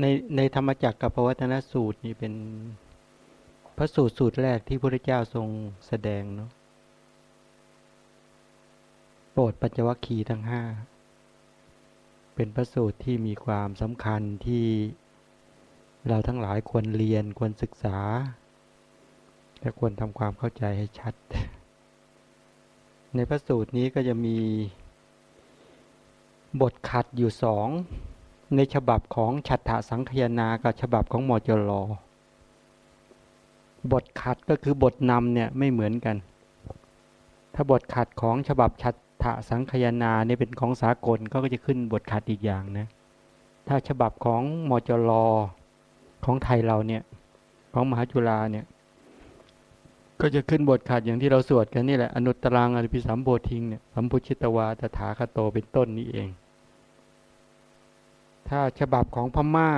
ในในธรรมจักรกับพวัตนสูตรนี่เป็นพระสูตรสูตรแรกที่พระเจ้าทรงแสดงเนาะโปรดปัญจวัคคีย์ทั้งห้าเป็นพระสูตรที่มีความสำคัญที่เราทั้งหลายควรเรียนควรศึกษา และควรทำความเข้าใจให้ชัด ในพระสูตรนี้ก็จะมีบทขัดอยู่สอง ในฉบับของฉัตรสังคยนา กับฉบับของมอจรบทขัดก็คือบทนำเนี่ยไม่เหมือนกัน ถ้าบทขัดของฉบับฉัตรสังคยนาเนี่ยเป็นของสากลก็จะขึ้นบทขัดอีกอย่างนะ ถ้าฉบับของมจรของไทยเราเนี่ยของมหาจุฬาเนี่ย ก็จะขึ้นบทขัดอย่างที่เราสวดกันนี่แหละอนุตตรังอริพิสัมโบทิงเนี่ยสัมพุชิตวาตถาคโตเป็นต้นนี้เอง ถ้าฉบับของพม่า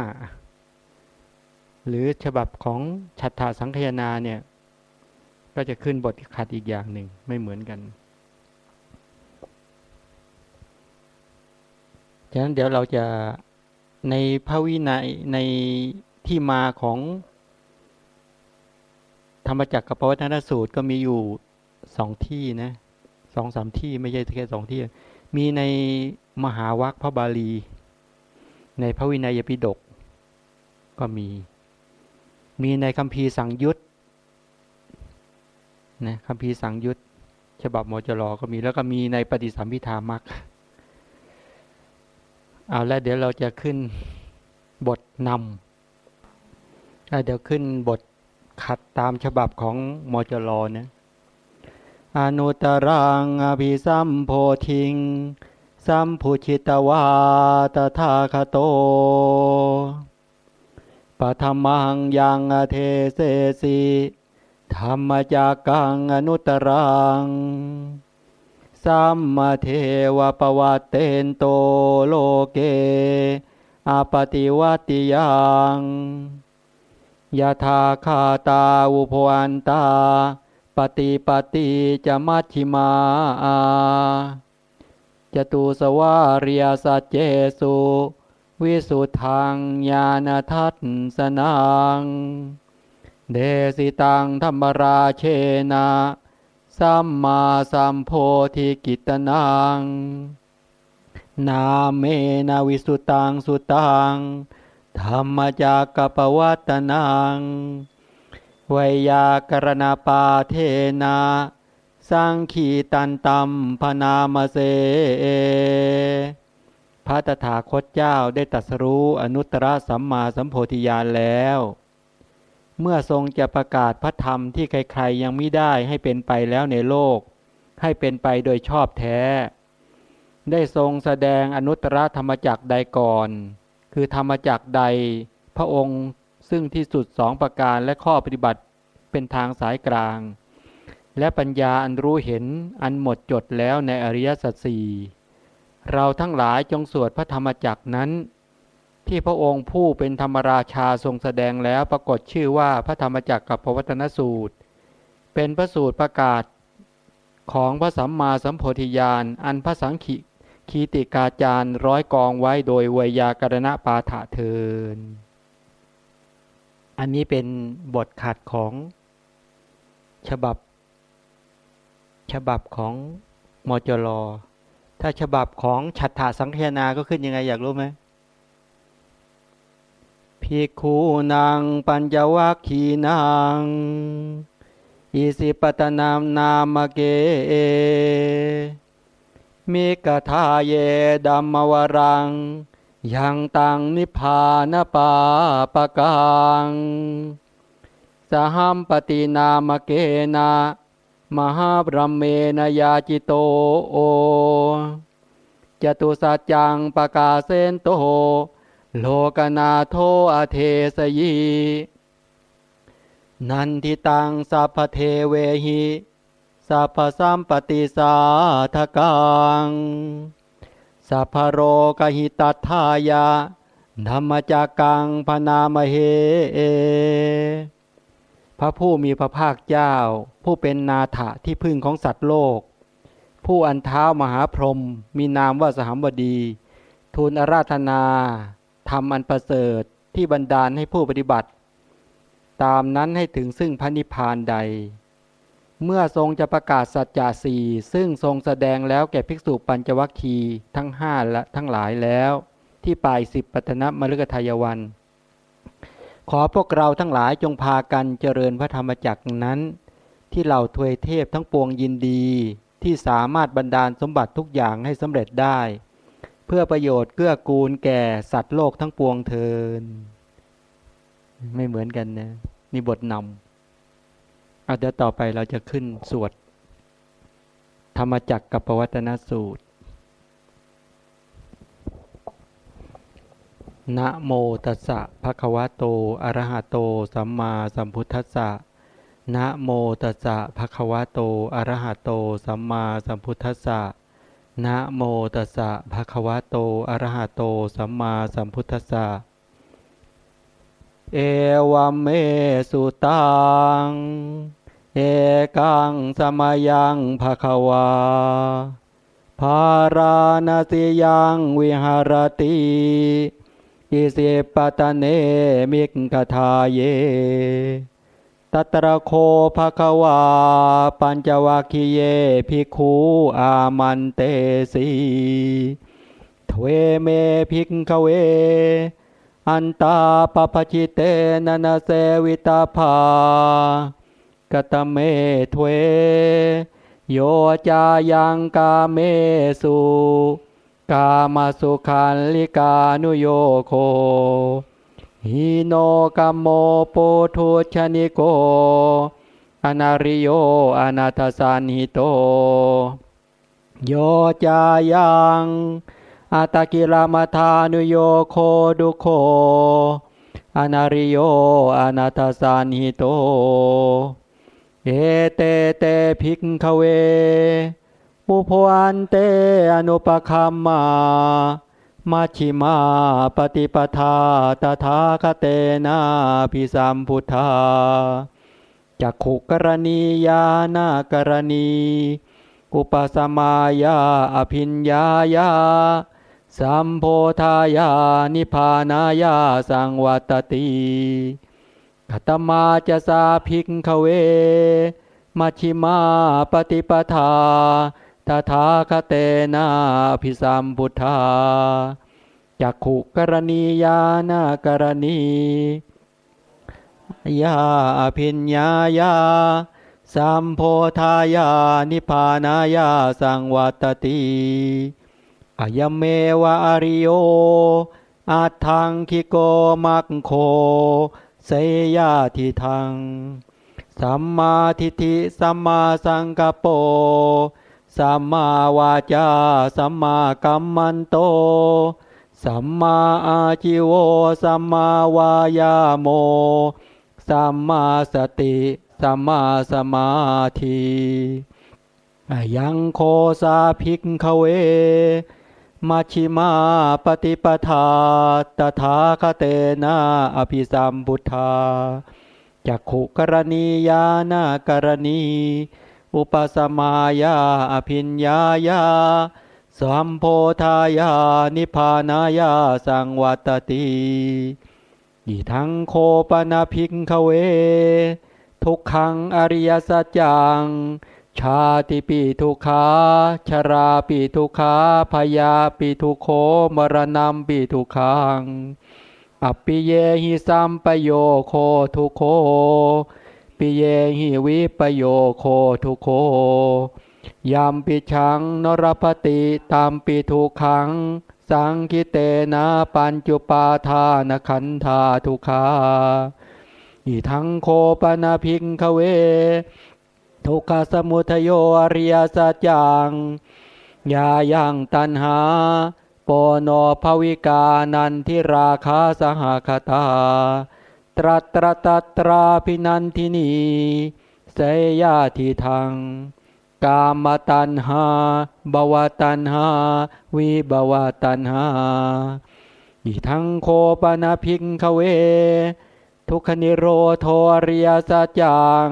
หรือฉบับของฉัตรสังคยนาเนี่ย ก็จะขึ้นบทขัดอีกอย่างหนึ่งไม่เหมือนกันฉะนั้นเดี๋ยวเราจะในพระวินัยในที่มาของธรรมจักรกับปวัตนสูตรก็มีอยู่สองที่นะสองสามที่ไม่ใช่แค่สองที่ มีในมหาวัคพระบาลี ในพระวินัยปิฎกก็มี มีในคัมภีร์สังยุตนะคัมภีร์สังยุตฉบับมจรก็มีแล้วก็มีในปฏิสัมพิธามักเอาแล้วเดี๋ยวเราจะขึ้นบทนำเดี๋ยวขึ้นบทขัดตามฉบับของมจรเนี่ยอนุตรังอภิสัมโพธิง สัมพุชิตวาตถาคโตปธรรมังยังเทเสสีธรรมจักกังอนุตรัง สัมมาเทวปวัตเตนโตโลเกอปติวัติยังยะธาคาตาอุพวันตา ปฏิปฏิจะมัชชิมา จตุสวาริยสัจเจสุวิสุทธังญาณทัตสนัง เดสิตังธรรมราเชนะสัมมาสัมโพธิกิตนัง นาเมนาวิสุตังสุตัง ธรรมจากกปวัตนังวยากรณาปาเทนา สังขีตันตัมพนามเส พระตถาคตเจ้าได้ตัสรู้อนุตตรสัมมาสัมโพธิญาณแล้ว เมื่อทรงจะประกาศพระธรรมที่ใครๆยังไม่ได้ให้เป็นไปแล้วในโลก ให้เป็นไปโดยชอบแท้ ได้ทรงแสดงอนุตตรธรรมจักใดก่อน คือธรรมจักใดพระองค์ซึ่งที่สุดสองประการและข้อปฏิบัติเป็นทางสายกลาง และปัญญาอันรู้เห็นอันหมดจดแล้วในอริยสัจสี่เราทั้งหลายจงสวดพระธรรมจักนั้น ที่พระองค์ผู้เป็นธรรมราชาทรงแสดงแล้วปรากฏชื่อว่าพระธรรมจักรกับพระวัตนสูตร เป็นพระสูตรประกาศของพระสัมมาสัมโพธิญาณอันพระสังขิคีติกาจารย์ร้อยกองไว้โดยวยากรณะปาถะเทิน อันนี้เป็นบทขัดของฉบับ ฉบับของมจรถ้าฉบับของฉัตถาสังคนาก็ขึ้นยังไงอยากรู้ไหมพิคูนางปัญจวัคคีนางอิสิปตนามนามเกเมิกทาเยดัมมวรัง ยังตังนิพานปาปะกัง สหัมปตินามเกนะ มหาบรมเมนยาจิโตโอจตุสัจจังปกาเสนโตโลกนาโถ อเทสยิ นันทิตังสัพพเทเวหิสัพพสัมปัตติสาธกังสัพพโลกหิตัตถายะ ธัมมจักกัง ภณามเห พระผู้มีพระภาคเจ้า ผู้เป็นนาถะที่พึ่งของสัตว์โลก ผู้อันเท้ามหาพรหมมีนามว่าสหัมบดี ทูลอาราธนาทำอันประเสริฐที่บันดาลให้ผู้ปฏิบัติ ตามนั้นให้ถึงซึ่งพระนิพพานใด เมื่อทรงจะประกาศสัจจะสี่ซึ่งทรงแสดงแล้วแก่ภิกษุปัญจวัคคีทั้งห้าและทั้งหลายแล้ว ที่ปลายสิบปัตนมฤกทายวัน ขอพวกเราทั้งหลายจงพากันเจริญพระธรรมจักรนั้น ที่เหล่าทวยเทพทั้งปวงยินดีที่สามารถบรรดาลสมบัติทุกอย่างให้สำเร็จได้ เพื่อประโยชน์เกื้อกูลแก่สัตว์โลกทั้งปวงเทิน ไม่เหมือนกันนะนี่บทนำเอาเดี๋ยวต่อไปเราจะขึ้นสวด ธรรมจักรกับปวัตนสูตร นะโมตัสสะภะคะวะโต อะระหะโต สัมมาสัมพุทธัสสะ นะโมตัสสะภะคะวะโต อะระหะโต สัมมาสัมพุทธัสสะ นะโมตัสสะภะคะวะโต อะระหะโต สัมมาสัมพุทธัสสะ เอวัมเมสุตัง เอกังสมายังภะคะวาภาราณสิยังวิหารติ อิสิปตะเนมิกขทาเย ตัตระโคภะควา ปัญจวัคคีเยภิกขุอามันเตสีทเวเมภิกขเว อันตาปปชิเตนนาเสวิตาภากตเมทเว โยจายังกาเมสุ กามสุขัลลิกานุโยโคหีโน คัมโม โปถุชชนิโกอนริโยอนัตถสัญหิโต โยจายังอัตตกิลมถานุโยโค ทุกโข อนริโยอนัตถสัญหิโต เอเตเตภิกขเว อุพวันเตอนุปคัมมามัชชิมาปฏิปทาตถาคเตนะพิสัมพุทธาจักขุกรณียานากรณี อุปสมายาอภิญญายาสัมโพธายานิพานายาสังวัตติกัตมาจะสาภิกขเว มัชชิมาปฏิปทา ตถาคเตนะพิสัมพุทธาจักขุกรณียานากรณียาอภิญญายาสัมโพธายานิพานายาสังวัตติอายเมวะอริโยอาทังคิโกมักโคเสยาทิทัง สัมมาทิฏฐิสัมมาสังกปโป สัมมาวาจาสัมมากัมมันโต สัมมาอาจิโว สัมมาวายาโม สัมมาสติ สัมมาสมาธิยังโคสาภิกขเว มัชิมาปฏิปทาตถาคเตนะอภิสัมพุทธาจักขุกรณียานากรณี อุปสมายาอภิญญายาสัมโพธายานิพานายาสังวัตติอีทังโคปนาภิกขเว ทุกขังอริยสัจจัง ชาติปีทุกขาชราปีทุกขาพยาปีทุกโคมรณะปีทุกขังอปิเยหิสัมปโยโคทุโค ปิเยหิวิปโยโคทุโคยามปิชังนรปติตามปิทุขัง สังคิเตนะปัญจุปาทานขันธาทุขาอิทังโคปนาพิงคเว ทุกขสมุทโยอริยสัจจังยายังตันหาปโนภวิกานันทิราคาสหคตา ตรัตรตัตราพินันทินีเสยาทิทัง กามตันหาบวตันหา วิบวตันหาอิทังโข ปน ภิกขเว ทุกขนิโรโธ อริยสัจจัง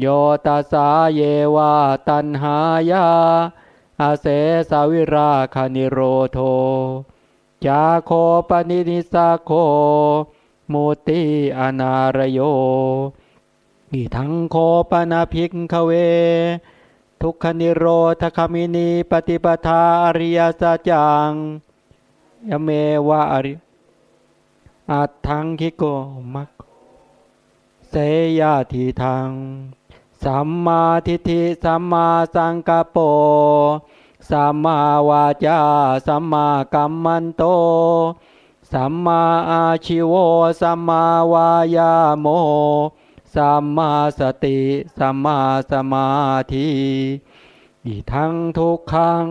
โยตัสสาเยว ตัณหายะ อเสสวิราคนิโรโธ จาโคปฏินิสสัคโค มุตติอนาลโยอิทังโข ปน ภิกขเว ทุกขนิโรธคามินีปฏิปทาอริยสัจจังยเมวะอริอัตถังคิโกมักเสยาทีทางสัมมาทิฏฐิสัมมาสังกปโปสัมมาวาจาสัมมากัมมันโต สัมมาอาชิวสัมมาวายาโมสัมมาสติสัมมาสมาธิอีทั้งทุกขัง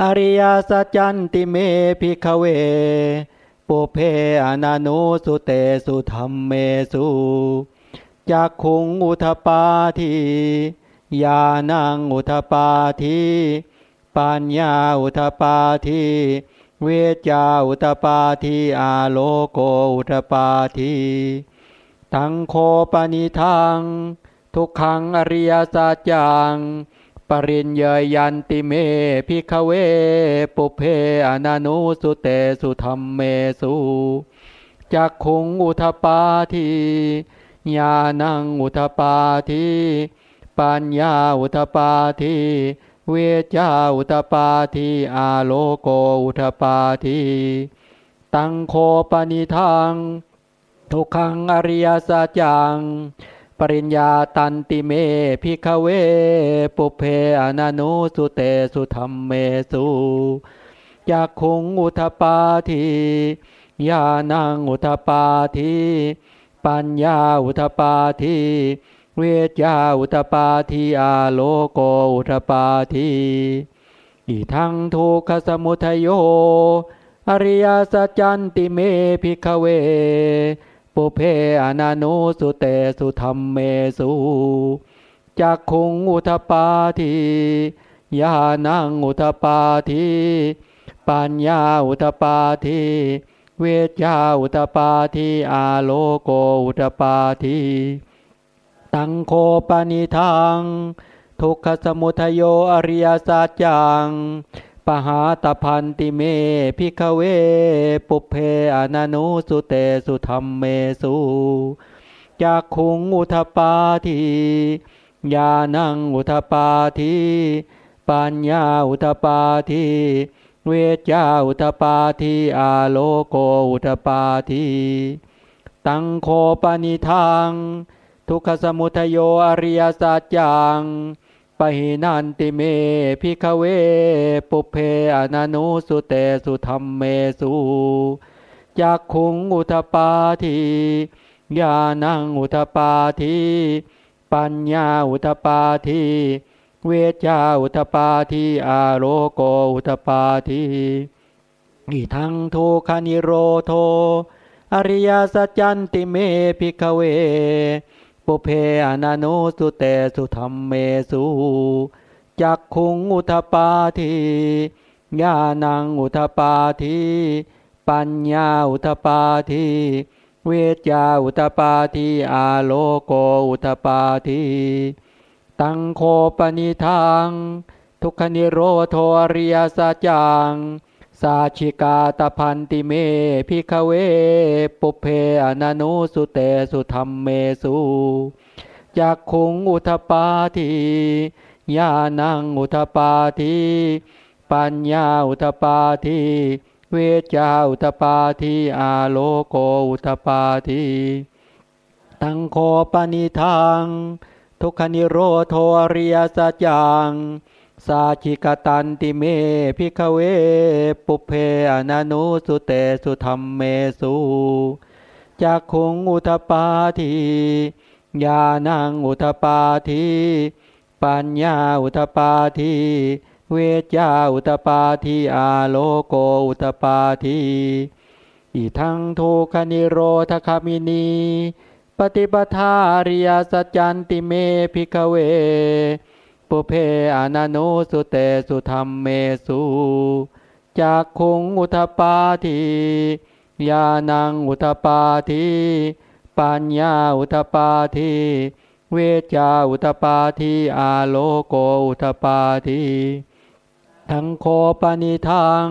อริยสัจจันติเมพิกเว ปุเพอนานุสุเตสุธรรมเมสุจักขุงอุทปาทียานังอุทปาทีปัญญาอุทปาที เวจาอุตปาทีอาโลโกอุตปาทีทังโคปนิทังทุกขังอริยสัจจังปริญเยยันติเมพิขเว ปุเพอนานุสุเตสุธรรมเมสุจักขุงอุทปาทีญาณังอุทปาทีปัญญาอุทปาที เวจาอุตปาทีอาโลโกอุทปาทีตังโข ปนิทังทุกขังอริยสัจจัง ปริญญาตันติเม ภิกขเว ปุพเพอนนุสสุเตสุธัมเมสุจักขุงอุทปาทิ ญาณังอุทปาทิ ปัญญาอุทปาทิ วิชชาอุทปาทิ อาโลโกอุทปาทิอิทังทุกขสมุทโย อริยสัจจันติเมพิกเว ปุเพอนานุสุเตสุธรรมเมสุจักคุงอุทปาทียานังอุทปาทีปัญญาอุทปาทีเวจาอุตปาทีอาโลโกอุตปาที ตังโคปนิทัง ทุกขสมุทโยอริยสัจจัง ปหาตัพพันติเม ภิกขเว ปุพเพอนนุสสุเตสุธัมเมสุจักขุงอุทปาทิ ญาณังอุทปาทิ ปัญญาอุทปาทิ วิชชาอุทปาทิ อาโลโกอุทปาทิตังโคปนิทัง ทุกขสมุทโยอริยสัจจังปหินันติเมพิกเว ปุเพอนานุสุเตสุธรรมเมสุจักขุงอุทปาทีญาณังอุทปาทีปัญญาอุทปาทีเวจาอุทปาทีอาโลโกอุทปาทีอิทังทุกขนิโรโธ อริยสัจจันติเม ภิกขเว ปุพเพอนนุสสุเตสุธัมเมสุจักขุงอุทปาทิ ญาณังอุทปาทิ ปัญญาอุทปาทิ วิชชาอุทปาทิ อาโลโกอุทปาทิ ตังโข ปนิทังทุกขนิโรโธ อริยสัจจัง สัจฉิกาตัพพันติเม ภิกขเว ปุพเพอนนุสสุเตสุธัมเมสุจักขุงอุทปาทิ ญาณังอุทปาทิ ปัญญาอุทปาทิ วิชชาอุทปาทิ อาโลโกอุทปาทิ ตังโข ปนิทังทุกขนิโรโทอริยสัจจัง สาชิกตันติเมพิกเว ปุเพอนานุสุเตสุธรรมเมสุจักขุงอุทปาทีญาณังอุทปาทีปัญญาอุทปาทีเวจาอุทปาทีอาโลโกอุทปาทีอิทังทุคนิโรธคามินี ปฏิปทา อริยสัจจันติเม ภิกขเว ปุพเพอนนุสสุเตสุธัมเมสุจักขุงอุทปาทิ ญาณังอุทปาทิ ปัญญาอุทปาทิ วิชชาอุทปาทิ อาโลโกอุทปาทิ ตังโข ปนิทัง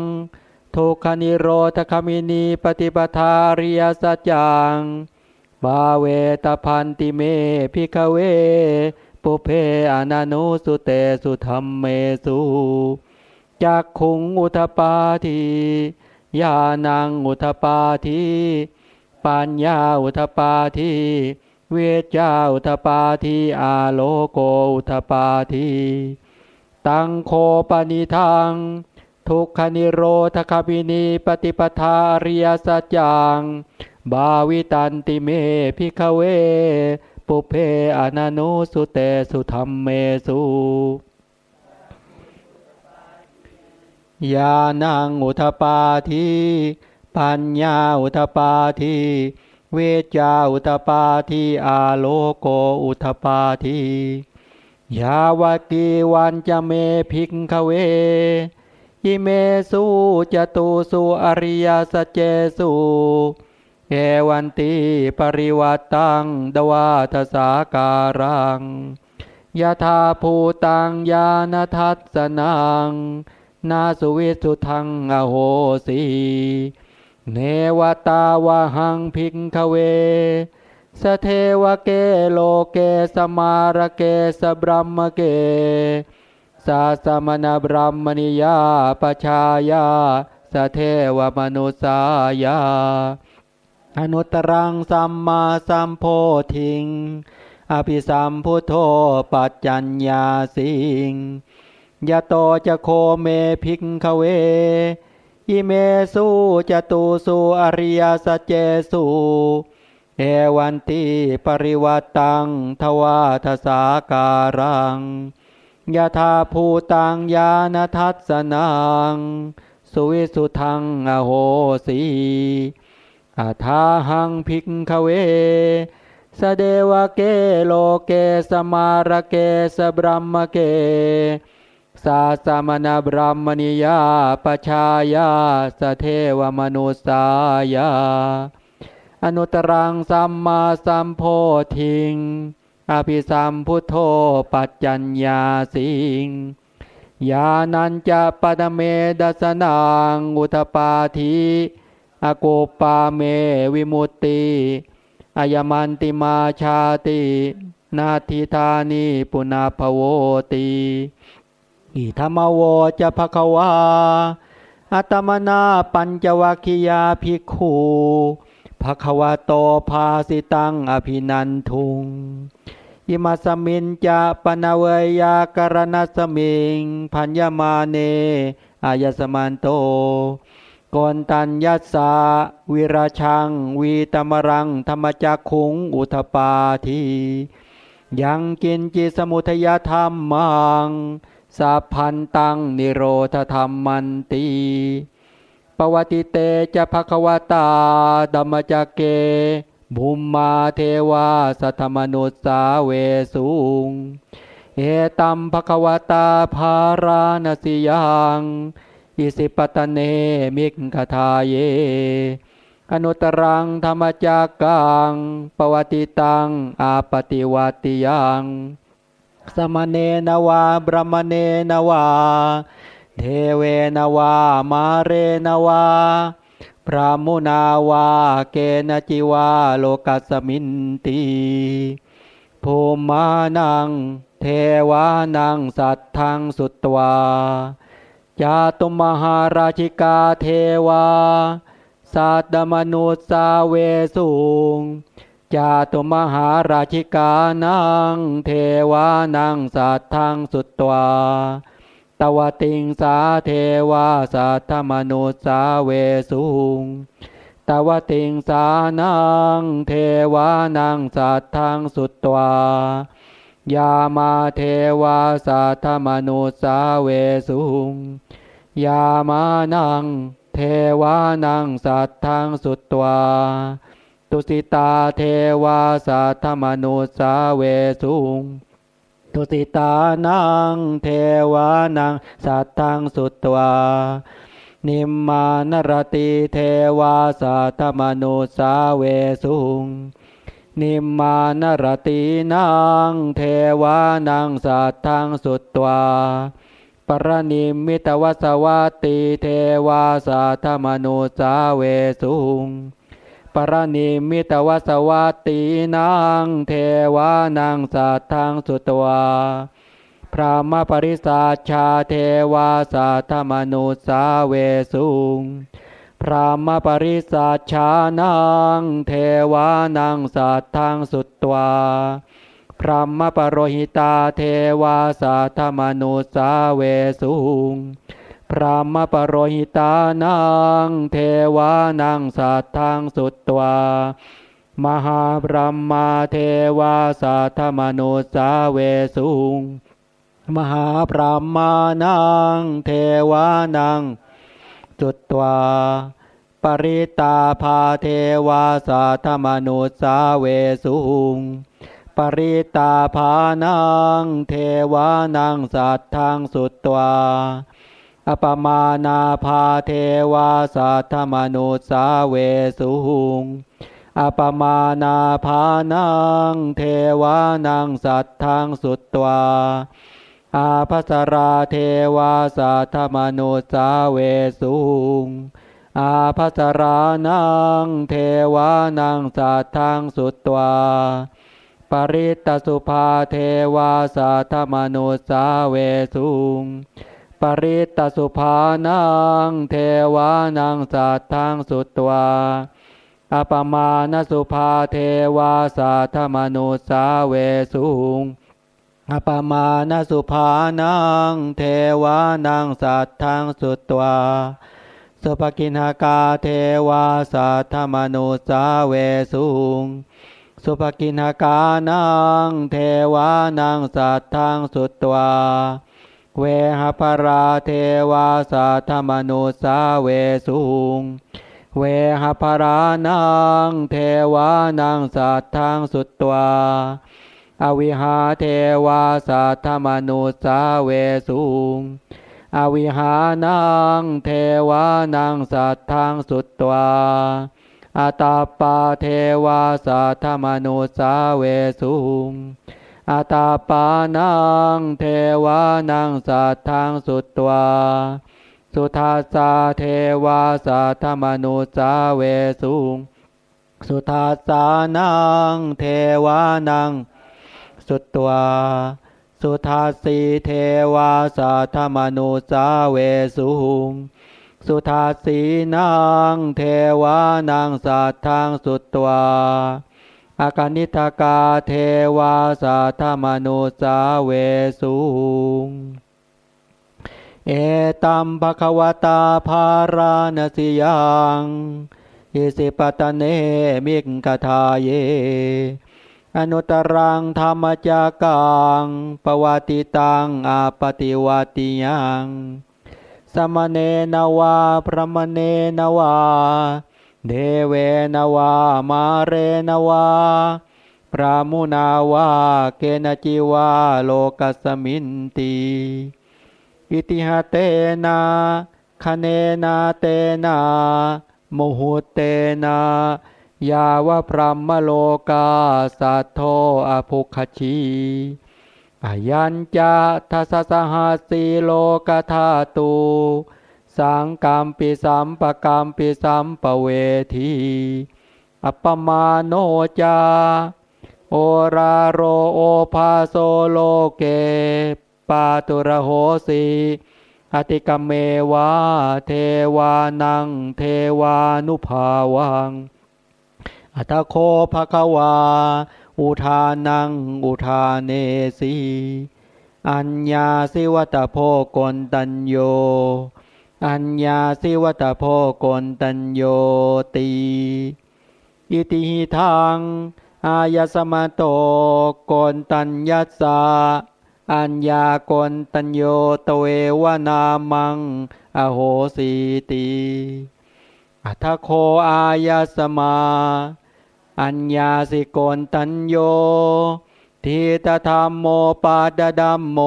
ทุกขนิโรธคามินีปฏิปทา อริยสัจจัง ภาเวตัพพันติเม ภิกขเว ปุพเพอนนุสสุเตสุธัมเมสุจักขุงอุทปาทิ ญาณังอุทปาทิ ปัญญาอุทปาทิ วิชชาอุทปาทิ อาโลโกอุทปาทิตังโข ปนิทังทุกขนิโรธคามินีปฏิปทา อริยสัจจัง ภาวิตันติเม ภิกขเว ปุเพอนนุสสุเตสุธัมเมสุ ญาณังอุทปาทิ ปัญญาอุทปาทิ วิชชาอุทปาทิ อาโลโกอุทปาทียาวกีวันจะเมพิกขเวอิเมสุจตุสุอริยสเจสุ เอวันติปริวัตังดวาทสาการังยะธาภูตังยานทัสนัง นาสุวิสุทังอโหสีเนวตาวะหังพิกขเว สเทวเกโลเกสมารเกสบรมเก สาสมณบรมณิยาปชายา สเทวมนุสายา อนุตรังสัมมาสัมโพธิง อภิสัมพุทโธปัจจัญญาสิงยะโตจะโคเม ภิกขะเว อิเมสุจะตูสุ อะริยะสัจเจสุเอวันติปะริวัฏฏังทวาทะสาการังยะถาภูตัง ญาณะทัสสะนัง สุวิสุทธัง อะโหสิ อะถาหัง ภิกขะเว สะเทวะเกโลเกสมารเกสบรมเกสาสมณบรมณิยาปชายาสเทวมนุสายา อนุตรังสัมมาสัมโพธิง อภิสัมพุทโธปัจจัญญาสิง ยานันจะปะเมดสนังอุทปาทิ อโกปาเมวิมุตติอายมันติมาชาตินาทิธานิปุนาภโวติอิธรรมโวจะภควาอัตมนาปัญจวัคคียาภิกขุภควาโตภาสิตังอภินันทุงอิมาสมินจะปนาเวยากรณสมิงพัญญมาเนอายสมันโต กนตัญยัสาวิราชัง วีตมรัง ธรรมจักขุง อุทปาทียังกินจิสมุทยธรรมมังสัพพันตังนิโรธธรรมมันตีปวติเตจะภควตาดัมจักเกบุมมาเทวาสัทมนุสาเวสุงเอตัมภควตาภาราณสิยัง อิสิปตเนมิกขทาเย อนุตรังธรรมจักกังปวัติตังอาปติวัติยังสมเนนวาบรมเนนวา เทเวนวามาเรนวา พระมุนาวาเกณจิวาโลกัสมินตีภูมานัง เทวานังสัตทังสุตวา จาตุมหาราชิกาเทวาสัตมนุสสาเวสุงจาตุมหาราชิกานังเทวานังสัตทังสุตตวาตวติงสาเทวาสัทธมนุสาเวสุงตวติงสานังเทวานังสัตทังสุตตวา ยามาเทวาสัทธมนุสาเวสุงยามานัง เทวานังสัทธังสุตตวาตุสิตาเทวาสัทธมนุสาเวสุงทุติตานัง เทวานังสัตตังสุตตวานิมมานรติเทวาสัตมนุสาเวสุง นิมมานรตินังเทวานังสัตตังสุตตวาปรณิมิตวสวัตติเทวาสัทธมนุสาเวสุงปรณิมิตวสวัตตินางเทวานังสัตทังสุตวาพระมปริสาชาเทวาสัทธมนุสาเวสุง พระมปริสาชานังเทวานังสัตทังสุตวาพระมปรหิตาเทวาสัทธมนุสาเวสุงพระมปรหิตานังเทวานังสัตทังสุตวามหาพรหมาเทวาสัทธมนุสาเวสุงมหาพรหมานังเทวานัง จุตตวาปริตาภาเทวาสัทธมนุสาเวสุงปริตาภานังเทวานังสัตทังสุตตวาอปมานาภาเทวาสัทธมนุสาเวสุงอปมานาภานังเทวานังสัตทังสุตตวา อาภัสราเทวาสัทธมนุสาเวสุงอาภัสรานังเทวานังสัทธังสุตวาปริตตสุภาเทวาสัทธมนุสาเวสุงปริตตสุภานังเทวานังสัทธังสุตวาอปมาณสุภาเทวาสัทธมนุสาเวสุง อปมาณสุภานังเทวานังสัตทังสุตตวาสุภกินหากาเทวาสัทธมนุสาเวสุงสุภกินหากานังเทวานังสัตทังสุตตวาเวหภราเทวาสัทธมนุสาเวสุงเวหภรานังเทวานังสัตทังสุตตวา อวิหาเทวาสัทธมนุสาเวสุงอวิหานังเทวานังสัตทังสุตตวาอาตาปาเทวาสัทธมนุสาเวสุงอาตาปานังเทวานังสัตทังสุตตวาสุทัสสาเทวาสัทธมนุสาเวสุงสุทัสสานังเทวานัง สุตวาสุทัสสีเทวาสัทธมนุสาเวสุหงสุทาสีนางเทวานางสัตทังสุตวาอากานิทากาเทวาสัทธมนุสาเวสุงเอตัมภควตาภารานสิยังอิสิปตเนมิกกทาเย อนุตรังธรรมจักังปวัติตังอาปติวัติยังสมเนนวาพระมเนนวา เดเวนวามาเรนวา พระมุนาวาเกณจิวาโลกสมินตีอิติหะเตนะคเนนาเตนะโมหุเตนะ ยาวะพรหมโลกาสัทโทอภุคชีอยัญจะทัสสหัสีโลกธาตุสังกรรมปิสัมปกรรมปิสัมปเวทีอัปมาโนจา โอราโรโอภาโซโลเก ปาตุระโหสีอติกเมวาเทวานัง เทวานุภาวัง อัตโคภควา อุทานัง อุทาเนสีอัญญาสิวัตโพกนตัญโย อัญญาสิวัตโพกนตัญโยตีอิติหิทัง อายสมะโตกนตัญญัสสะอัญญากนตัญโยตเววนามัง อโหสีตี อัทโคอายสมา อัญญาสิโกนตัญโยทิตธรรมโมปาดดัมโม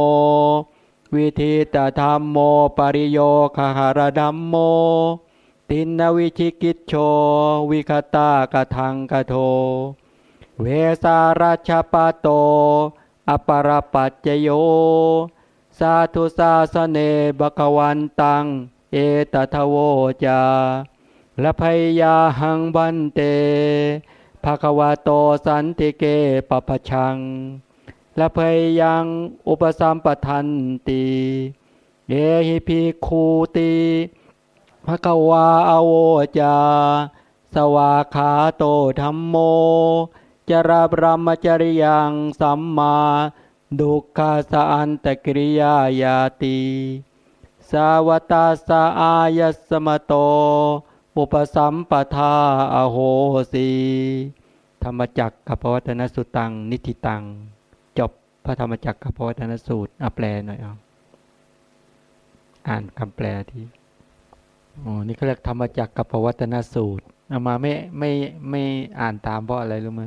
วิธิตธรรมโมปริโยคหารดัมโม ตินวิชิกิจโช วิคตากทังกโท เวสาราชปโต อปรปัจจโย สาธุสาสเนบกวันตัง เอตทโวจา ละพยาหังบันเตภะควาโตสันติเกปปะชังละพยยังอุปสัมปทันติเอหิภิกคูติภะควาอโวจา สวาขาโตธรรมโม จราบรมจริยังสัมมาดุขาสอันตกิริยายาติ สาวตาสาอายสมโต อุปสัมปทาอโหสีธรรมจักกับพวัตนสุตัง นิติตัง จบพระธรรมจักกับพวัตนสูตรอะแปลหน่อยเอาอ่านคำแปลที่อ๋อนี่เขาเรียกธรรมจักกับพวัตนสูตรเอามาไม่ไม่ไม่อ่านตามเพราะอะไรรู้ไหม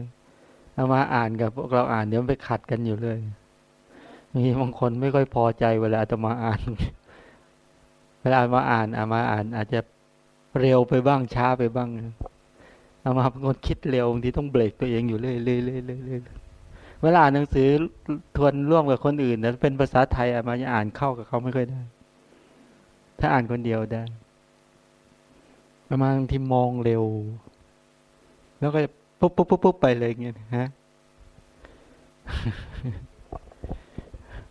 เอามาอ่านกับพวกเราอ่านเดี๋ยวไปขัดกันอยู่เลยมีบางคนไม่ค่อยพอใจเวลาจะมาอ่าน เวลามาอ่านอามาอ่าน อาจจะ เร็วไปบ้างช้าไปบ้างอามาเป็นคนคิดเร็วบางทีต้องเบรกตัวเองอยู่เรื่อยๆเรื่อยเวลาอ่านหนังสือทวนร่วมกับคนอื่นนะเป็นภาษาไทยอามาจะอ่านเข้ากับเขาไม่ค่อยได้ ถ้าอ่านคนเดียวได้อามาบางทีมองเร็ว แล้วก็ปุ๊บปุ๊บปุ๊บปุ๊บไปเลยเงี้ยฮะ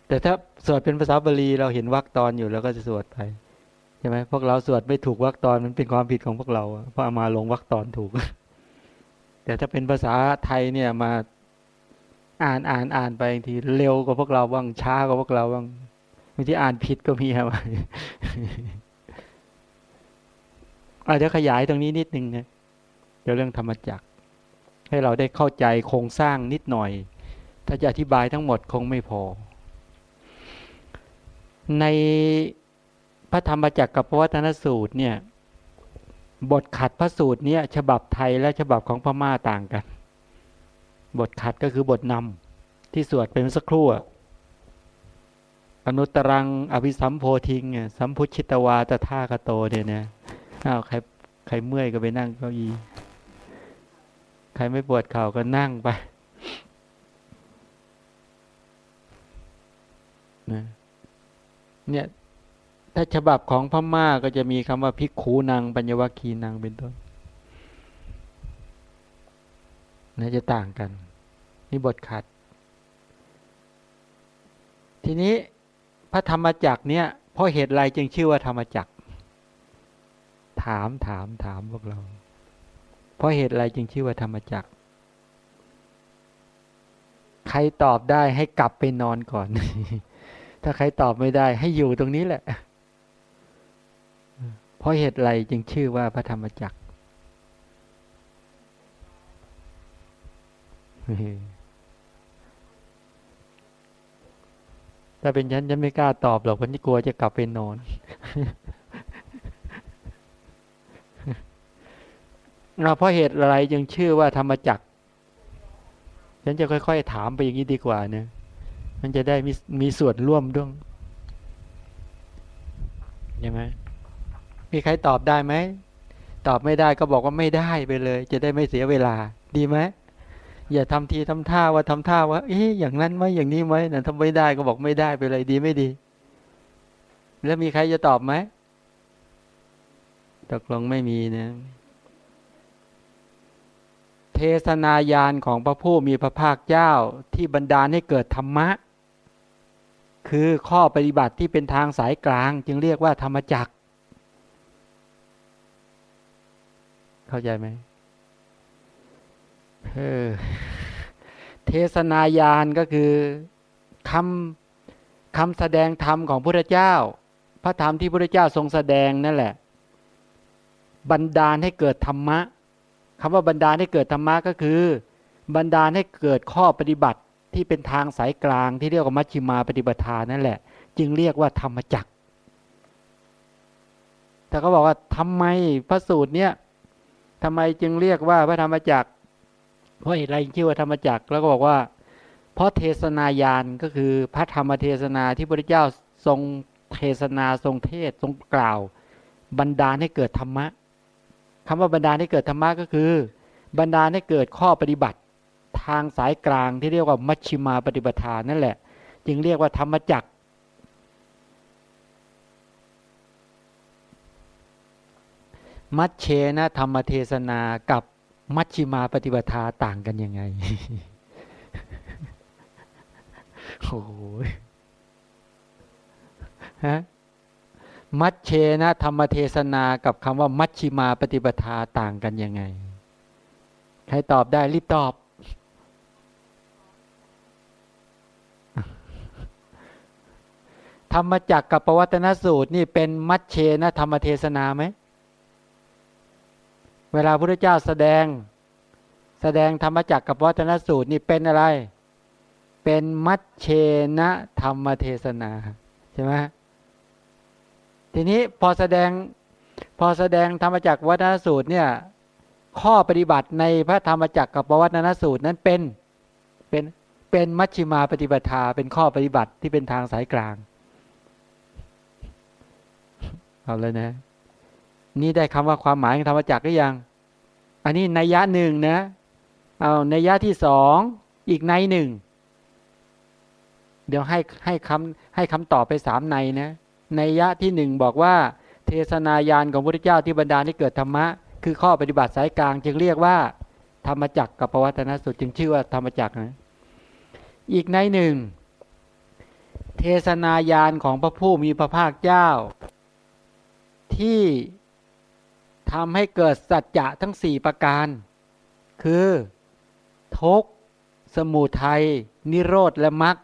แต่ถ้าสวดเป็นภาษาบาลีเราเห็นวรรคตอนอยู่แล้วก็จะสวดไป ช่ไหมพวกเราสวดไม่ถูกวรรคตอนมันเป็นความผิดของพวกเราเพราะมาลงวรรคตอนถูก แต่ถ้าเป็นภาษาไทยเนี่ยมาอ่านอ่านอ่านไปทีเร็วกว่าพวกเราบ้างช้ากว่าพวกเราบ้างบางทีอ่านผิดก็มีครับอาจจะขยายตรงนี้นิดนึงนะเดี๋ยวเรื่องธรรมจักร ให้เราได้เข้าใจโครงสร้างนิดหน่อย ถ้าจะอธิบายทั้งหมดคงไม่พอ ใน ระธรรมจักรกับพระวัฒนสูตรเนี่ย บทขัดพระสูตรเนี่ยฉบับไทยและฉบับของพม่าต่างกัน บทขัดก็คือบทนำที่สวดเป็นสักครู่อนุตรังอภิสัมโพธิงสัมพุชิตวาตท่ากโตเนี่ยนะอ้าวใครใครเมื่อยก็ไปนั่งเก้าอี้ใครไม่ปวดเข่าก็นั่งไปนะเนี่ย ถ้าฉบับของพม่าก็จะมีคำว่าพิกขูนางปัญญวคีนางเป็นต้นน่าจะต่างกัน นี่บทขัด ทีนี้พระธรรมจักเนี่ยเพราะเหตุไรจึงชื่อว่าธรรมจักถามถามถามพวกเรา เพราะเหตุไรจึงชื่อว่าธรรมจักใครตอบได้ให้กลับไปนอนก่อน ถ้าใครตอบไม่ได้ให้อยู่ตรงนี้แหละ ราะเหตุไรจึงชื่อว่าพระธรรมจักรถ้าเป็นฉันฉันไม่กล้าตอบหรอกเพราะนี่กลัวจะกลับไปนอน เราเพราะเหตุอะไรจึงชื่อว่าธรรมจักร ฉันจะค่อย ๆ ถามไปอย่างนี้ดีกว่าเนี่ยมันจะได้มีมีส่วนร่วมด้วยใช่ไหม มีใครตอบได้ไหม ตอบไม่ได้ก็บอกว่าไม่ได้ไปเลย จะได้ไม่เสียเวลา ดีไหมอย่าทำทีทำท่าว่าทำท่าว่า เอ๊ะอย่างนั้นไหมอย่างนี้ไหมนั่นทำไม่ได้ก็บอกไม่ได้ไปเลยดีไม่ดี แล้วมีใครจะตอบไหมตกลงไม่มีนะ เทศนายานของพระผู้มีพระภาคเจ้าที่บรรดาลให้เกิดธรรมะ คือข้อปฏิบัติที่เป็นทางสายกลาง จึงเรียกว่าธรรมจัก เข้าใจไหมเออเทศนายานก็คือคำคำแสดงธรรมของพระเจ้า พระธรรมที่พระเจ้าทรงแสดงนั่นแหละ บันดาลให้เกิดธรรมะคำว่าบรรดาให้เกิดธรรมะก็คือบรรดาให้เกิดข้อปฏิบัติที่เป็นทางสายกลางที่เรียกว่ามัชฌิมาปฏิบัติานั่นแหละ จึงเรียกว่าธรรมจักแต่เขาบอกว่าทำไมพระสูตรเนี้ย ทำไมจึงเรียกว่าพระธรรมจักร เพราะอะไรชื่อว่าธรรมจักรแล้วก็บอกว่า เพราะเทศนายานก็คือพระธรรมเทศนาที่พระเจ้าทรงเทศนาทรงเทศทรงกล่าวบรรดาให้เกิดธรรมะคำว่าบรรดาให้เกิดธรรมะก็คือบรรดาให้เกิดข้อปฏิบัติ ทางสายกลางที่เรียกว่ามัชชิมาปฏิบัติานั่นแหละ จึงเรียกว่าธรรมจักร มัชเชนะธรรมเทศนากับมัชชิมาปฏิปทาต่างกันยังไงโอ้ยฮะมัชเชนะธรรมเทศนากับคำว่า มัชชิมาปฏิปทาต่างกันยังไง ใครตอบได้รีบตอบ ธรรมจักกับปวัตนสูตรนี่เป็นมัชเชนะธรรมเทศนาไหม เวลาพระเจ้าแสดง แสดงธรรมจักกับวัตนสูตรนี่เป็นอะไร เป็นมัชเชนะธรรมเทศนาใช่ไหมทีนี้พอแสดงพอแสดงธรรมจักรวัฒนสูตรเนี่ยข้อปฏิบัติในพระธรรมจักรกับวัฒนสูตรนั้นเป็นเป็นเป็นมัชชิมาปฏิบัติาเป็นข้อปฏิบัติที่เป็นทางสายกลาง เอาเลยนะ นี่ได้คำว่าความหมายของธรรมจักรหรือยัง อันนี้นัยยะหนึ่งนะเอานัยยะที่สองอีกในหนึ่งเดี๋ยวให้ให้คำให้คำตอบไปสามในนะในยะที่หนึ่งบอกว่า เทศนายานของพระพุทธเจ้าที่บรรดาที่เกิดธรรมะ คือข้อปฏิบัติสายกลาง จึงเรียกว่า ธรรมจักรกับปวัตนสุดจึงชื่อว่าธรรมจักรนะอีกในหนึ่ง เทศนายานของพระผู้มีพระภาคเจ้า ที่ ทำให้เกิดสัจจะทั้งสี่ประการ คือทุกสมุทัย นิโรธ และมรรค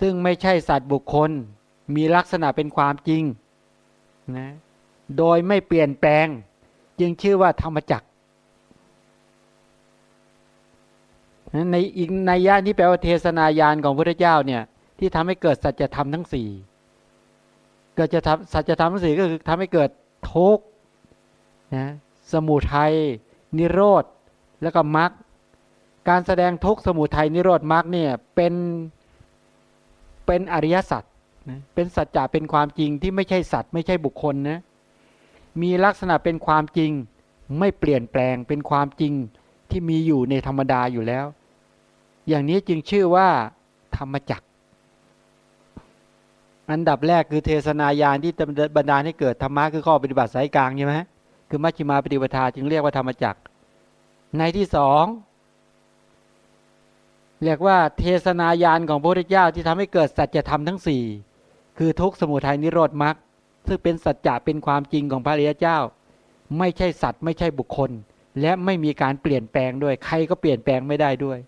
ซึ่งไม่ใช่สัตว์บุคคล มีลักษณะเป็นความจริงนะโดยไม่เปลี่ยนแปลง จึงชื่อว่าธรรมจักรในอีกในย่านี้แปลว่าเทศนายานของพระเจ้าเนี่ย ที่ทำให้เกิดสัจธรรมทั้งสี่เกิดจะทำสัจธรรมทั้งสี่ก็คือทำให้เกิด ทุกนะสมุทัยนิโรธแล้วก็มรรคการแสดงทุกสมุทัยนิโรธมรรคเนี่ยเป็นเป็นอริยสัจนะเป็นสัจจะเป็นความจริงที่ไม่ใช่สัตว์ไม่ใช่บุคคลนะมีลักษณะเป็นความจริงไม่เปลี่ยนแปลงเป็นความจริงที่มีอยู่ในธรรมดาอยู่แล้ว อย่างนี้จึงชื่อว่าธรรมจัก อันดับแรกคือเทศนายานที่บรรดาให้เกิดธรรมะคือข้อปฏิบัติสายกลางใช่ไหมคือมัชฌิมาปฏิปทาจึงเรียกว่าธรรมจักในที่สองเรียกว่าเทศนายานของพระพุทธเจ้าที่ทำให้เกิดสัจธรรมทั้งสี่คือทุกสมุทัยนิโรธมรรคซึ่งเป็นสัจจะเป็นความจริงของพระริยเจ้า ไม่ใช่สัตว์ไม่ใช่บุคคล และไม่มีการเปลี่ยนแปลงด้วย ใครก็เปลี่ยนแปลงไม่ได้ด้วย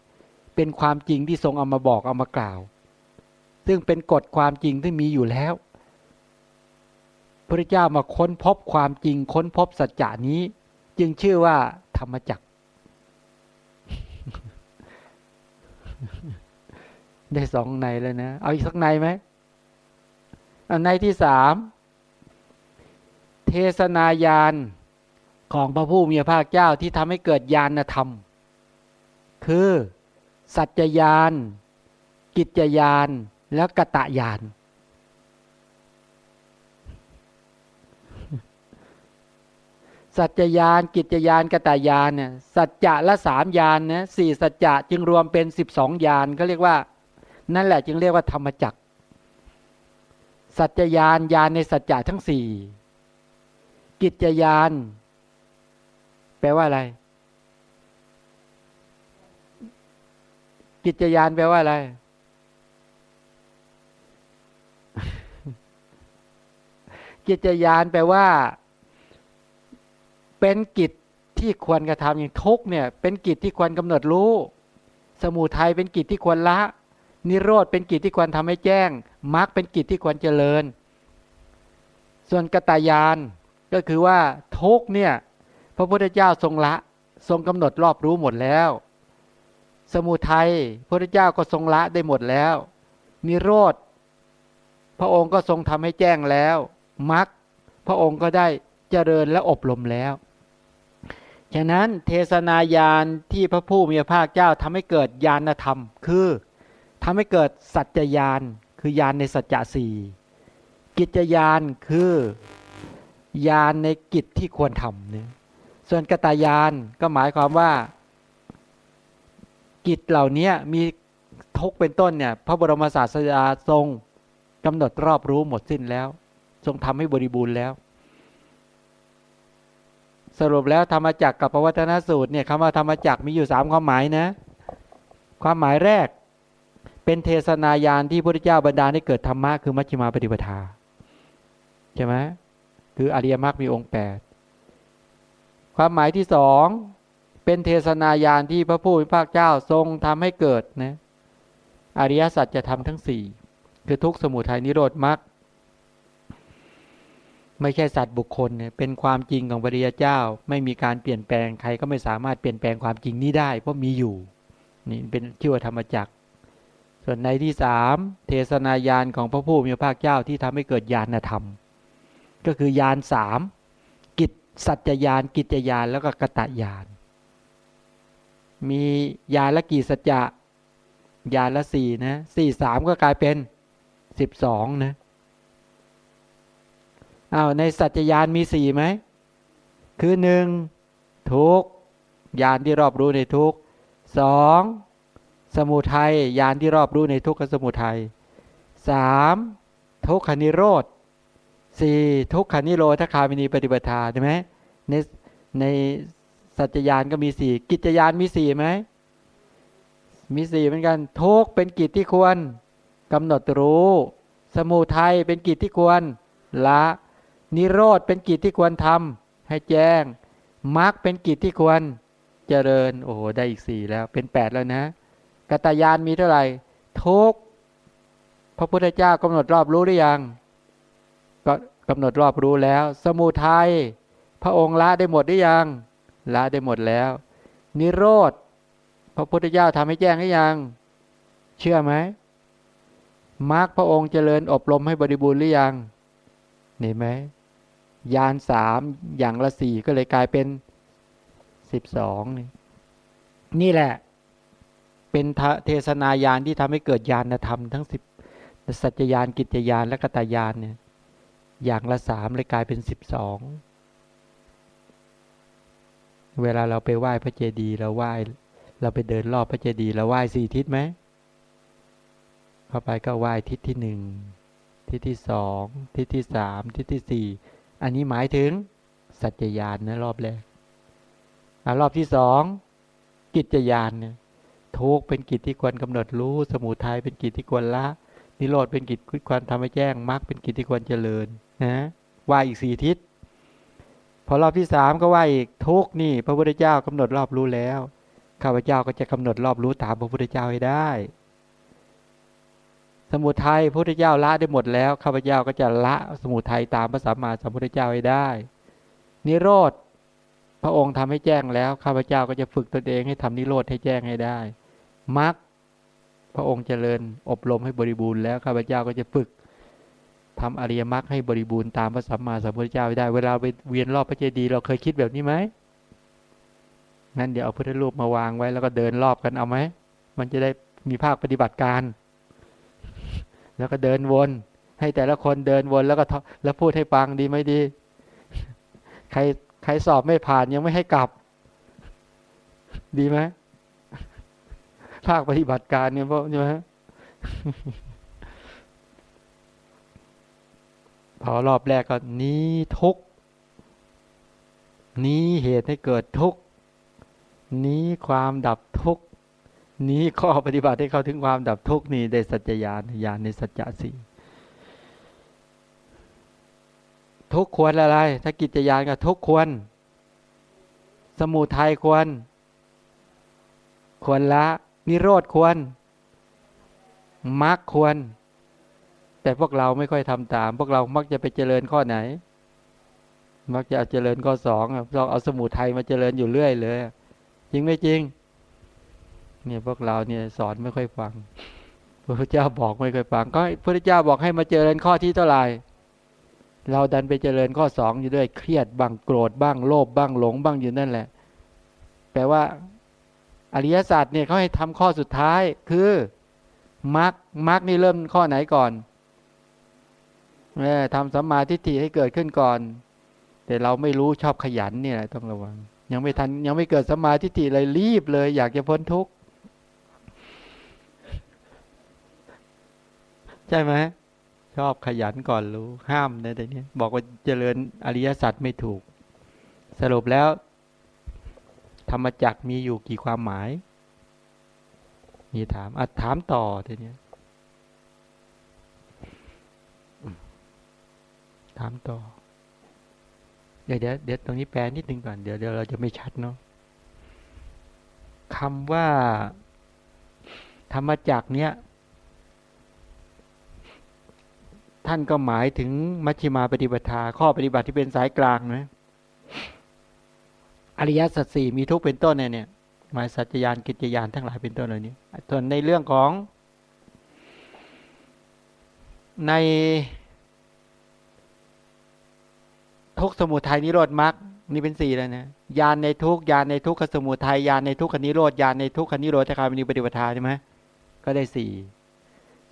เป็นความจริงที่ทรงเอามาบอกเอามากล่าว ซึ่งเป็นกฎความจริงที่มีอยู่แล้ว พระเจ้ามาค้นพบความจริงค้นพบสัจจะนี้ จึงชื่อว่า ธรรมจักรได้สองในแล้วนะ เอาอีกสักในไหมในที่สามเทศนายานของพระผู้มีพระภาคเจ้าที่ทำให้เกิดญาณธรรม คือ สัจจญาณกิจญาณ แล้วกตะญาณสัจจยาน กิจยานกตายานเนี่ยสัจจะละสามยานนะสี่สัจจะจึงรวมเป็นสิบสองยานก็เรียกว่า นั่นแหละจึงเรียกว่าธรรมจักสัจจยานยานในสัจจะทั้งสี่กิจยาน แปลว่าอะไร กิจยานแปลว่าอะไร กิจยานแปลว่า เป็นกิจที่ควรกระทำอย่างทุกเนี่ยเป็นกิจที่ควรกำหนดรู้ สมุทัยเป็นกิจที่ควรละ นิโรธเป็นกิจที่ควรทำให้แจ้งมรรคเป็นกิจที่ควรเจริญ ส่วนกตายานก็คือว่าทุกเนี่ยพระพุทธเจ้าทรงละ ทรงกำหนดรอบรู้หมดแล้ว สมุทัยพระพุทธเจ้าก็ทรงละได้หมดแล้ว นิโรธพระองค์ก็ทรงทำให้แจ้งแล้ว มรรคพระองค์ก็ได้เจริญและอบรมแล้ว ฉะนั้นเทศนายานที่พระผู้มีพระภาคเจ้าทำให้เกิดญาณธรรม คือทำให้เกิดสัจจญาณคือญาณในสัจจะสี่กิจญาณคือญาณในกิจที่ควรทำเนี่ยส่วนกตายานก็หมายความว่า กิจเหล่านี้มีทุกเป็นต้นเนี่ยพระบรมศาสดาทรงกำหนดรอบรู้หมดสิ้นแล้ว ทรงทำให้บริบูรณ์แล้ว สรุปแล้วธรรมจักรกับปวัตนสูตรเนี่ยคำว่าธรรมจักรมีอยู่สามความหมายนะ ความหมายแรก เป็นเทศนายานที่พระพุทธเจ้าบรรดาให้เกิดธรรมะคือมัชฌิมาปฏิปทาใช่ไหมคืออริยมรรคมีองค์แปดความหมายที่สองเป็นเทศนายานที่พระผู้เป็นพระเจ้าทรงทำให้เกิดนะอริยสัจจะทำทั้งสี่คือทุกสมุทัยนิโรธมรรค ไม่ใช่สัตว์บุคคลเนี่ยเป็นความจริงของพระริยเจ้า ไม่มีการเปลี่ยนแปลงใครก็ไม่สามารถเปลี่ยนแปลงความจริงนี้ได้ เพราะมีอยู่นี่เป็นชื่อว่าธรรมจักรส่วนในที่สามเทศนายานของพระผู้มีพระภาคเจ้าที่ทำให้เกิดญาณธรรม ก็คือยานสามกิจสัจจยานกิจยานแล้วก็กตะยาน มียานละกี่สัจจะยานละสี่นะสี่สามก็กลายเป็นสิบสองนะ อา้าวในสัจจยานมีสี่ไหม คือหนึ่งทุกยานที่รอบรู้ในทุกสองสมุทัยยานที่รอบรู้ในทุกขสมุทัยสามทุกขานิโรธสี่ทุกขานิโรธคามินีปฏิปทาใช่ไหมในในสัจจยานก็มีสี่กิจยานมีสี่ไหมมีสี่เหมือนกันทุกเป็นกิจที่ควรกำหนดรู้ สมุทัยเป็นกิจที่ควรละ นิโรธเป็นกิจที่ควรทำให้แจ้งมรรคเป็นกิจที่ควรเจริญ โอ้โหได้อีกสี่แล้วเป็นแปดแล้วนะกตายานมีเท่าไหร่ทุกพระพุทธเจ้ากำหนดรอบรู้หรือยัง ก็กำหนดรอบรู้แล้ว สมุทัยพระองค์ละได้หมดหรือยังละได้หมดแล้ว นิโรธพระพุทธเจ้าทำให้แจ้งหรือยัง เชื่อไหมมรรคพระองค์เจริญอบรมให้บริบูรณ์หรือยังเห็นไหม ยานสามอย่างละสี่ก็เลยกลายเป็นสิบสองนี่นี่แหละ เป็นเทศนายานที่ทำให้เกิดยานธรรมทั้งสิบสัจจยานกิจยานและกตายานเนี่ยอย่างละสามเลยกลายเป็นสิบสองเวลาเราไปไหว้พระเจดีย์เราไหว้เราไปเดินรอบพระเจดีย์เราไหว้สี่ทิศไหมเข้าไปก็ไหว้ทิศที่หนึ่งทิศที่สองทิศที่สามทิศที่สี่ อันนี้หมายถึงสัจจยานนะรอบแรกอรอบที่สองกิจยานเนี่ยทุกเป็นกิจที่ควรกำหนดรู้ สมุทัยเป็นกิจที่ควรละ นิโรธเป็นกิจที่ควรทำให้แจ้งมรรคเป็นกิจที่ควรเจริญนะว่าอีกสี่ทิศพอรอบที่สามก็ว่าอีกทุกนี่ พระพุทธเจ้ากำหนดรอบรู้แล้วข้าพเจ้าก็จะกำหนดรอบรู้ตามพระพุทธเจ้าให้ได้ สมุทัยพระพุทธเจ้าละได้หมดแล้วข้าพเจ้าก็จะละสมุทัยตามพระสัมมาสัมพุทธเจ้าให้ได้ นิโรธพระองค์ทำให้แจ้งแล้วข้าพเจ้าก็จะฝึกตนเองให้ทำนิโรธให้แจ้งให้ได้มรรคพระองค์เจริญอบรมให้บริบูรณ์แล้วข้าพเจ้าก็จะฝึกทำอริยมรรคให้บริบูรณ์ตามพระสัมมาสัมพุทธเจ้าให้ได้ เวลาไปเวียนรอบพระเจดีย์เราเคยคิดแบบนี้ไหมงั้นเดี๋ยวเอาพุทธรูปมาวางไว้แล้วก็เดินรอบกันเอาไหมมันจะได้มีภาคปฏิบัติการ แล้วก็เดินวน ให้แต่ละคนเดินวนแล้วก็แล้วพูดให้ฟังดีไหมดี ใครใครสอบไม่ผ่านยังไม่ให้กลับ ดีไหมภาคปฏิบัติการเนี่ยเพราะใช่ไหมพอรอบแรกก็นี้ทุกนี้เหตุให้เกิดทุกนี้ความดับทุก นี้ข้อปฏิบัติให้เขาถึงความดับทุกข์นี่ได้สัจญาณญาณในสัจจะสี่ทุกควรอะไร ถ้ากิจยานก็ทุกควร สมุทัยควร ควรละ นิโรธควรมรรคควร แต่พวกเราไม่ค่อยทำตาม พวกเรามักจะไปเจริญข้อไหน มักจะเจริญข้อสองเราเอาสมุทัยมาเจริญอยู่เรื่อยเลย จริงไม่จริง เนี่ยพวกเราเนี่ยสอนไม่ค่อยฟังพระพุทธเจ้าบอกไม่ค่อยฟังก็พระพุทธเจ้าบอกให้มาเจริญข้อที่เท่าไหร่เราดันไปเจริญข้อสองอยู่ด้วยเครียดบ้างโกรธบ้างโลภบ้างหลงบ้างอยู่นั่นแหละ แปลว่าอริยศาสตร์เนี่ยเขาให้ทำข้อสุดท้ายคือมรรคมรรคนี่เริ่มข้อไหนก่อนเออทำสัมมาทิฏฐิให้เกิดขึ้นก่อน แต่เราไม่รู้ชอบขยันเนี่ยต้องระวัง ยังไม่ทันยังไม่เกิดสัมมาทิฏฐิเลยรีบเลย อยากจะพ้นทุกข์ ใช่ไหมชอบขยันก่อนรู้ห้ามในแต่นี้บอกว่าเจริญอริยสัจไม่ถูก สรุปแล้ว ธรรมจักมีอยู่กี่ความหมาย มีถามอะถามต่อทีนี้ถามต่อ เดี๋ยวเดี๋ยวเดี๋ยวตรงนี้แปลนิดนึงก่อนเดี๋ยวเดี๋ยวเราจะไม่ชัดเนาะคำว่า ธรรมจักเนี้ย ท่านก็หมายถึงมัชฌิมาปฏิปทา ข้อปฏิบัติที่เป็นสายกลางนะอริยสัจสี่มีทุกเป็นต้นเนี่ยเนี่ยหมายสัจจยานกิจยานทั้งหลายเป็นต้นเหล่านี้ส่วนในเรื่องของ ในทุกสมุทัยนิโรธมรรคนี่เป็นสี่แล้วนะยานในทุกยานในทุกขสมุทัยยานในทุกขนิโรธยานในทุกขนิโรธคามินีปฏิปทาใช่ไหมก็ได้สี่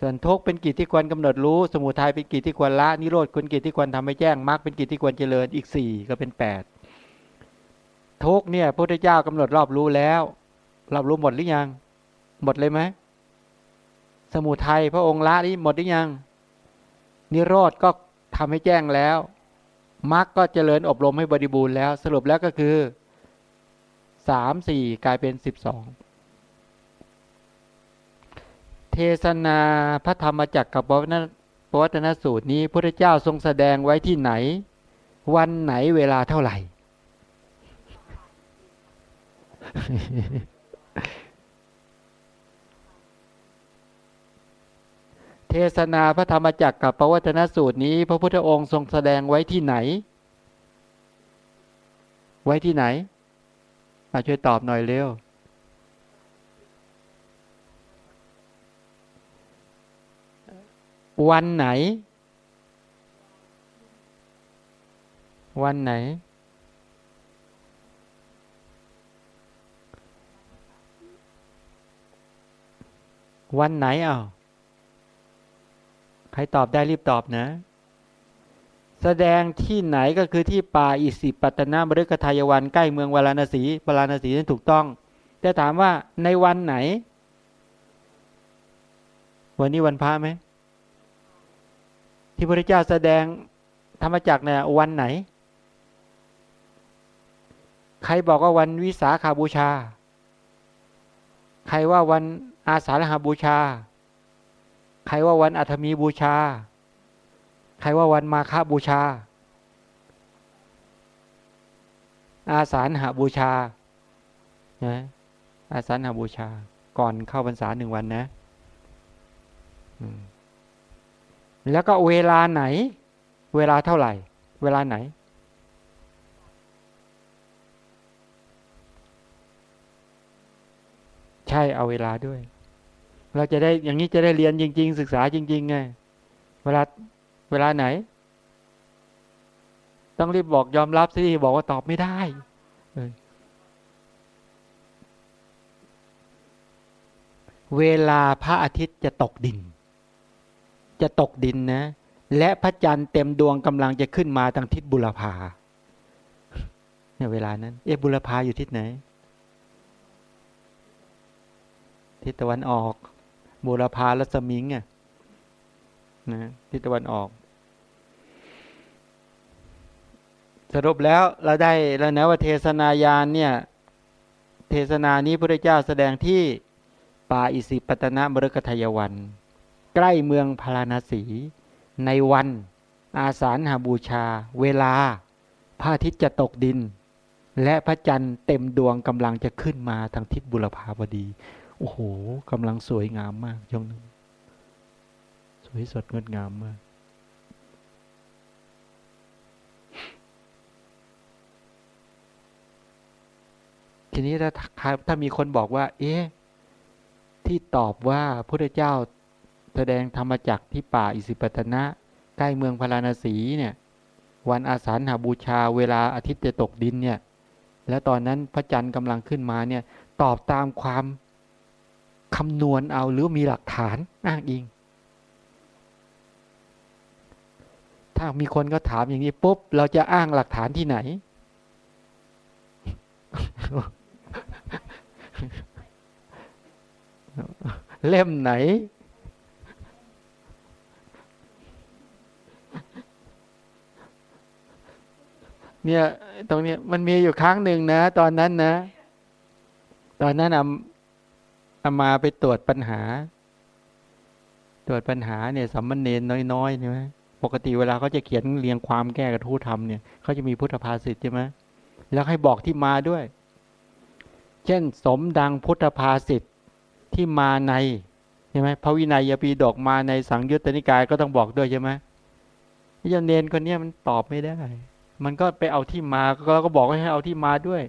ส่วนทุกเป็นกิจที่ควรกำหนดรู้ สมุทัยเป็นกิจที่ควรละ นิโรธเป็นกิจที่ควรทำให้แจ้งมรรคเป็นกิจที่ควรเจริญอีกสี่ก็เป็นแปดทุกเนี่ยพระพุทธเจ้ากำหนดรอบรู้แล้วรอบรู้หมดหรือยัง หมดเลยไหมสมุทัยพระองค์ละนี่หมดหรือยัง นิโรธก็ทำให้แจ้งแล้วมรรคก็เจริญอบรมให้บริบูรณ์แล้ว สรุปแล้วก็คือสามสี่กลายเป็นสิบสอง ทศนาพระธรรมจักรกับปวัตนสูตรนี้พระเจ้าทรงแสดงไว้ที่ไหน วันไหนเวลาเท่าไหร่ เทศนาพระธรรมจักรกับปวัตนสูตรนี้ พระพุทธองค์ทรงแสดงไว้ที่ไหน ไว้ที่ไหนมาช่วยตอบหน่อยเร็ว วันไหน วันไหน วันไหนอะใครตอบได้รีบตอบนะแสดงที่ไหนก็คือที่ป่าอิสิปตนามฤกทายวันใกล้เมืองวาราณสีวาราณสีนั้นถูกต้อง แต่ถามว่าในวันไหน วันนี้วันพระไหม ที่พระเจ้าแสดงธรรมจักเนี่ยวันไหน ใครบอกว่าวันวิสาขาบูชา ใครว่าวันอาสาฬหาบูชา ใครว่าวันอัฐมีบูชา ใครว่าวันมาฆบูชา อาสาฬหาบูชานะอาสาฬหาบูชา ก่อนเข้าพรรษาหนึ่งวันนะ อืม แล้วก็เวลาไหน เวลาเท่าไหร่ เวลาไหน ใช่เอาเวลาด้วย เราจะได้อย่างนี้จะได้เรียนจริง ๆ ศึกษาจริงๆไงเวลาเวลาไหน ต้องรีบบอกยอมรับสิบอกว่าตอบไม่ได้เวลาพระอาทิตย์จะตกดิน จะตกดินนะ และพระจันทร์เต็มดวงกำลังจะขึ้นมาทางทิศบุรพาเนี่ยเวลานั้น เอ๊ะบุรพาอยู่ทิศไหน ทิศตะวันออก บุรพาและสมิงอะนะทิศตะวันออก สรุปแล้วเราได้แล้วนะว่าเทศนายานเนี่ย เทศนานี้พระเจ้าแสดงที่ป่าอิสิปตนะมฤคทยวัน ใกล้เมืองพาราณสี ในวัน อาสาฬหาบูชา เวลาพระอาทิตย์จะตกดิน และพระจันทร์เต็มดวงกำลังจะขึ้นมาทางทิศบุรพาบดี โอ้โหกำลังสวยงามมากช่วงนั้นสวยสดงดงามมากทีนี้ถ้าถ้ามีคนบอกว่า เอ๊ะที่ตอบว่าพระเจ้า แสดงธรรมจักที่ป่าอิสิปตนะใกล้เมืองพาราณสีเนี่ยวันอาสาฬหาบูชาเวลาอาทิตย์จะตกดินเนี่ยแล้วตอนนั้นพระจันทร์กำลังขึ้นมาเนี่ยตอบตามความคำนวณเอาหรือมีหลักฐานอ้างอิง ถ้ามีคนก็ถามอย่างนี้ปุ๊บเราจะอ้างหลักฐานที่ไหน เล่มไหน เนี่ยตรงนี้มันมีอยู่ครั้งหนึ่งนะ ตอนนั้นนะ ตอนนั้นอาอามาไปตรวจปัญหา ตรวจปัญหาเนี่ยสัมมเนนน้อยๆใช่ไหมปกติเวลาเขาจะเขียนเรียงความแก้กระทู้ธรรมเนี่ยเขาจะมีพุทธภาษิตใช่ไหมแล้วให้บอกที่มาด้วย เช่น สมดังพุทธภาษิตที่มาในใช่ไหมพระวินัยยปีดอกมาในสังยุตตนิกายก็ต้องบอกด้วยใช่ไหมยาเนนคนนี้มันตอบไม่ได้ มันก็ไปเอาที่มาแล้วก็บอกให้เอาที่มาด้วย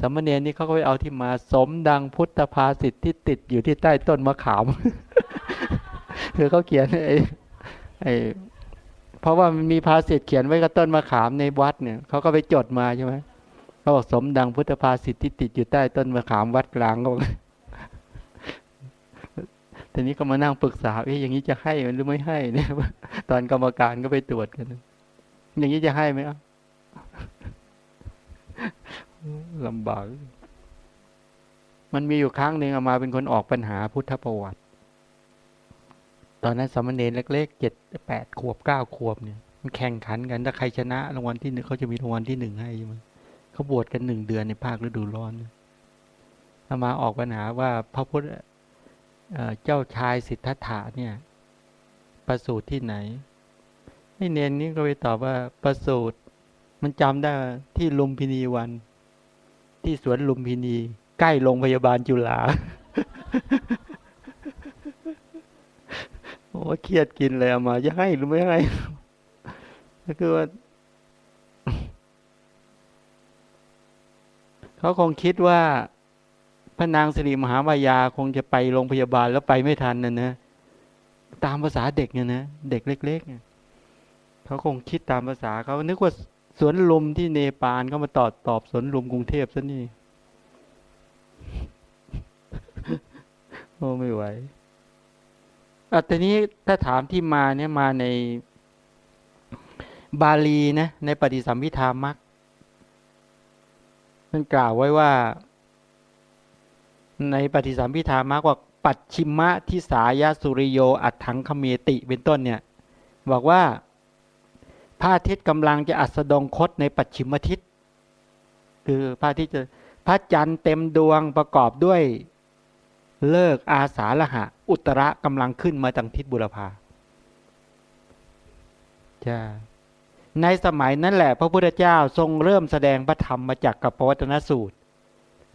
สมณเณรนี่เขาก็ไปเอาที่มาสมดังพุทธภาษิตที่ติดอยู่ที่ใต้ต้นมะขามคือเขาเขียนไอ้ไอ้เพราะว่ามันมีภาษิตเขียนไว้กับต้นมะขามในวัดเนี่ยเขาก็ไปจดมาใช่ไหมเขาบอกสมดังพุทธภาษิตที่ติดอยู่ใต้ต้นมะขามวัดกลางก็ทีนี้ก็มานั่งปรึกษาเอ๊ะอย่างนี้จะให้หรือไม่ให้เนี่ยตอนกรรมการก็ไปตรวจกัน อย่างนี้จะให้ไหมอะ ลำบาก มันมีอยู่ครั้งหนึ่งอามาเป็นคนออกปัญหาพุทธประวัติ ตอนนั้นสมณเณรเล็กๆเจ็ดแปดขวบเก้าขวบเนี่ยมันแข่งขันกันถ้าใครชนะรางวัลที่หนึ่งเขาจะมีรางวัลที่หนึ่งให้ใช่ไหมเขาบวชกันหนึ่งเดือนในภาคฤดูร้อนอามาออกปัญหาว่าพระพุทธเจ้าชายสิทธัตถะเนี่ย ประสูติที่ไหนให้เนนนี้ก็ไปตอบว่าประสูติ มันจำได้ที่ลุมพินีวัน ที่สวนลุมพินี ใกล้โรงพยาบาลจุฬาโอ้เครียดกินเลยมาจะให้หรือไม่ให้ก็คือว่าเขาคงคิดว่าพระนางสิริมหาวายาคงจะไปโรงพยาบาลแล้วไปไม่ทันนะนะตามภาษาเด็กเนี่ยนะเด็กเล็กๆเนี่ยเขาคงคิดตามภาษาเขานึกว่า สวนลมที่เนปาลเขามาตอบตอบสวนลมกรุงเทพซะนี่โอ้ไม่ไหวอัตนี้ถ้าถามที่มาเนี่ยมาในบาลีนะในปฏิสัมพิธามักมันกล่าวไว้ว่า ในปฏิสัมพิธามากว่าปัจฉิมะทิสายาสุริโยอัตถังคเมติเป็นต้นเนี่ย บอกว่า พระอาทิตย์กำลังจะอัสดงคตในปัจฉิมทิศคือพระอาทิตย์จะพระจันทร์เต็มดวงประกอบด้วยฤกษ์อาสาฬหะ อุตตระกำลังขึ้นมาจากทิศบุรพาจะในสมัยนั้นแหละ พระพุทธเจ้าทรงเริ่มแสดงพระธรรมจักกัปปวัตนสูตร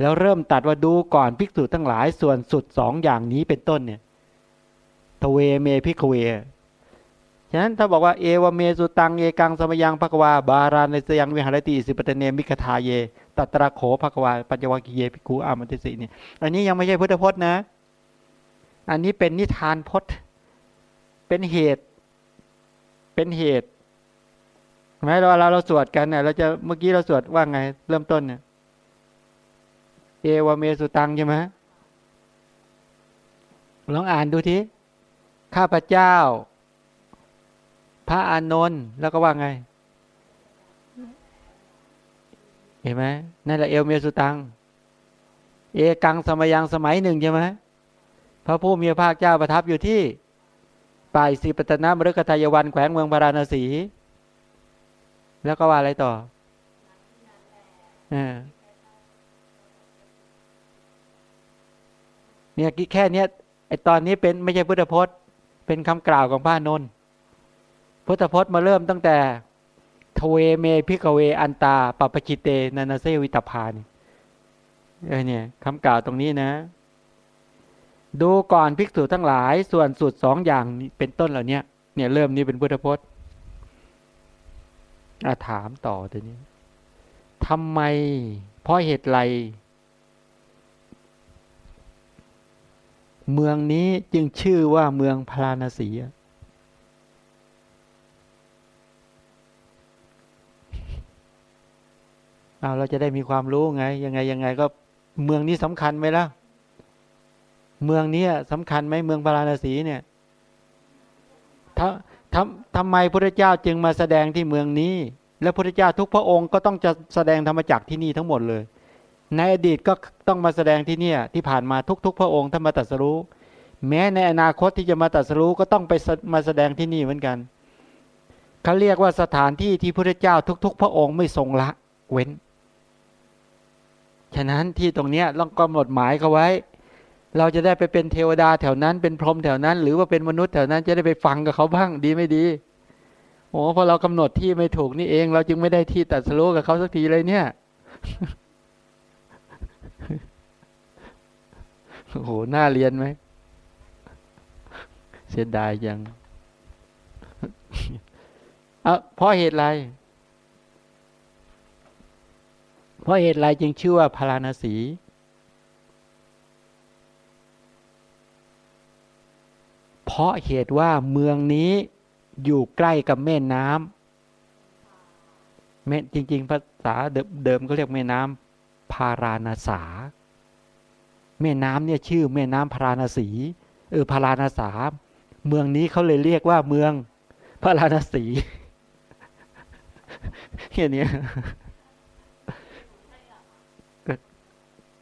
แล้วเริ่มตรัสว่าดูก่อนภิกษุทั้งหลายส่วนสุดสองอย่างนี้เป็นต้นเนี่ยทเวเม ภิกขะเว ฉะนั้นถ้าบอกว่าเอวัมเมสุตังเอกัง สะมะยัง ภะคะวา พาราณะสิยังวิหะระติ อิสิปะตะเนมิคะทาเยตัตระโขภควาปัญจวัคคีเยพิกูอามันติสิเนี่ยอันนี้ยังไม่ใช่พุทธพจน์นะ อันนี้เป็นนิทานพจน์ เป็นเหตุ เป็นเหตุไหมเราเราเราสวดกันเนี่ยเราจะเมื่อกี้เราสวดว่าไง เริ่มต้นเนี่ยเอวเมสุตังใช่ไหมลองอ่านดูทีข้าพเจ้า พระอานนท์แล้วก็ว่าไง เห็นไหมนั่นแหละเอวเมสุตัง เอกังสมัยยังสมัยหนึ่งใช่ไหมพระผู้มีพระภาคเจ้าประทับอยู่ที่ป่ายสีปตนามฤคทายวันแขวงเมืองพาราณสี แล้วก็ว่าอะไรต่ออ่าเนี่ยแค่เนี้ยไอตอนนี้เป็นไม่ใช่พุทธพจน์ เป็นคำกล่าวของพระนนท์ พุทธพจน์มาเริ่มตั้งแต่ทเวเม ภิกขะเวอันตาปัพพะชิเตนะ นะ เสวิตัพพานี่เออเนี่ยคำกล่าวตรงนี้นะ ดูก่อนภิกษุทั้งหลาย ส่วนสุดสองอย่างเป็นต้นเหล่านี้เนี่ยเริ่มนี้เป็นพุทธพจน์อาถามต่อตัวนี้ทำไม เพราะเหตุไร เมืองนี้จึงชื่อว่าเมืองพาราณสี เอาเราจะได้มีความรู้ไง ยังไงยังไงก็เมืองนี้สำคัญไหมล่ะ เมืองนี้สำคัญไหมเมืองพาราณสีเนี่ยททำทำไมพระเจ้าจึงมาแสดงที่เมืองนี้ และพระเจ้าทุกพระองค์ก็ต้องจะแสดงธรรมจักที่นี่ทั้งหมดเลย ในอดีตก็ต้องมาแสดงที่เนี่ย ที่ผ่านมาทุก ๆ พระองค์ท่านมาตรัสรู้ แม้ในอนาคตที่จะมาตรัสรู้ก็ต้องไปมาแสดงที่นี่เหมือนกันเขาเรียกว่าสถานที่ที่พระเจ้าทุก ๆ พระองค์ไม่ทรงละ เว้น ฉะนั้นที่ตรงเนี้ยต้องกำหนดหมายเขาไว้ เราจะได้ไปเป็นเทวดาแถวนั้น เป็นพรหมแถวนั้น หรือว่าเป็นมนุษย์แถวนั้นจะได้ไปฟังกับเขาบ้างดีไม่ดีโอ้พอเรากำหนดที่ไม่ถูกนี่เอง เราจึงไม่ได้ที่ตัดสู้กับเขาสักทีเลยเนี่ยโอ้โหน่าเรียนไหมเสียดายยังอะเพราะเหตุไร เพราะเหตุไรจึงชื่อว่าพาราณสี เพราะเหตุว่าเมืองนี้อยู่ใกล้กับแม่น้ำแม่จริง ๆ ภาษาเดิมก็เรียกแม่น้ำพาราณสา แม่น้ำเนี่ยชื่อแม่น้ำพาราณสี เออพาราณสา เมืองนี้เขาเลยเรียกว่าเมืองพาราณสีแค่นี้ก็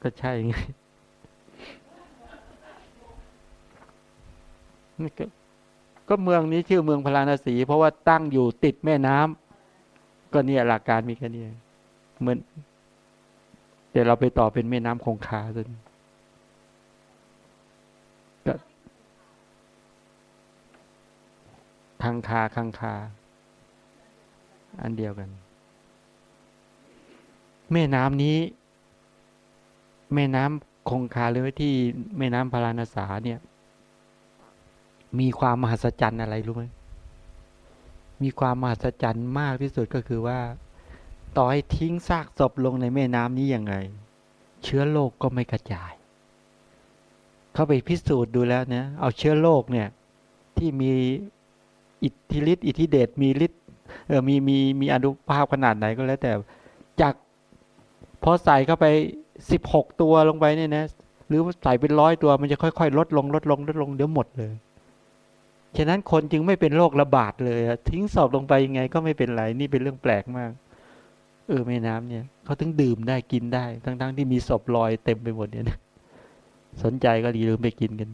ก็ใช่ไงนี่ก็ก็เมืองนี้ชื่อเมืองพาราณสี เพราะว่าตั้งอยู่ติดแม่น้ำก็เนี่ยหลักการมีแค่นี้เหมือนเดี๋ยวเราไปต่อเป็นแม่น้ำคงคาสิก็คังคาคังคา อันเดียวกัน แม่น้ำนี้ แม่น้ำคงคาหรือที่แม่น้ำพาราณสาเนี่ย มีความมหัศจรรย์อะไรรู้ไหมมีความมหัศจรรย์มากที่สุดก็คือว่า ต่อให้ทิ้งซากศพลงในแม่น้ำนี้ยังไง เชื้อโรคกก็ไม่กระจาย เขาไปพิสูจน์ดูแล้วเนี่ยเอาเชื้อโรคเนี่ย ที่มีอิทธิฤทธิ์อิทธิเดชมีฤทธิ์เออมีมีมีอนุภาพขนาดไหนก็แล้วแต่จากพอใส่เข้าไป สิบหกตัวลงไปเนี่ยนะ หรือใส่เป็นร้อยตัวมันจะค่อยๆ ลดลงลดลงลดลงเดี๋ยวหมดเลย ฉะนั้นคนจึงไม่เป็นโรคระบาดเลยทิ้งสอบลงไปยังไงก็ไม่เป็นไรนี่เป็นเรื่องแปลกมาก เออแม่น้ำเนี่ยเขาถึงดื่มได้กินได้ ทั้งๆทที่มีศพลอยเต็มไปหมดเนี่ยสนใจก็ดีลืมไปกินกัน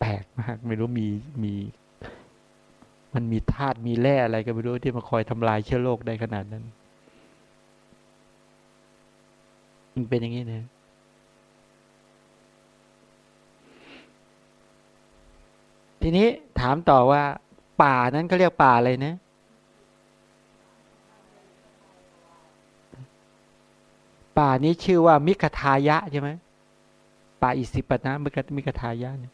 แปลกมาก ไม่รู้มีมี มันมีธาตุมีแร่อะไรก็ไม่รู้ที่มาคอยทำลายเชื้อโรคได้ขนาดนั้น มันเป็นอย่างนี้เนี่ยทีนี้ถามต่อว่า ป่านั้นเขาเรียกป่าอะไรนะ ป่านี้ชื่อว่ามิกทายะใช่ไหมป่าอิสิปตนะมิกมิกทายะเนี่ย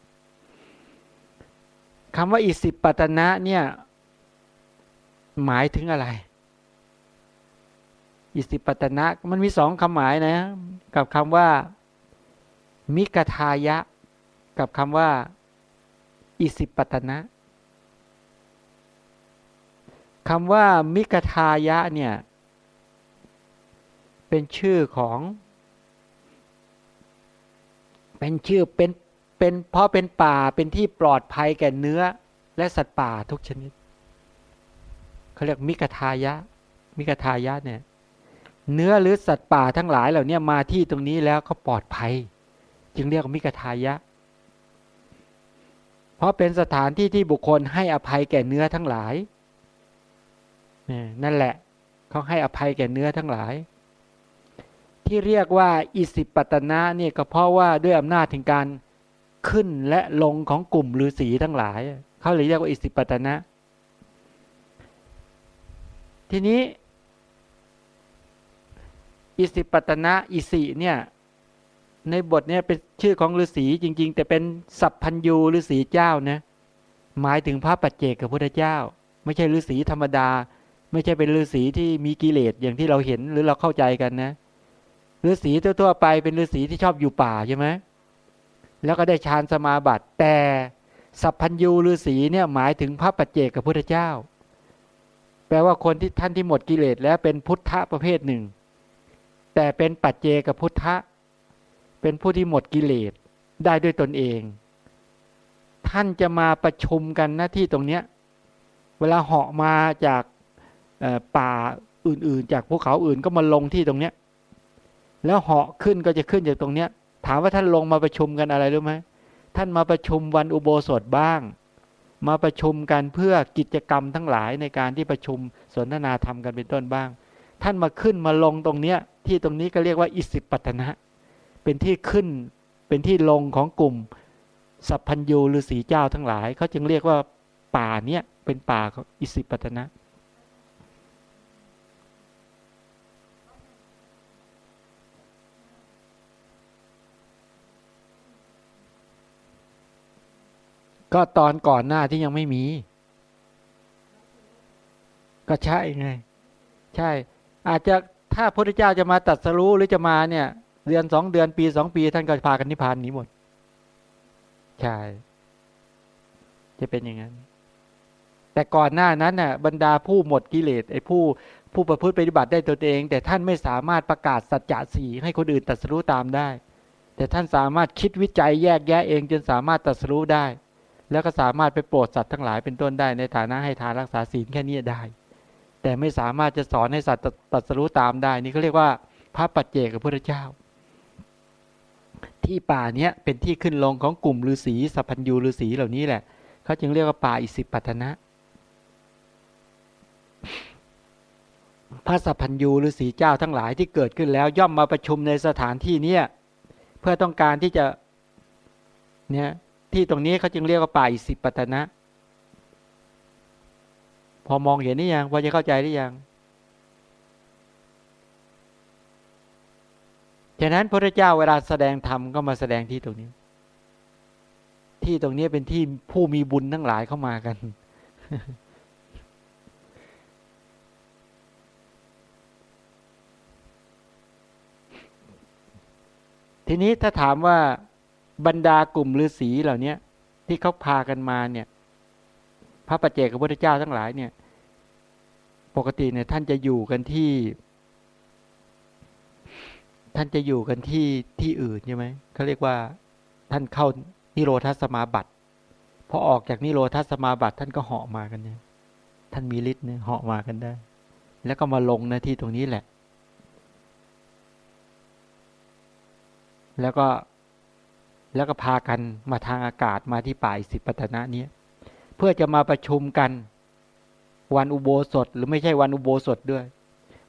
คำว่าอิสิปตนะเนี่ย หมายถึงอะไร อิสิปตนะมันมีสองคำหมายนะ กับคำว่า มิกทายะ กับคำว่า อิสิปตนะคำว่ามิกทายะเนี่ย เป็นชื่อของ เป็นชื่อเป็นเป็นเพราะเป็นป่าเป็นที่ปลอดภัยแก่เนื้อ และสัตว์ป่าทุกชนิดเขาเรียกมิกทายะ มิกทายะเนี่ย เนื้อหรือสัตว์ป่าทั้งหลายเหล่านี้มาที่ตรงนี้แล้วเขาปลอดภัย จึงเรียกมิกทายะ เพราะเป็นสถานที่ที่บุคคลให้อภัยแก่เนื้อทั้งหลายนั่นแหละเขาให้อภัยแก่เนื้อทั้งหลาย ที่เรียกว่าอิสิปตนะเนี่ยก็เพราะว่าด้วยอำนาจถึงการขึ้นและลงของกลุ่มฤาษีทั้งหลาย เขาเลยเรียกว่าอิสิปตนะ ทีนี้ อิสิปตนะอิสิเนี่ยในบทเนี้เป็นชื่อของฤาษีจริง ๆ แต่เป็นสัพพัญยูฤาษีเจ้านะหมายถึงพระปัจเจกกับพุทธเจ้า ไม่ใช่ฤาษีธรรมดา ไม่ใช่เป็นฤาษีที่มีกิเลสอย่างที่เราเห็นหรือเราเข้าใจกันนะฤาษีทั่วๆไปเป็นฤาษีที่ชอบอยู่ป่าใช่ไหมแล้วก็ได้ฌานสมาบัติ แต่สัพพัญยูฤาษีเนี่ยหมายถึงพระปัจเจกกับพุทธเจ้า แปลว่าคนที่ท่านที่หมดกิเลสแล้วเป็นพุทธะประเภทหนึ่ง แต่เป็นปัจเจกพุทธะ เป็นผู้ที่หมดกิเลสได้ด้วยตนเอง ท่านจะมาประชุมกันหน้าที่ตรงเนี้ย เวลาเหาะมาจากป่าอื่นๆ จากภูเขาอื่นก็มาลงที่ตรงเนี้ย แล้วเหาะขึ้นก็จะขึ้นจากตรงเนี้ย ถามว่าท่านลงมาประชุมกันอะไรรู้ไหมท่านมาประชุมวันอุโบสถบ้าง มาประชุมกันเพื่อกิจกรรมทั้งหลายในการที่ประชุมสนทนาธรรมกันเป็นต้นบ้าง ท่านมาขึ้นมาลงตรงเนี้ย ที่ตรงนี้ก็เรียกว่าอิสิปตนะ เป็นที่ขึ้นเป็นที่ลงของกลุ่ม สัพพัญญูหรือสีเจ้าทั้งหลายเขาจึงเรียกว่าป่าเนี้ยเป็นป่าของอิสิปตนะก็ตอนก่อนหน้าที่ยังไม่มี ก็ใช่ไง ใช่ อาจจะถ้าพระพุทธเจ้าจะมาตัดสรู้หรือจะมาเนี่ย เดือนสองเดือนปีสองปี ท่านก็พากันนิพพานนี้หมด ใช่ จะเป็นอย่างนั้น แต่ก่อนหน้านั้นน่ะบรรดาผู้หมดกิเลสไอ้ผู้ผู้ประพฤติปฏิบัติได้ตัวเอง แต่ท่านไม่สามารถประกาศสัจจะสีให้คนอื่นตัดสรู้ตามได้ แต่ท่านสามารถคิดวิจัยแยกแยะเองจนสามารถตัดสรู้ได้ แล้วก็สามารถไปโปรดสัตว์ทั้งหลายเป็นต้นได้ในฐานะให้ทานรักษาศีลแค่นี้ได้ แต่ไม่สามารถจะสอนให้สัตว์ตัดสรู้ตามได้ นี่เขาเรียกว่า พระปัจเจกพระพุทธเจ้า ที่ป่าเนี้ยเป็นที่ขึ้นลงของกลุ่มฤาษีสัพพัญญูฤาษีเหล่านี้แหละเขาจึงเรียกว่าป่าอิสิปัตนะพระสัพพัญญูฤาษีเจ้าทั้งหลายที่เกิดขึ้นแล้วย่อมมาประชุมในสถานที่เนี้ยเพื่อต้องการที่จะเนี่ยที่ตรงนี้เขาจึงเรียกว่าป่าอิสิปัตนะ พอมองเห็นนี่ยังพอจะเข้าใจหรือยังฉะนั้นพระเจ้าเวลาแสดงธรรมก็มาแสดงที่ตรงนี้ ที่ตรงนี้เป็นที่ผู้มีบุญทั้งหลายเข้ามากัน ทีนี้ถ้าถามว่าบรรดากลุ่มฤาษีเหล่านี้ที่เขาพากันมาเนี่ย พระปัจเจกพระพุทธเจ้าทั้งหลายเนี่ย ปกติเนี่ยท่านจะอยู่กันที่ ท่านจะอยู่กันที่ที่อื่นใช่ไหมเขาเรียกว่าท่านเข้านิโรธาสมาบัติพอออกจากนิโรธาสมาบัติท่านก็เหาะมากันเนี่ย ท่านมีฤทธิ์เนี่ยเหาะมากันได้ แล้วก็มาลงหน้าที่ตรงนี้แหละ แล้วก็แล้วก็พากันมาทางอากาศมาที่ป่าสิปตนะนี้ เพื่อจะมาประชุมกัน วันอุโบสถหรือไม่ใช่วันอุโบสถด้วย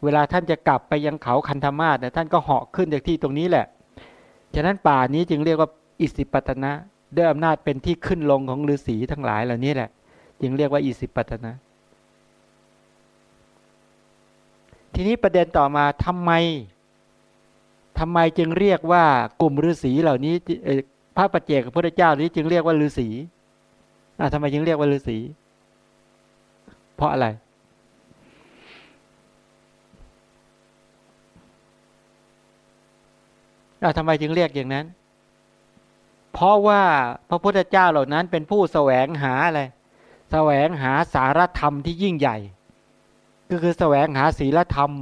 เวลาท่านจะกลับไปยังเขาคันธมาศนะท่านก็เหาะขึ้นจากที่ตรงนี้แหละ ฉะนั้นป่านี้จึงเรียกว่าอิสิปตนะด้วยอำนาจเป็นที่ขึ้นลงของฤาษีทั้งหลายเหล่านี้แหละ จึงเรียกว่าอิสิปตนะ ทีนี้ประเด็นต่อมาทำไมทำไมจึงเรียกว่ากลุ่มฤาษีเหล่านี้พระปัจเจกพระพุทธเจ้านี้จึงเรียกว่าฤาษี อ่าทำไมจึงเรียกว่าฤาษี เพราะอะไร อ่าทำไมจึงเรียกอย่างนั้น เพราะว่าพระพุทธเจ้าเหล่านั้น เป็นผู้แสวงหาอะไร แสวงหาสารธรรมที่ยิ่งใหญ่ ก็คือแสวงหาศีลธรรม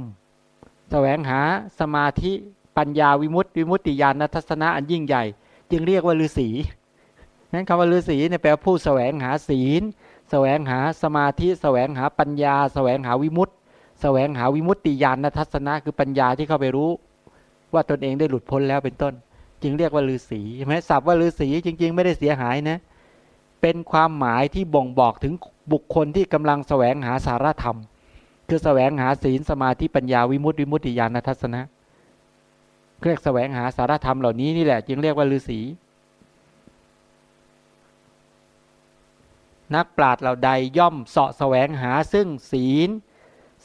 แสวงหาสมาธิปัญญาวิมุตติวิมุตติญาณทัศนะอันยิ่งใหญ่ จึงเรียกว่าฤาษี นั้นคำว่าฤาษีเนี่ยแปลว่าผู้แสวงหาศีล แสวงหาสมาธิ แสวงหาปัญญา แสวงหาวิมุตติ แสวงหาวิมุตติญาณทัศนะคือปัญญาที่เข้าไปรู้ ว่าตนเองได้หลุดพ้นแล้วเป็นต้น จึงเรียกว่าฤาษีใช่ไหมศัพท์ว่าฤาษีจริง ๆ ไม่ได้เสียหายนะ เป็นความหมายที่บ่งบอกถึงบุคคลที่กำลังแสวงหาสารธรรม คือแสวงหาศีลสมาธิปัญญาวิมุตติวิมุตติญาณทัศนะเรียกแสวงหาสารธรรมเหล่านี้นี่แหละ จึงเรียกว่าฤาษี นักปราชญ์เหล่าใดย่อมเสาะแสวงหาซึ่งศีล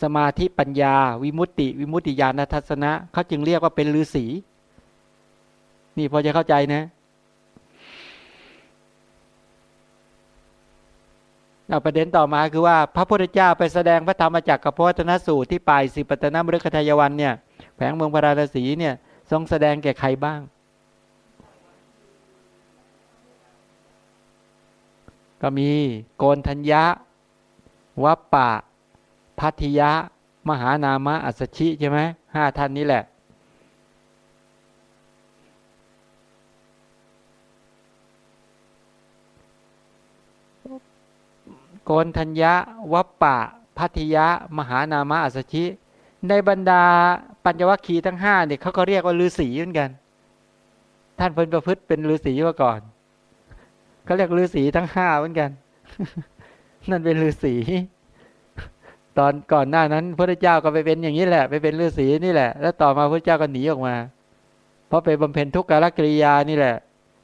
สมาธิปัญญา วิมุตติ วิมุตติญาณทัศนะเขาจึงเรียกว่าเป็นฤาษีนี่พอจะเข้าใจนะเอาประเด็นต่อมาคือว่าพระพุทธเจ้าไปแสดงพระธรรมจักรกับพระวัฒนสูตรที่ปลายสิปตนมฤคทายวันเนี่ยแผงเมืองพระราชสีเนี่ยทรงแสดงแก่ใครบ้าง ก็มีโกนทัญญะวัปปะ พัทยะ มหานามะอัสชิใช่ไหมห้าท่านนี้แหละ โกนทัญญะวัปปะ พัทยะ มหานามะอัสชิ ในบรรดาปัญจวัคคีทั้งห้าเนี่ยเขาก็เรียกว่าฤาษีเหมือนกัน ท่านเป็นประพฤติเป็นฤาษีมาก่อน เขาเรียกฤาษีทั้งห้าเหมือนกัน นั่นเป็นฤาษีตอนก่อนหน้านั้นพระเจ้าก็ไปเป็นอย่างนี้แหละ ไปเป็นฤาษีนี่แหละ แล้วต่อมาพระเจ้าก็หนีออกมา เพราะไปบำเพ็ญทุกขลกิริยานี่แหละ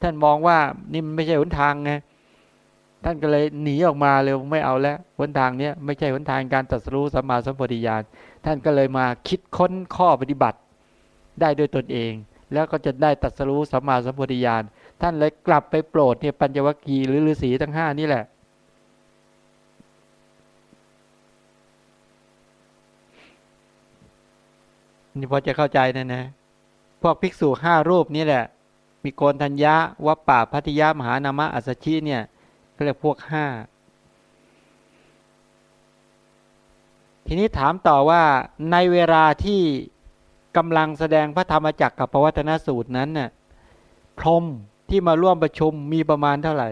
ท่านมองว่านี่มันไม่ใช่หนทางไงท่านก็เลยหนีออกมาเลยไม่เอาแล้วหนทางเนี้ยไม่ใช่หนทางการตรัสรู้สัมมาสัมปวิญาณท่านก็เลยมาคิดค้นข้อปฏิบัติ ได้ด้วยตนเอง แล้วก็จะได้ตรัสรู้สัมมาสัมปวิญาณ ท่านเลยกลับไปโปรดเนี่ยปัญจวัคคีย์หรือฤาษีทั้งห้านี่แหละ นี่พอจะเข้าใจนะนะ พวกภิกษุห้ารูปนี่แหละ มีโกนทัญญะวัปป่าพัทยามหานามะอัสชิเนี่ยก็เรียกพวกห้าทีนี้ถามต่อว่าในเวลาที่กำลังแสดงพระธรรมจักรกับปวัตนสูตรนั้นน่ะพรม ที่มาร่วมประชุมมีประมาณเท่าไหร่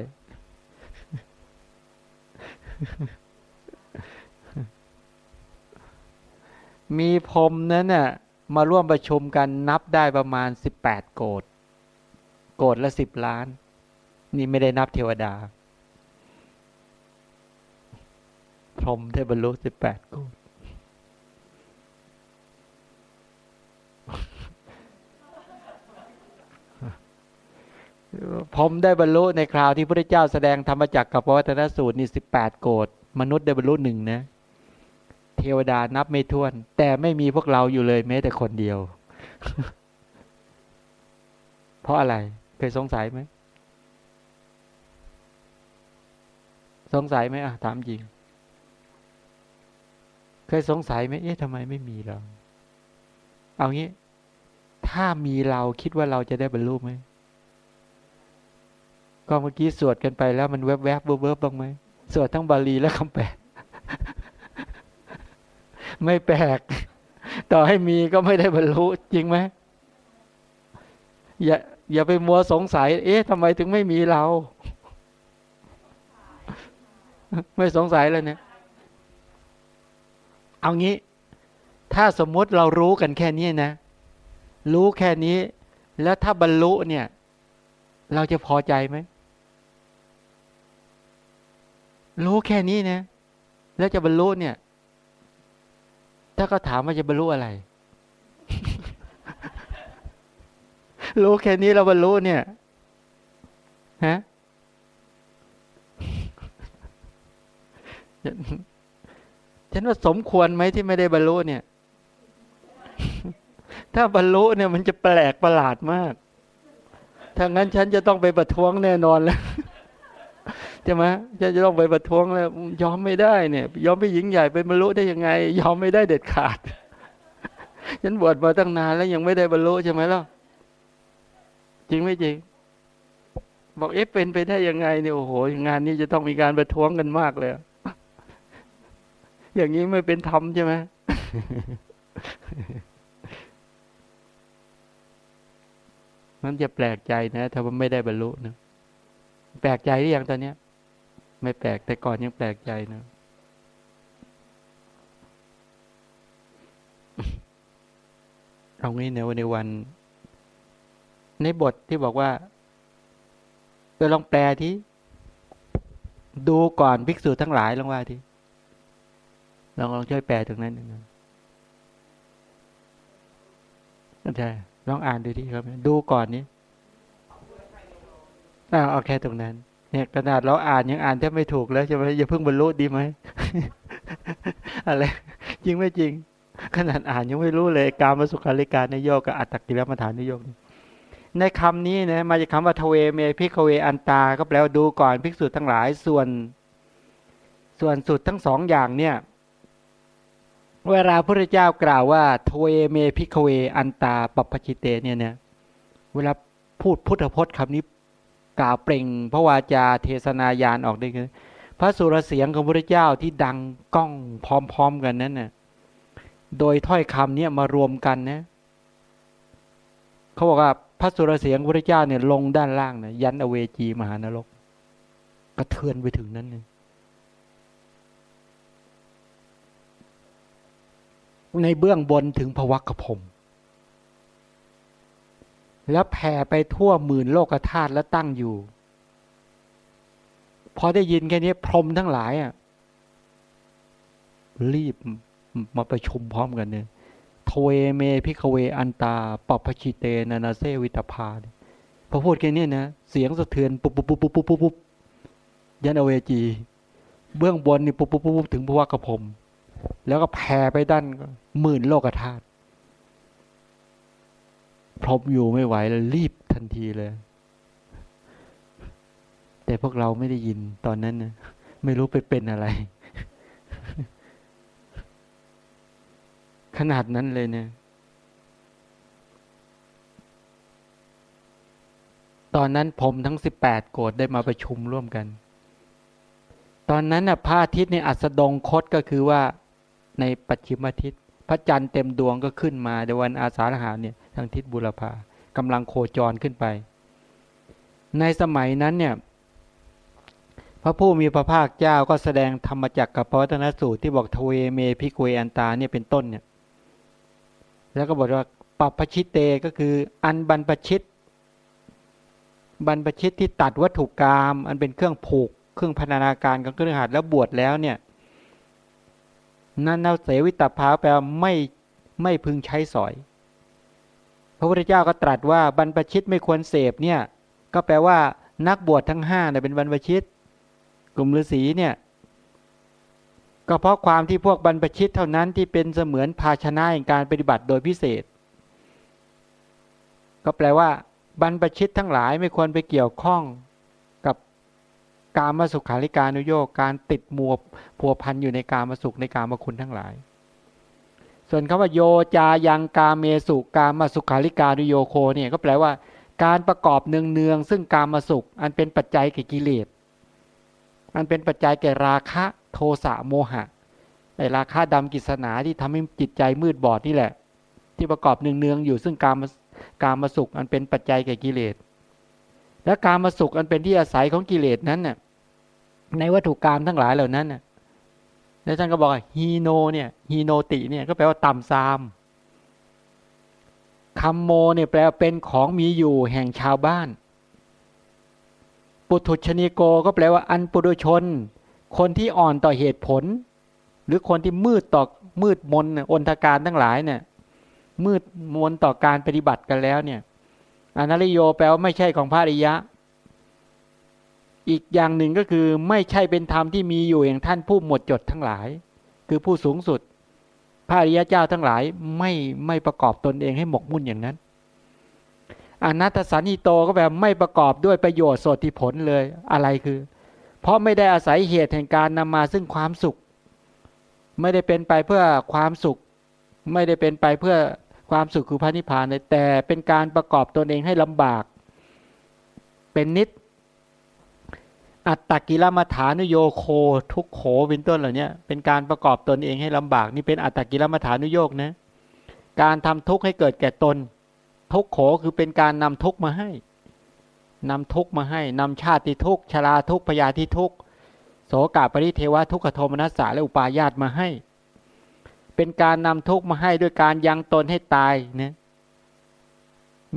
มีพรมนั้นน่ะมาร่วมประชุมกันนับได้ประมาณสิบแปดโกดโกดละสิบล้าน นี่ไม่ได้นับเทวดา พรมได้บรรลุสิบแปดโกด ผมได้บรรลุในคราวที่พระเจ้าแสดงธรรมจักรกับวัฒนสูตรนี่สิบแปดโกดมนุษย์ได้บรรลุหนึ่งนะ เทวดานับไม่ถ้วน แต่ไม่มีพวกเราอยู่เลยแม้แต่คนเดียว เพราะอะไรเคยสงสัยไหมสงสัยไหมอะถามจริง เคยสงสัยไหมเอ๊ะทำไมไม่มีเรา เอางี้ ถ้ามีเราคิดว่าเราจะได้บรรลุไหม ก็เมื่อกี้สวดกันไปแล้วมันแวบๆบเบิบบ้างไหมสวดทั้งบาลีและคำแปลไม่แปลก ต่อให้มีก็ไม่ได้บรรลุจริงไหมอย่าอย่าไปมัวสงสัย เอ๊ะทำไมถึงไม่มีเรา ไม่สงสัยเลยเนี่ย เอางี้ ถ้าสมมติเรารู้กันแค่นี้นะ รู้แค่นี้ แล้วถ้าบรรลุเนี่ย เราจะพอใจไหม รู้แค่นี้นะ แล้วจะบรรลุเนี่ย ถ้าเขาถามว่าจะบรรลุอะไร รู้แค่นี้เราบรรลุเนี่ย ฮะฉันว่าสมควรไหมที่ไม่ได้บรรลุเนี่ย ถ้าบรรลุเนี่ยมันจะแปลกประหลาดมากถ้างั้นฉันจะต้องไปประท้วงแน่นอนแล้ว ใช่ไหมจะจะต้องไปประท้วงแล้วยอมไม่ได้เนี่ย ยอมไปหญิงใหญ่ไปบรรลุได้ยังไง ยอมไม่ได้เด็ดขาดฉันบวชมาตั้งนานแล้วยังไม่ได้บรรลุใช่ไหมล่ะจริงไม่จริง บอกเอ๊ะเป็นไปได้ยังไงเนี่ยโอ้โหงานนี้จะต้องมีการประท้วงกันมากเลยอย่างนี้ไม่เป็นธรรมใช่ไหมมันจะแปลกใจนะ ถ้ามันไม่ได้บรรลุนะแปลกใจหรือยังตอนเนี้ย ไม่แปลกแต่ก่อนยังแปลกใจนะเอางี้ในวันในวัน ในบทที่บอกว่าไปลองแปลที่ ดูก่อนภิกษุทั้งหลายลองว่าที่ลองลองช่วยแปลตรงนั้นหนึ่งใช่ลองอ่านดูที่ครับ ดูก่อนนี้เอาแค่ตรงนั้น เนี่ยขนาดเราอ่านยังอ่านแทบไม่ถูกแล้วจะไปอย่าเพิ่งบรรลุดีไหมอะไรจริงไม่จริง ขนาดอ่านยังไม่รู้เลยกามสุขัลลิกานุโยคกับอัตตกิลมถานุโยคในคำนี้นะมาจากคำว่าทเวเม ภิกขะเวอันตา ก็แปลว่าดูก่อนภิกษุทั้งหลายส่วน ส่วนสุดทั้งสองอย่างเนี่ยเวลาพระเจ้ากล่าวว่าทเวเม ภิกขะเวอันตาปัพพะชิเตนะ เนี่ยเวลาพูดพุทธพจน์คำนี้ กล่าวเปล่งพระวาจาเทศนายานออกได้คือพระสุรเสียงของพระเจ้าที่ดังก้องพร้อมๆกันนั้นน่ะโดยถ้อยคำเนี้ยมารวมกันนะเขาบอกว่าพระสุรเสียงพระเจ้าเนี่ยลงด้านล่างนะยันอเวจีมหานรกกระเทือนไปถึงนั้นเลยในเบื้องบนถึงพวักกระพม แล้วแผ่ไปทั่วหมื่นโลกธาตุแล้วตั้งอยู่ พอได้ยินแค่นี้พรมทั้งหลายอะรีบมาประชุมพร้อมกันเนี่ยโทเอเมพิคเวอันตาปปชิเตนานาเซวิตาพาพอพูดแค่นี้นะ เสียงสะเทือนปุ๊บปุ๊บปุ๊บปุ๊บปุ๊บปุ๊บยันอเวจี เบื้องบนนี่ปุ๊บปุ๊บปุ๊บถึงพระวกระพรมแล้วก็แผ่ไปด้านหมื่นโลกธาตุ พรมอยู่ไม่ไหวแล้วรีบทันทีเลย แต่พวกเราไม่ได้ยินตอนนั้นนะไม่รู้ไปเป็นอะไร ขนาดนั้นเลยเนี่ยตอนนั้นผมทั้งสิบแปดโกดได้มาประชุมร่วมกัน ตอนนั้นน่ะพระอาทิตย์ในอัสดงคตก็คือว่าในปัจฉิมอาทิตย์ พระจันทร์เต็มดวงก็ขึ้นมาในวันอาสาฬหาเนี่ย ทางทิศบุรพากำลังโคจรขึ้นไป ในสมัยนั้นเนี่ย พระผู้มีพระภาคเจ้าก็แสดงธรรมจักกับพระวัฒนสูตรที่บอกทเวเมพิกเวอันตาเนี่ยเป็นต้นเนี่ย แล้วก็บอกว่าปัปปชิตเตก็คืออันบรรพชิต บรรพชิตที่ตัดวัตถุกรรมอันเป็นเครื่องผูก เครื่องพันธนาการกับเครื่องหัดแล้วบวชแล้วเนี่ยนั่นเอาเสวิตาภาแปลไม่ไม่พึงใช้สอย พระพุทธเจ้าก็ตรัสว่าบรรพชิตไม่ควรเสพเนี่ยก็แปลว่านักบวชทั้งห้าเนี่ยเป็นบรรพชิต กลุ่มฤาษีเนี่ยก็เพราะความที่พวกบรรพชิตเท่านั้นที่เป็นเสมือนภาชนะในการปฏิบัติโดยพิเศษ ก็แปลว่า บรรพชิตทั้งหลายไม่ควรไปเกี่ยวข้องการมาสุขาริการุโยกการติดมัวพัวพันอยู่ในการมาสุขในการมาคุณทั้งหลาย ส่วนคำว่าโยจายังกาเมสุกามาสุขาริการุโยโคเนี่ยก็แปลว่า การประกอบเนืองเนืองซึ่งกามาสุข อันเป็นปัจจัยแก่กิเลสอันเป็นปัจจัยแก่ราคะโทสะโมหะไอราคะดำกิศนาที่ทำให้จิตใจมืดบอดนี่แหละ ที่ประกอบเนืองเนืองอยู่ซึ่งกามกามาสุข อันเป็นปัจจัยแก่กิเลสและกามาสุขอันเป็นที่อาศัยของกิเลสนั้นน่ะในวัตถุกรรมทั้งหลายเหล่านั้นน่ะ แล้วท่านก็บอกฮีโนเนี่ยฮีโนติเนี่ยก็แปลว่าต่ำซามคัมโมเนี่ยแปลว่าเป็นของมีอยู่แห่งชาวบ้าน ปุถุชนีโกก็แปลว่าอันปุถุชน คนที่อ่อนต่อเหตุผล หรือคนที่มืดต่อมืดมนอนทการทั้งหลายเนี่ย มืดมนต่อการปฏิบัติกันแล้วเนี่ยอนาริโยแปลว่าไม่ใช่ของพระอริยะ อีกอย่างหนึ่งก็คือไม่ใช่เป็นธรรมที่มีอยู่อย่างท่านผู้หมดจดทั้งหลาย คือผู้สูงสุด พระอริยเจ้าทั้งหลายไม่ไม่ประกอบตนเองให้หมกมุ่นอย่างนั้นอนัตสันนิโตก็แบบไม่ประกอบด้วยประโยชน์สดที่ผลเลยอะไรคือ เพราะไม่ได้อาศัยเหตุแห่งการนำมาซึ่งความสุข ไม่ได้เป็นไปเพื่อความสุข ไม่ได้เป็นไปเพื่อความสุขคือพระนิพพานเลยแต่เป็นการประกอบตนเองให้ลำบาก เป็นนิด อัตตกิลมัฐานุโยโคทุกโขเป็นต้นเหล่านี้เป็นการประกอบตนเองให้ลำบากนี่เป็นอัตตกิลมัฐานุโยกนะการทำทุกข์ให้เกิดแก่ตน ทุกโขคือเป็นการนำทุกข์มาให้นำทุกข์มาให้นำชาติทุกข์ชราทุกข์พยาธิทุกข์โสกาปริเทวทุกขโทมนัสสาและอุปาญาตมาให้ เป็นการนำทุกข์มาให้ด้วยการยังตนให้ตายนะ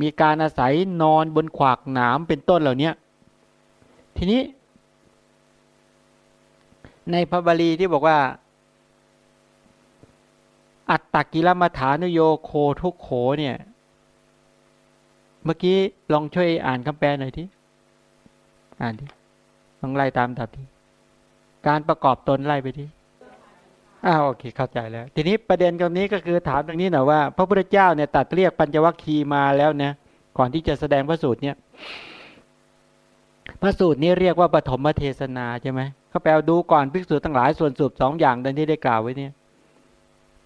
มีการอาศัยนอนบนขวากหนามเป็นต้นเหล่านี้ทีนี้ ในพระบาลีที่บอกว่า อัตตกิลมัฐานุโยโคทุกโขเนี่ย เมื่อกี้ลองช่วยอ่านคำแปลหน่อยทีอ่านทีลองไล่ตามตับทีการประกอบตนไล่ไปทีอ้าวโอเคเข้าใจแล้ว ทีนี้ประเด็นตรงนี้ก็คือถามตรงนี้หน่อยว่า พระพุทธเจ้าเนี่ยตัดเรียกปัญจวัคคีย์มาแล้วนะก่อนที่จะแสดงพระสูตรเนี่ยพระสูตรนี้เรียกว่าปฐมเทศนาใช่ไหม เขาแปลดูก่อนภิกษุทั้งหลายส่วนสูบสองอย่างดังที่ได้กล่าวไว้เนี่ย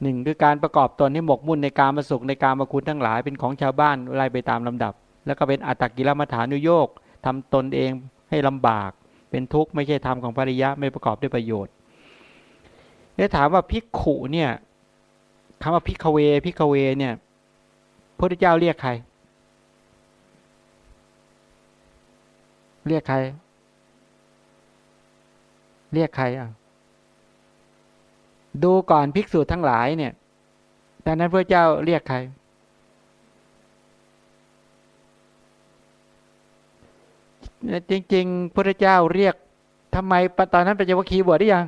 หนึ่งคือการประกอบตนให้หมกมุ่นในการมาสุขในการมาคุณทั้งหลายเป็นของชาวบ้านไล่ไปตามลำดับ แล้วก็เป็นอัตตกิลมัฐานุโยกทำตนเองให้ลำบาก เป็นทุกข์ไม่ใช่ธรรมของภริยะไม่ประกอบด้วยประโยชน์ได้ถามว่าพิกขุเนี่ยคำว่าพิกเวพิกเวเนี่ยพระพุทธเจ้าเรียกใคร เรียกใคร เรียกใครอะดูก่อนภิกษุทั้งหลายเนี่ยดังนั้นพระเจ้าเรียกใคร จริงๆพระเจ้าเรียกทำไมตอนนั้นเป็นเจ้าคีบวชได้ยัง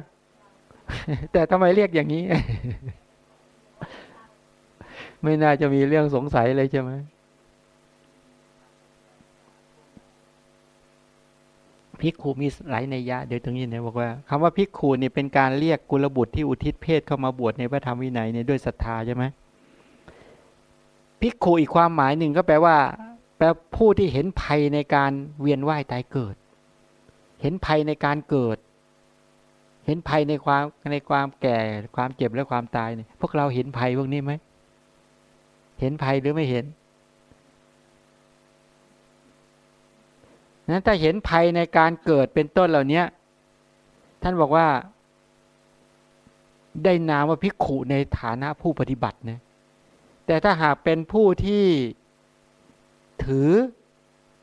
แต่ทำไมเรียกอย่างนี้ ไม่น่าจะมีเรื่องสงสัยเลยใช่ไหม พิกขูมีหลายในยะเดี๋ยวตรงนี้นะบอกว่าคำว่าพิกขูนี่เป็นการเรียกกุลบุตรที่อุทิศเพศเข้ามาบวชในพระธรรมวินัยเนี่ยด้วยศรัทธาใช่ไหมพิกขูอีกความหมายหนึ่งก็แปลว่า แปลผู้ที่เห็นภัยในการเวียนว่ายตายเกิด เห็นภัยในการเกิด เห็นภัยในความในความแก่ความเจ็บและความตายเนี่ยพวกเราเห็นภัยพวกนี้ไหมเห็นภัยหรือไม่เห็น นั้นถ้าเห็นภัยในการเกิดเป็นต้นเหล่านี้ท่านบอกว่า ได้นามว่าภิกขุในฐานะผู้ปฏิบัตินะแต่ถ้าหากเป็นผู้ที่ถือ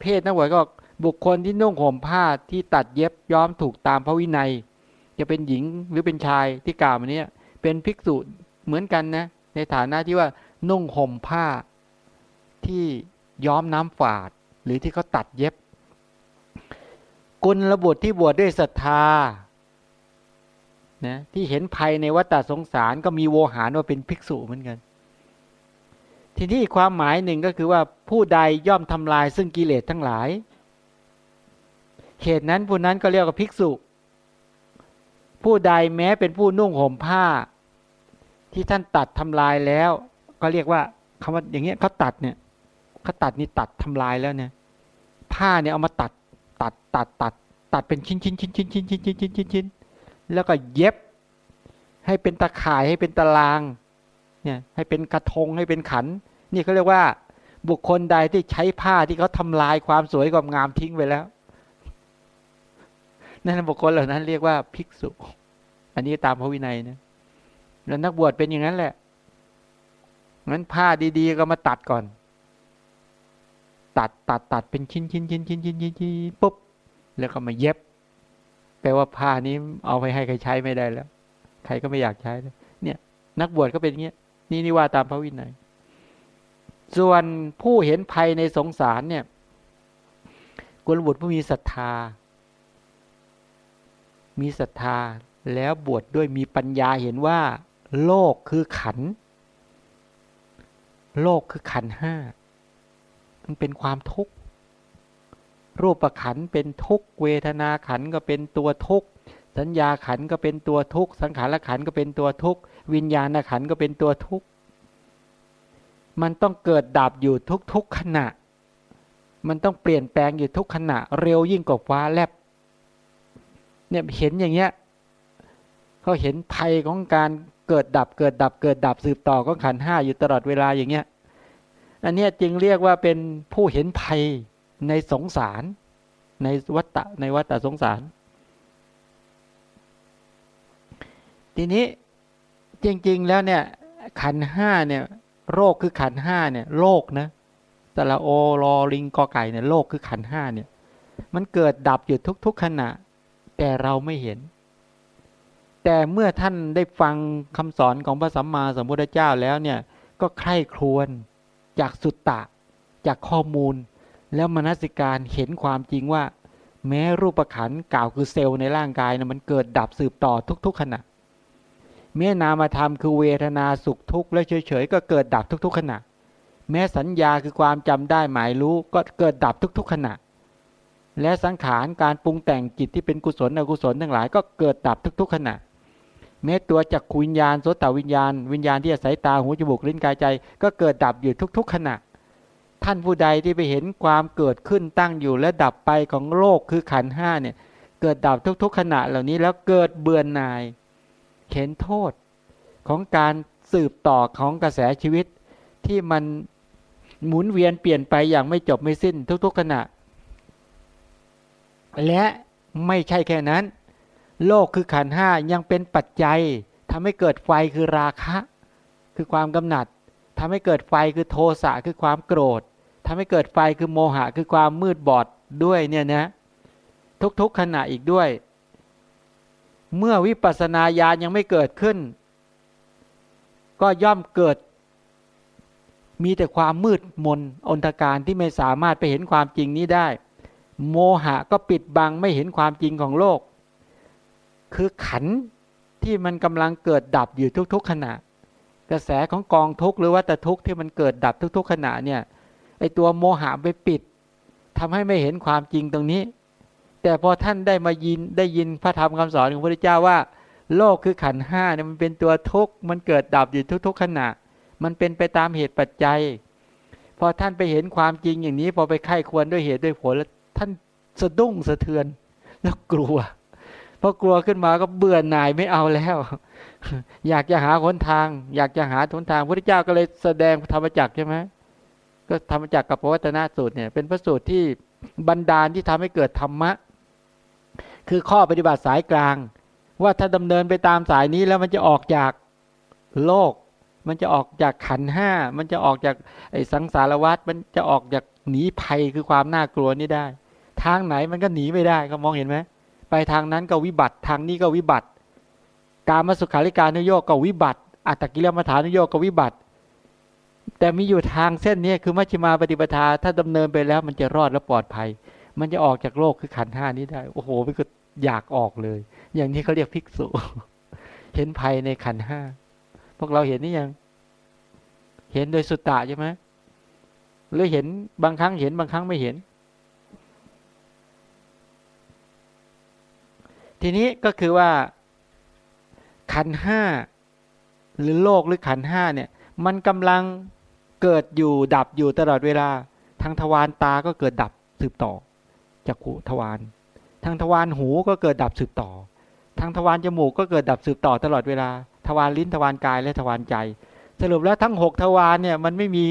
เพศนักบวชก็บุคคลที่นุ่งห่มผ้าที่ตัดเย็บย้อมถูกตามพระวินัย จะเป็นหญิงหรือเป็นชายที่กล่าวมานี้ยเป็นภิกษุเหมือนกันนะ ในฐานะที่ว่านุ่งห่มผ้าที่ย้อมน้ำฝาด หรือที่เขาตัดเย็บ กุลระบุที่บวชดด้วยศรัทธานะที่เห็นภัยในวัฏสงสารก็มีโวหารว่าเป็นภิกษุเหมือนกัน ทีนี้ความหมายหนึ่งก็คือว่าผู้ใดย่อมทำลายซึ่งกิเลสทั้งหลาย เหตุนั้นผู้นั้นก็เรียกว่าภิกษุ ผู้ใดแม้เป็นผู้นุ่งห่มผ้า ที่ท่านตัดทำลายแล้ว ก็เรียกว่าคำว่าอย่างเงี้ยเขาตัดเนี่ยเขาตัดนี่ตัดทำลายแล้วเนี่ยผ้าเนี่ยเอามาตัด ตัดตัดตัดตัดเป็นชิ้นชิ้นชิ้นชิ้นชิ้นชิ้นชิ้นชิ้นชิ้นชิ้นแล้วก็เย็บ ให้เป็นตะข่ายให้เป็นตารางเนี่ยให้เป็นกระทงให้เป็นขัน นี่เขาเรียกว่า บุคคลใดที่ใช้ผ้าที่เขาทำลายความสวยความงามทิ้งไปแล้วนั่นบุคคลเหล่านั้นเรียกว่าภิกษุ อันนี้ตามพระวินัยนะแล้วนักบวชเป็นอย่างนั้นแหละงั้นผ้าดี ๆ ก็มาตัดก่อน ตัดตัดตัดเป็นชิ้นชิ้นชิ้นชิ้นชิ้นชิ้นชิ้นปุ๊บแล้วก็มาเย็บ แปลว่าผ้านี้เอาไปให้ใครใช้ไม่ได้แล้ว ใครก็ไม่อยากใช้แล้วเนี่ย นักบวชก็เป็นอย่างเงี้ยนี่นี่ว่าตามพระวินัยส่วนผู้เห็นภัยในสงสารเนี่ยกุลบุตรผู้มีศรัทธา มีศรัทธาแล้วบวชดด้วยมีปัญญาเห็นว่า โลกคือขัน โลกคือขันห้า มันเป็นความทุกข์รูปขันเป็นทุกข์เวทนาขันก็เป็นตัวทุกข์สัญญาขันก็เป็นตัวทุกข์สังขารขันก็เป็นตัวทุกข์วิญญาณขันก็เป็นตัวทุกข์มันต้องเกิดดับอยู่ทุกๆขณะ มันต้องเปลี่ยนแปลงอยู่ทุกขณะ เร็วยิ่งกว่าฟ้าแลบเนี่ยเห็นอย่างเงี้ยเขาเห็นภัยของการเกิดดับเกิดดับเกิดดับสืบต่อของขันห้าอยู่ตลอดเวลาอย่างเงี้ย อันนี้จึงเรียกว่าเป็นผู้เห็นภัยในสงสาร ในวัฏในวัฏสงสาร ทีนี้จริง ๆ แล้วเนี่ยขันห้าเนี่ยโรคคือขันห้าเนี่ยโรคนะตะละโอรอลิงกอไก่เนี่ยโรคคือขันห้าเนี่ย มันเกิดดับอยู่ทุก ๆขณะ แต่เราไม่เห็น แต่เมื่อท่านได้ฟังคำสอนของพระสัมมาสัมพุทธเจ้าแล้วเนี่ย ก็ใคร่ครวญ จากสุตตะ จากข้อมูล แล้วมนสิการเห็นความจริงว่า แม้รูปขันกล่าวคือเซลล์ในร่างกายนะมันเกิดดับสืบต่อทุก ๆ ขณะแม้นามธรรมคือเวทนาสุขทุกข์และเฉยๆก็เกิดดับทุก ๆ ขณะ แม้สัญญาคือความจำได้หมายรู้ก็เกิดดับทุก ๆ ขณะ และสังขารการปรุงแต่งจิตที่เป็นกุศลอกุศลทั้งหลายก็เกิดดับทุก ๆ ขณะ แม้ตัวจักขวิญญาณโสตวิญญาณ วิญญาณที่อาศัยตาหูจมูกลิ้นกายใจ ก็เกิดดับอยู่ทุก ๆ ขณะ ท่านผู้ใดที่ไปเห็นความเกิดขึ้นตั้งอยู่และดับไปของโลกคือขันห้าเนี่ย เกิดดับทุก ๆ ขณะเหล่านี้แล้วเกิดเบื่อหน่ายเห็นโทษของการสืบต่อของกระแสชีวิต ที่มันหมุนเวียนเปลี่ยนไปอย่างไม่จบไม่สิ้นทุก ๆ ขณะ และไม่ใช่แค่นั้น โลกคือขันห้ายังเป็นปัจจัยทำให้เกิดไฟคือราคะ คือความกำหนัดทำให้เกิดไฟคือโทสะคือความโกรธทำให้เกิดไฟคือโมหะคือความมืดบอดด้วยเนี่ยนะทุกๆขณะอีกด้วย เมื่อวิปัสสนาญาณยังไม่เกิดขึ้น ก็ย่อมเกิด มีแต่ความมืดมนอนตการที่ไม่สามารถไปเห็นความจริงนี้ได้ โมหะก็ปิดบังไม่เห็นความจริงของโลก คือขันที่มันกำลังเกิดดับอยู่ทุก ๆ ขณะ กระแสของกองทุกหรือว่าแต่ทุกที่มันเกิดดับทุก ๆ ขณะเนี่ยไอตัวโมหะไปปิดทำให้ไม่เห็นความจริงตรงนี้ แต่พอท่านได้มายินได้ยินพระธรรมคำสอนของพระพุทธเจ้าว่า โลกคือขันห้าเนี่ยมันเป็นตัวทุกมันเกิดดับอยู่ทุก ๆ ขณะ มันเป็นไปตามเหตุปัจจัย พอท่านไปเห็นความจริงอย่างนี้ พอไปไข้ควรด้วยเหตุด้วยผลแล้วท่านสะดุ้งสะเทือนแล้วกลัว พอกลัวขึ้นมาก็เบื่อหน่ายไม่เอาแล้ว อยากจะหาหนทาง อยากจะหาหนทางพระพุทธเจ้าก็เลยแสดงธรรมจักรใช่ไหมก็ธรรมจักรกับพระวัตนสูตรเนี่ยเป็นพระสูตรที่บรรดาลที่ทำให้เกิดธรรมะ คือข้อปฏิบัติสายกลาง ว่าถ้าดำเนินไปตามสายนี้แล้วมันจะออกจากโลก มันจะออกจากขันห้า มันจะออกจากไอ้สังสารวัฏมันจะออกจากหนีภัยคือความน่ากลัวนี่ได้ ทางไหนมันก็หนีไม่ได้ก็มองเห็นไหม ไปทางนั้นก็วิบัติ ทางนี้ก็วิบัติ การมาสุขาริการนโยกก็วิบัติ อัตตกิลมัฐานนโยกก็วิบัติ แต่มีอยู่ทางเส้นนี้คือมัชฌิมาปฏิปทา ถ้าดำเนินไปแล้วมันจะรอดและปลอดภัย มันจะออกจากโลกคือขันห้านี้ได้ โอ้โหมันก็อยากออกเลย อย่างนี้เขาเรียกภิกษุ เห็นภัยในขันห้า พวกเราเห็นนี่ยัง เห็นโดยสุตตะใช่ไหมหรือเห็นบางครั้งเห็นบางครั้งไม่เห็น ทีนี้ก็คือว่าขันห้าหรือโลกหรือขันห้าเนี่ย มันกำลังเกิดอยู่ดับอยู่ตลอดเวลาทางทวารตาก็เกิดดับสืบต่อจากขุทวารทางทวารหูก็เกิดดับสืบต่อทางทวารจมูกก็เกิดดับสืบต่อตลอดเวลา ทวารลิ้นทวารกายและทวารใจ สรุปแล้วทั้งหกทวารเนี่ยมันไม่มี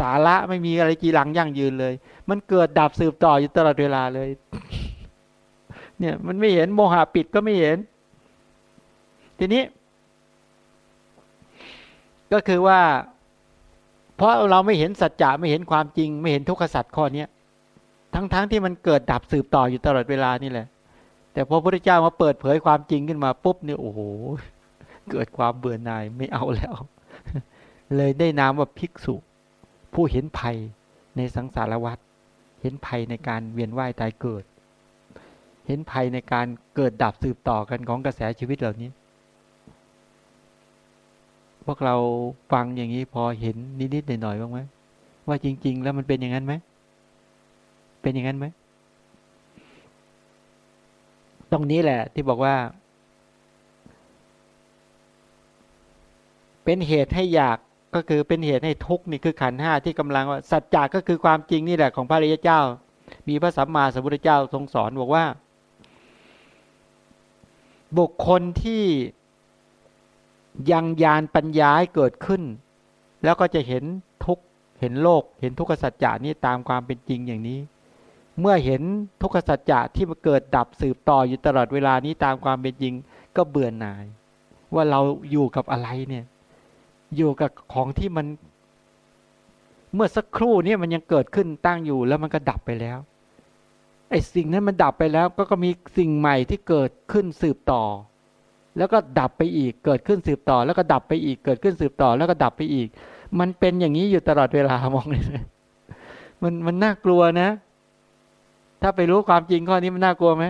สาระไม่มีอะไรจีรังยั่งยืนเลย มันเกิดดับสืบต่ออยู่ตลอดเวลาเลย เนี่ยมันไม่เห็นโมหะปิดก็ไม่เห็น ทีนี้ ก็คือว่า เพราะเราไม่เห็นสัจจะไม่เห็นความจริง ไม่เห็นทุกขสัจข้อนี้ทั้งๆทที่มันเกิดดับสืบต่ออยู่ตลอดเวลานี่แหละ แต่พอพระพุทธเจ้ามาเปิดเผยความจริงขึ้นมาปุ๊บเนี่ยโอ้โหเกิดความเบื่อหน่ายไม่เอาแล้ว เลยได้นามว่าภิกษุ ผู้เห็นภัยในสังสารวัฏเห็นภัยในการเวียนว่ายตายเกิด เห็นภัยในการเกิดดับสืบต่อกันของกระแสชีวิตเหล่านี้ พวกเราฟังอย่างนี้พอเห็นนิดๆหน่อยๆบ้างไหมว่าจริง ๆ แล้วมันเป็นอย่างนั้นไหมเป็นอย่างนั้นไหมตรงนี้แหละ ที่บอกว่า เป็นเหตุให้อยากก็คือเป็นเหตุให้ทุกข์นี่คือขันห้าที่กำลังว่าสัจจะก็คือความจริงนี่แหละของพระริยเจ้า มีพระสัมมาสัมพุทธเจ้าทรงสอนบอกว่า บุคคลที่ยังยานปัญญาให้เกิดขึ้น แล้วก็จะเห็นทุกเห็นโลก เห็นทุกขสัจจะนี้ตามความเป็นจริงอย่างนี้ เมื่อเห็นทุกขสัจจะที่มาเกิดดับสืบต่ออยู่ตลอดเวลานี้ตามความเป็นจริง ก็เบื่อหน่าย ว่าเราอยู่กับอะไรเนี่ย อยู่กับของที่มัน เมื่อสักครู่เนี้มันยังเกิดขึ้นตั้งอยู่แล้วมันก็ดับไปแล้ว ไอ้สิ่งนั้นมันดับไปแล้วก็ก็มีสิ่งใหม่ที่เกิดขึ้นสืบต่อ แล้วก็ดับไปอีกเกิดขึ้นสืบต่อ แล้วก็ดับไปอีกเกิดขึ้นสืบต่อ แล้วก็ดับไปอีก มันเป็นอย่างนี้อยู่ตลอดเวลามองเลยมันมันน่ากลัวนะ ถ้าไปรู้ความจริงข้อนี้มันน่ากลัวไหม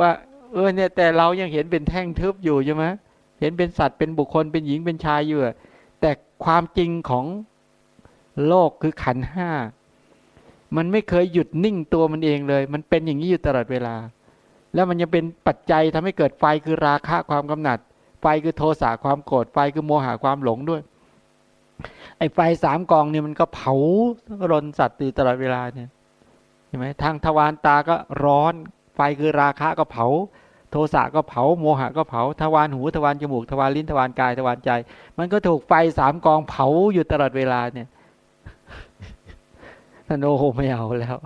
ว่าเออเนี่ย แต่เรายังเห็นเป็นแท่งทึบอยู่ใช่ไหมเห็นเป็นสัตว์เป็นบุคคลเป็นหญิงเป็นชายอยู่แต่ความจริงของโลกคือขันห้า มันไม่เคยหยุดนิ่งตัวมันเองเลย มันเป็นอย่างนี้อยู่ตลอดเวลา แล้วมันยังเป็นปัจจัยทำให้เกิดไฟคือราคะความกำหนัด ไฟคือโทสะความโกรธ ไฟคือโมหะความหลงด้วย ไอ้ไฟสามกองเนี่ยมันก็เผารนสัตว์อยู่ตลอดเวลาเนี่ย เห็นไหมทางทวารตาก็ร้อน ไฟคือราคะก็เผา โทสะก็เผา โมหะก็เผา ทวารหู ทวารจมูก ทวารลิ้น ทวารกาย ทวารใจ มันก็ถูกไฟสามกองเผาอยู่ตลอดเวลาเนี่ย ท่านโอ้โหไม่เอาแล้ว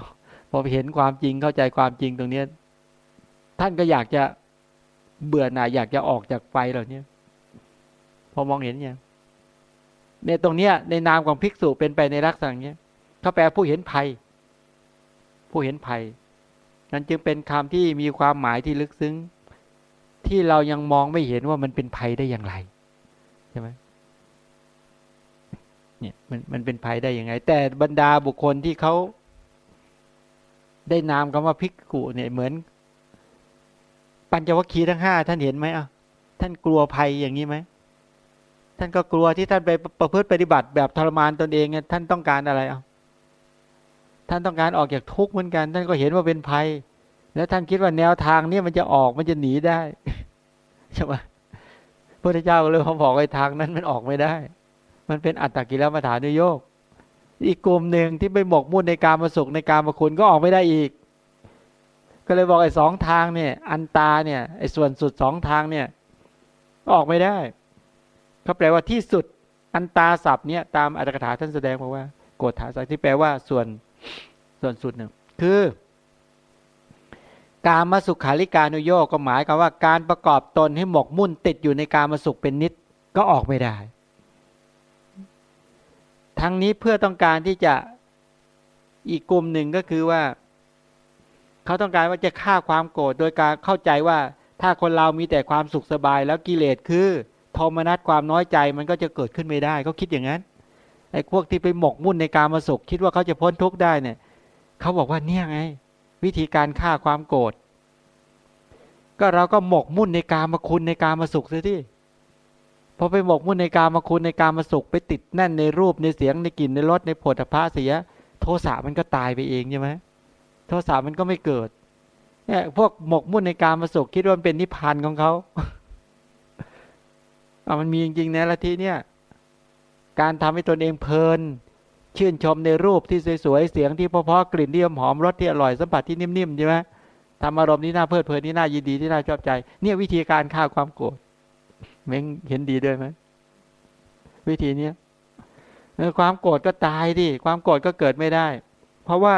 พอเห็นความจริงเข้าใจความจริงตรงเนี้ย ท่านก็อยากจะเบื่อหน่ายอยากจะออกจากไฟเหล่านี้พอมองเห็นยังในตรงเนี้ย ในนามของภิกษุเป็นไปในลักษณะเนี้ยเขาแปลผู้เห็นภัย ผู้เห็นภัย นั้นจึงเป็นคำที่มีความหมายที่ลึกซึ้ง ที่เรายังมองไม่เห็นว่ามันเป็นภัยได้อย่างไรใช่ไหม เนี่ยมันมันเป็นภัยได้ยังไง แต่บรรดาบุคคลที่เขาได้นามคำว่าภิกขุเนี่ยเหมือน ปัญจวัคคีย์ทั้งห้าท่านเห็นไหมอะท่านกลัวภัยอย่างนี้ไหมท่านก็กลัวที่ท่านไปประพฤติปฏิบัติแบบทรมานตนเองเนี่ยท่านต้องการอะไรอะท่านต้องการออกจากทุกข์เหมือนกัน ท่านก็เห็นว่าเป็นภัย แล้วท่านคิดว่าแนวทางนี้มันจะออกมันจะหนีได้ใช่ไหมพระเจ้าเลยเขาบอกไอ้ทางนั้นมันออกไม่ได้ มันเป็นอัตตกิลมัฐานุโยกอีกกลุ่มหนึ่งที่ไปหมกมุ่นในการมาสุขในการมาคุณก็ออกไม่ได้อีก ก็เลยบอกไอ้สองทางเนี่ย อันตาเนี่ยไอ้ส่วนสุดสองทางเนี่ยออกไม่ได้เขาแปลว่าที่สุดอันตาศัพท์เนี่ยตามอัตถกถาท่านแสดงบอกว่าโกฏฐาศัพท์ที่แปลว่าส่วนส่วนสุดหนึ่งคือ การมาสุขาริการนุโยกก็หมายกับว่าการประกอบตนให้หมกมุ่นติดอยู่ในการมาสุขเป็นนิดก็ออกไม่ได้ ทั้งนี้เพื่อต้องการที่จะอีกกลุ่มหนึ่งก็คือว่า เขาต้องการว่าจะฆ่าความโกรธโดยการเข้าใจว่าถ้าคนเรามีแต่ความสุขสบายแล้วกิเลสคือโทมนัสความน้อยใจมันก็จะเกิดขึ้นไม่ได้เขาคิดอย่างนั้นไอ้พวกที่ไปหมกมุ่นในการมาสุข คิดว่าเขาจะพ้นทุกข์ได้เนี่ยเขาบอกว่าเนี่ยไง วิธีการฆ่าความโกรธก็เราก็หมกมุ่นในการมาคุณในการมาสุขซิที่ อไปหมกมุ่นในการมาคุณในการมาสุขไปติดแน่นในรูปในเสียงในกลิ่นในรสในผลพระเสีย โทสะมันก็ตายไปเองใช่ไหมโทสะมันก็ไม่เกิดเนี่ยพวกหมกมุ่นในการมาสุขคิดว่ามันเป็นนิพพานของเขาเอามันมีจริงๆนะละทีเนี่ย การทำให้ตนเองเพลิน ชื่นชมในรูปที่สวยๆเสียงที่เพาะๆกลิ่นที่หอมรสที่อร่อยสัมผัสที่นิ่มๆใช่ไหมทำอารมณ์นี้น่าเพลิดเพลินนี่น่ายินดีที่น่าชอบใจ เนี่ยวิธีการฆ่าความโกรธ เม้งเห็นดีด้วยไหมวิธีเนี้ยความโกรธก็ตายดิความโกรธก็เกิดไม่ได้ เพราะว่า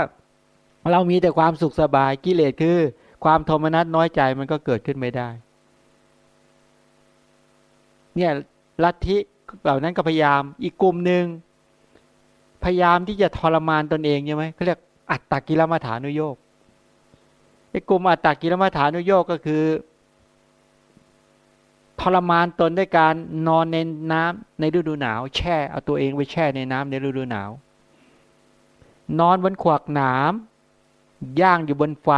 เรามีแต่ความสุขสบายกิเลสคือ ความโทมนัสน้อยใจมันก็เกิดขึ้นไม่ได้ เนี่ยลัทธิเหล่านั้นก็พยายาม อีกกลุ่มหนึ่งพยายามที่จะทรมานตนเองใช่ไหมเขาเรียกอัตตกิลมัฐานุโยกไอ้กลุ่มอัตตกิลมัฐานุโยกก็คือ ทรมานตนด้วยการนอนในน้ำในฤดูหนาว แช่เอาตัวเองไปแช่ในน้ำในฤดูหนาว นอนบนขวากหนามย่างอยู่บนไฟ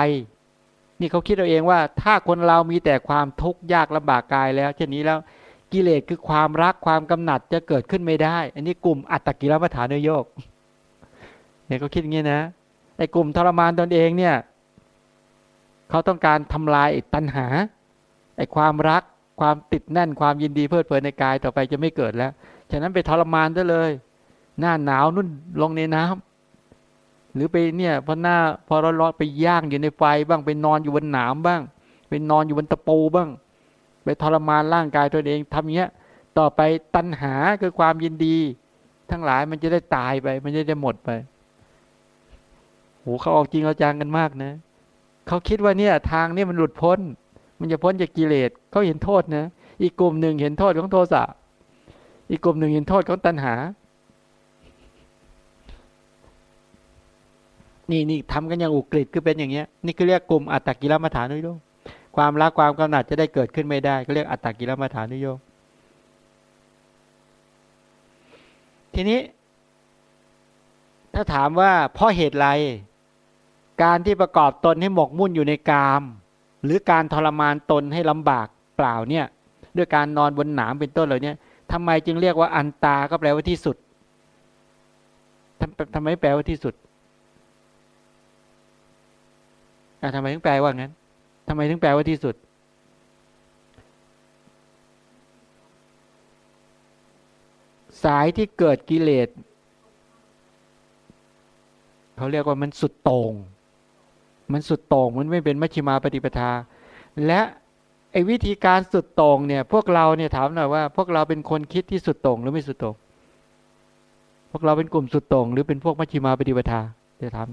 นี่เขาคิดเอาเองว่า ถ้าคนเรามีแต่ความทุกข์ยากลำบากกายแล้วเช่นนี้แล้วกิเลสคือความรักความกำหนัดจะเกิดขึ้นไม่ได้ อันนี้กลุ่มอัตตกิลมัฐานโยกเนี่ยเขาคิดอย่างนี้นะไอ้กลุ่มทรมานตนเองเนี่ยเขาต้องการทำลายตัณหาไอ้ความรัก ความติดแน่นความยินดีเพลิดเพลินในกายต่อไปจะไม่เกิดแล้ว ฉะนั้นไปทรมานได้เลย หน้าหนาวนุ่นลงในน้ำหรือไปเนี่ยพอหน้าพอร้อนๆไปย่างอยู่ในไฟบ้างไปนอนอยู่บนหนามบ้าง ไปนอนอยู่บนตะปูบ้าง ไปทรมานร่างกายตัวเองทำเงี้ย ต่อไปตัณหาคือความยินดี ทั้งหลายมันจะได้ตายไป มันจะได้หมดไปโหเขาออกจริงเอาจังกันมากนะเขาคิดว่าเนี่ย ทางนี้มันหลุดพ้น มันจะพ้นจากกิเลสเขาเห็นโทษนะ อีกกลุ่มหนึ่งเห็นโทษของโทสะ อีกกลุ่มหนึ่งเห็นโทษของตัณหา นี่นี่ทำกันอย่างอุกฤษคือเป็นอย่างเงี้ย นี่คือเรียกกลุ่มอัตตกิลมัฐานุโยความรักความกำหนัดจะได้เกิดขึ้นไม่ได้ก็เรียกอัตตกิลมัฐานุโยกทีนี้ ถ้าถามว่าเพราะเหตุไร การที่ประกอบตนให้หมกมุ่นอยู่ในกาม หรือการทรมานตนให้ลำบากเปล่าเนี่ยด้วยการนอนบนหนามเป็นต้นเหล่านี้ทำไมจึงเรียกว่าอันตาก็แปลว่าที่สุดทำทำไมแปลว่าที่สุดอ่าทำไมถึงแปลว่างั้นทำไมถึงแปลว่าที่สุด สายที่เกิดกิเลสเขาเรียกว่ามันสุดโต่ง มันสุดโต่งมันไม่เป็นมัชฌิมาปฏิปทา และไอ้วิธีการสุดโต่งเนี่ย พวกเราเนี่ยถามหน่อยว่า พวกเราเป็นคนคิดที่สุดโต่งหรือไม่สุดโต่งพวกเราเป็นกลุ่มสุดโต่งหรือเป็นพวกมัชฌิมาปฏิปทาเดี๋ยวถาม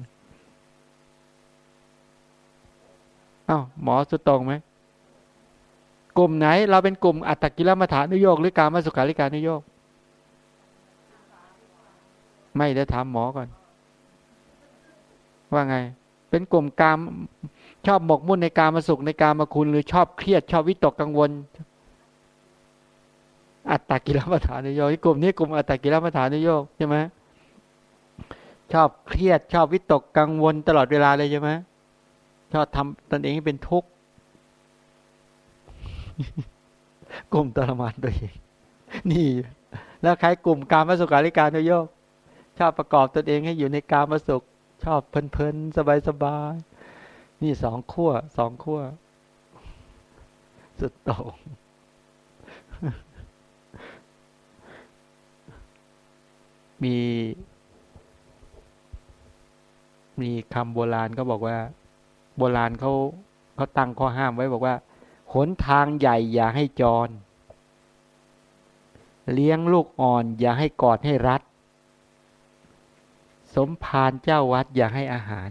อ้าวหมอสุดตรงไหมกลุ่มไหน เราเป็นกลุ่มอัตตกิลมัฐานุโยกหรือการมาสุขาริการนุโยกไม่ได้ถามหมอก่อน ว่าไง เป็นกลุ่มกามชอบหมกมุ่นในการมาสุขในการมาคุณหรือชอบเครียดชอบวิตกกังวล อัตตกิลมัฐานุโยกกลุ่มนี้กลุ่มอัตตกิลมัฐานุโยกใช่ไหมชอบเครียดชอบวิตกกังวลตลอดเวลาเลยใช่ไหมชอบทำตนเองให้เป็นทุกข์กลุ่มทรมานตัวเองนี่ แล้วใครกลุ่มการมาสุขาริการโยกชอบประกอบตนเองให้อยู่ในการมาสุข ชอบเพลินๆ สบายๆ นี่สองขั้วสองขั้วสุดโต่งมี มีคำโบราณก็บอกว่า โบราณเขาเขาตั้งข้อห้ามไว้บอกว่าหนทางใหญ่อย่าให้จร เลี้ยงลูกอ่อนอย่าให้กอดให้รัด สมภารเจ้าวัดอย่าให้อาหาร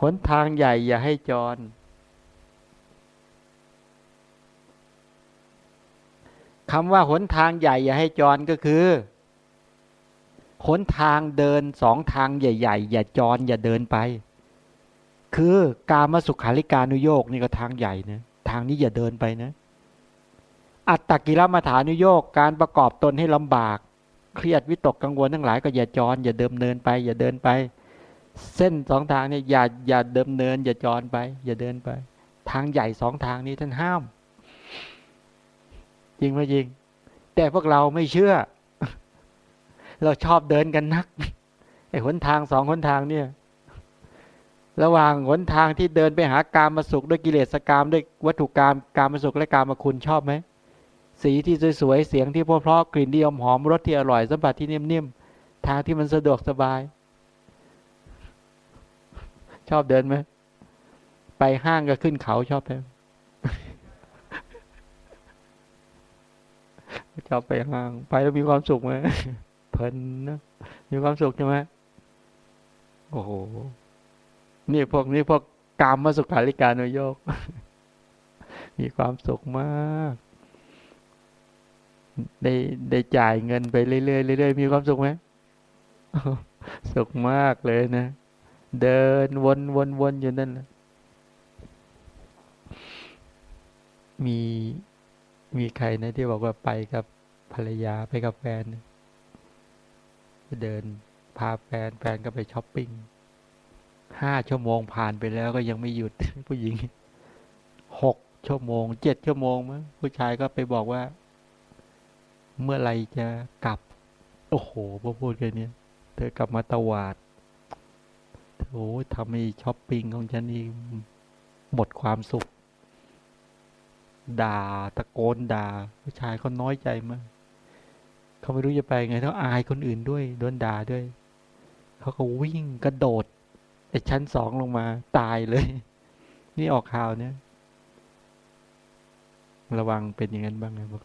หนทางใหญ่อย่าให้จร คำว่าหนทางใหญ่อย่าให้จรก็คือหนทางเดินสองทางใหญ่ ๆ อย่าจรอย่าเดินไป คือกามาสุขาริการุโยกนี่ก็ทางใหญ่นะ ทางนี้อย่าเดินไปนะ อัตตกิรมาฐานุโยกการประกอบตนให้ลำบาก เครียดวิตกกังวลทั้งหลายก็อย่าจรอย่าเดิมเนินไป อย่าเดินไป เส้นสองทางเนี่ยอย่าอย่าเดิมเนิน อย่าจรไป อย่าเดินไป ทางใหญ่สองทางนี้ท่านห้าม จริงไหมจริง แต่พวกเราไม่เชื่อ เราชอบเดินกันนักไอ้หนทางสองหนทางเนี่ย ระหว่างหนทางที่เดินไปหาการมาสุขด้วยกิเลสกรรมด้วยวัตถุกรรมการมาสุขและการมาคุณชอบไหม สีที่สวยๆ เสียงที่เพราะๆกลิ่นที่หอมรสที่อร่อยสัมผัสที่นิ่มๆ ทางที่มันสะดวกสบาย ชอบเดินไหม ไปห้างก็ขึ้นเขาชอบไหมชอบไปห้าง ไปแล้วมีความสุขไหมลินนะมีความสุขใช่ไหมโอ้โห นี่พวกนี้พวกกรรมมาสุขาริการนโยก มีความสุขมาก ได้ได้จ่ายเงินไปเรื่อยๆเรื่อยๆมีความสุขไหมสุขมากเลยนะ เดินวนวนวนอยู่นั่นมีมีใครนะที่บอกว่าไปกับภรรยาไปกับแฟนเดินพาแฟนแฟนก็ไปช้อปปิ้งห้าชั่วโมงผ่านไปแล้วก็ยังไม่หยุดผู้หญิงหกชั่วโมงเจ็ดชั่วโมงมั้งผู้ชายก็ไปบอกว่า เมื่อไรจะกลับ โอ้โหพอพูดกันเนี้เธอกลับมาตวาดโอ้ทำให้ช้อปปิ้งของฉันนี่หมดความสุข ด่าตะโกนด่าผู้ชายเขาน้อยใจมากเขาไม่รู้จะไปไงต้องอายคนอื่นด้วยโดนด่าด้วย เขาก็วิ่งกระโดดไอ้ชั้นสองลงมา ตายเลย นี่ออกข่าวเนี่ย ระวังเป็นอย่างนั้นบ้างไงบอก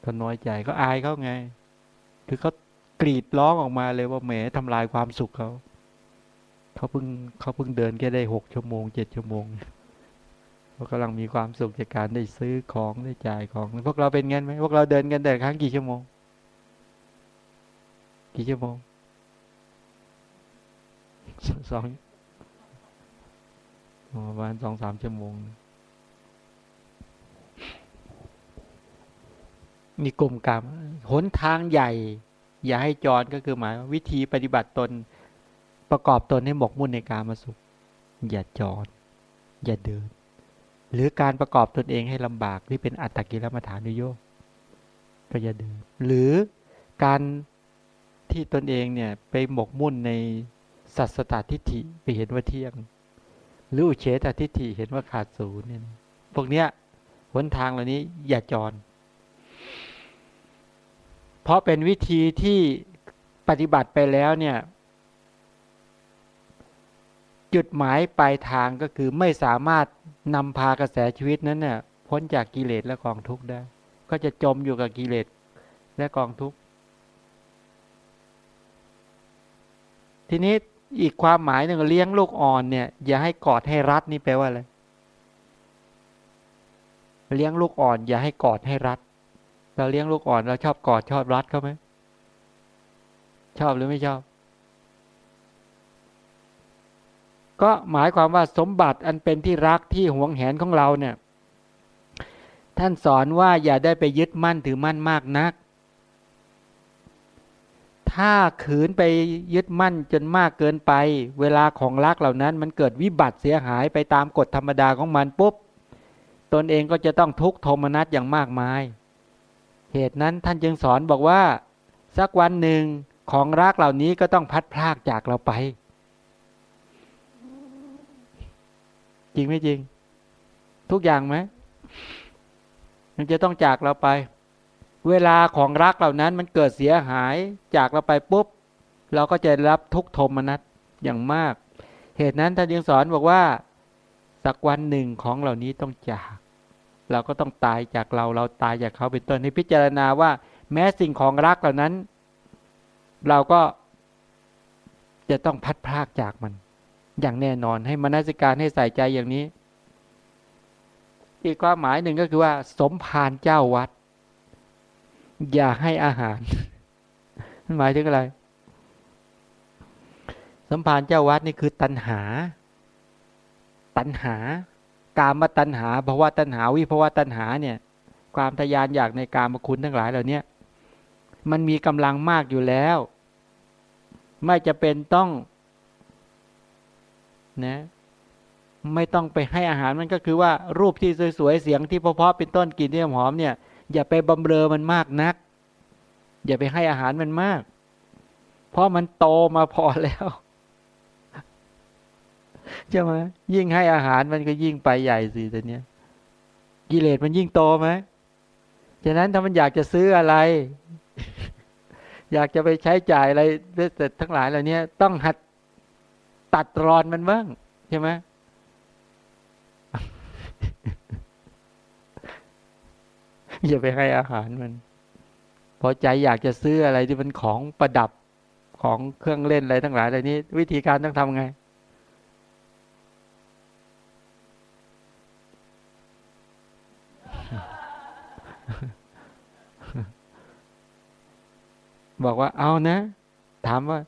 เขาน้อยใจเขาอายเขาไง คือเขากรีดร้องออกมาเลยว่าแหมทำลายความสุขเขาเขาเพิ่งเขาเพิ่งเดินแค่ได้หกชั่วโมงเจ็ดชั่วโมงเรากำลังมีความสุขจากการได้ซื้อของได้จ่ายของ พวกเราเป็นงั้นไหมพวกเราเดินกันแต่ครั้งกี่ชั่วโมง กี่ชั่วโมงสองประมาณสองสามชั่วโมง มีกลุ่มกรรมหนทางใหญ่ อย่าให้จรก็คือหมายวิธีปฏิบัติตนประกอบตนให้หมกมุ่นในการมาสุข อย่าจร อย่าเดิน หรือการประกอบตนเองให้ลำบากที่เป็นอัตตกิลมัฐานุโยก็อย่าเดิน หรือการที่ตนเองเนี่ยไปหมกมุ่นในสัตสตทิฏฐิไปเห็นว่าเที่ยง หรืออุเฉตทิฏฐิเห็นว่าขาดศูนย์เนี่ยพวกเนี้ยหนทางเหล่านี้อย่าจร เพราะเป็นวิธีที่ปฏิบัติไปแล้วเนี่ย จุดหมายปลายทางก็คือไม่สามารถนำพากระแสชีวิตนั้นเนี่ยพ้นจากกิเลสและกองทุกข์ได้ ก็จะจมอยู่กับกิเลสและกองทุกข์ ทีนี้อีกความหมายหนึ่งเลี้ยงลูกอ่อนเนี่ย อย่าให้กอดให้รัดนี่แปลว่าอะไรเลี้ยงลูกอ่อน อย่าให้กอดให้รัด เราเลี้ยงลูกอ่อนเราชอบกอดชอบรัดเขาไหมชอบหรือไม่ชอบ ก็หมายความว่าสมบัติอันเป็นที่รักที่หวงแหนของเราเนี่ย ท่านสอนว่าอย่าได้ไปยึดมั่นถือมั่นมากนัก ถ้าขืนไปยึดมั่นจนมากเกินไป เวลาของรักเหล่านั้น มันเกิดวิบัติเสียหายไปตามกฎธรรมดาของมันปุ๊บตนเองก็จะต้องทุกข์โทมนัสอย่างมากมาย เหตุนั้นท่านจึงสอนบอกว่า สักวันหนึ่งของรักเหล่านี้ก็ต้องพัดพลากจากเราไป จริงไม่จริง ทุกอย่างไหมมันจะต้องจากเราไป เวลาของรักเหล่านั้นมันเกิดเสียหายจากเราไปปุ๊บ เราก็จะรับทุกโทมนัสอย่างมาก เหตุนั้นท่านยังสอนบอกว่า สักวันหนึ่งของเหล่านี้ต้องจาก เราก็ต้องตายจากเราเราตายจากเขาเป็นต้นให้พิจารณาว่า แม้สิ่งของรักเหล่านั้น เราก็จะต้องพัดพลากจากมัน อย่างแน่นอนให้มนสิการให้ใส่ใจอย่างนี้ อีกความหมายหนึ่งก็คือว่า สมภารเจ้าวัด อย่าให้อาหารหมายถึงอะไรสมภารเจ้าวัดนี่คือตัณหา ตัณหา กามตัณหาภาวะตัณหาวิภาวะตัณหาเนี่ย ความทยานอยากในกามคุณทั้งหลายเหล่านี้มันมีกำลังมากอยู่แล้ว ไม่จะเป็นต้องนะไม่ต้องไปให้อาหารมันก็คือว่ารูปที่สวยๆเสียงที่เพาะๆเป็นต้นกลิ่นที่หอมเนี่ยอย่าไปบำเรอมันมากนัก อย่าไปให้อาหารมันมาก เพราะมันโตมาพอแล้ว ใช่ไหมยิ่งให้อาหารมันก็ยิ่งไปใหญ่สิแต่เนี้ยกิเลสมันยิ่งโตไหมฉะนั้นถ้ามันอยากจะซื้ออะไร อยากจะไปใช้จ่ายอะไรแต่ทั้งหลายเหล่านี้ต้องหัดตัดรอนมันบ้างใช่ไหมอย่าไปให้อาหารมันพอใจอยากจะซื้ออะไรที่มันของประดับของเครื่องเล่นอะไรทั้งหลายเหล่านี้ วิธีการต้องทำไง บอกว่าเอานะ ถามว่า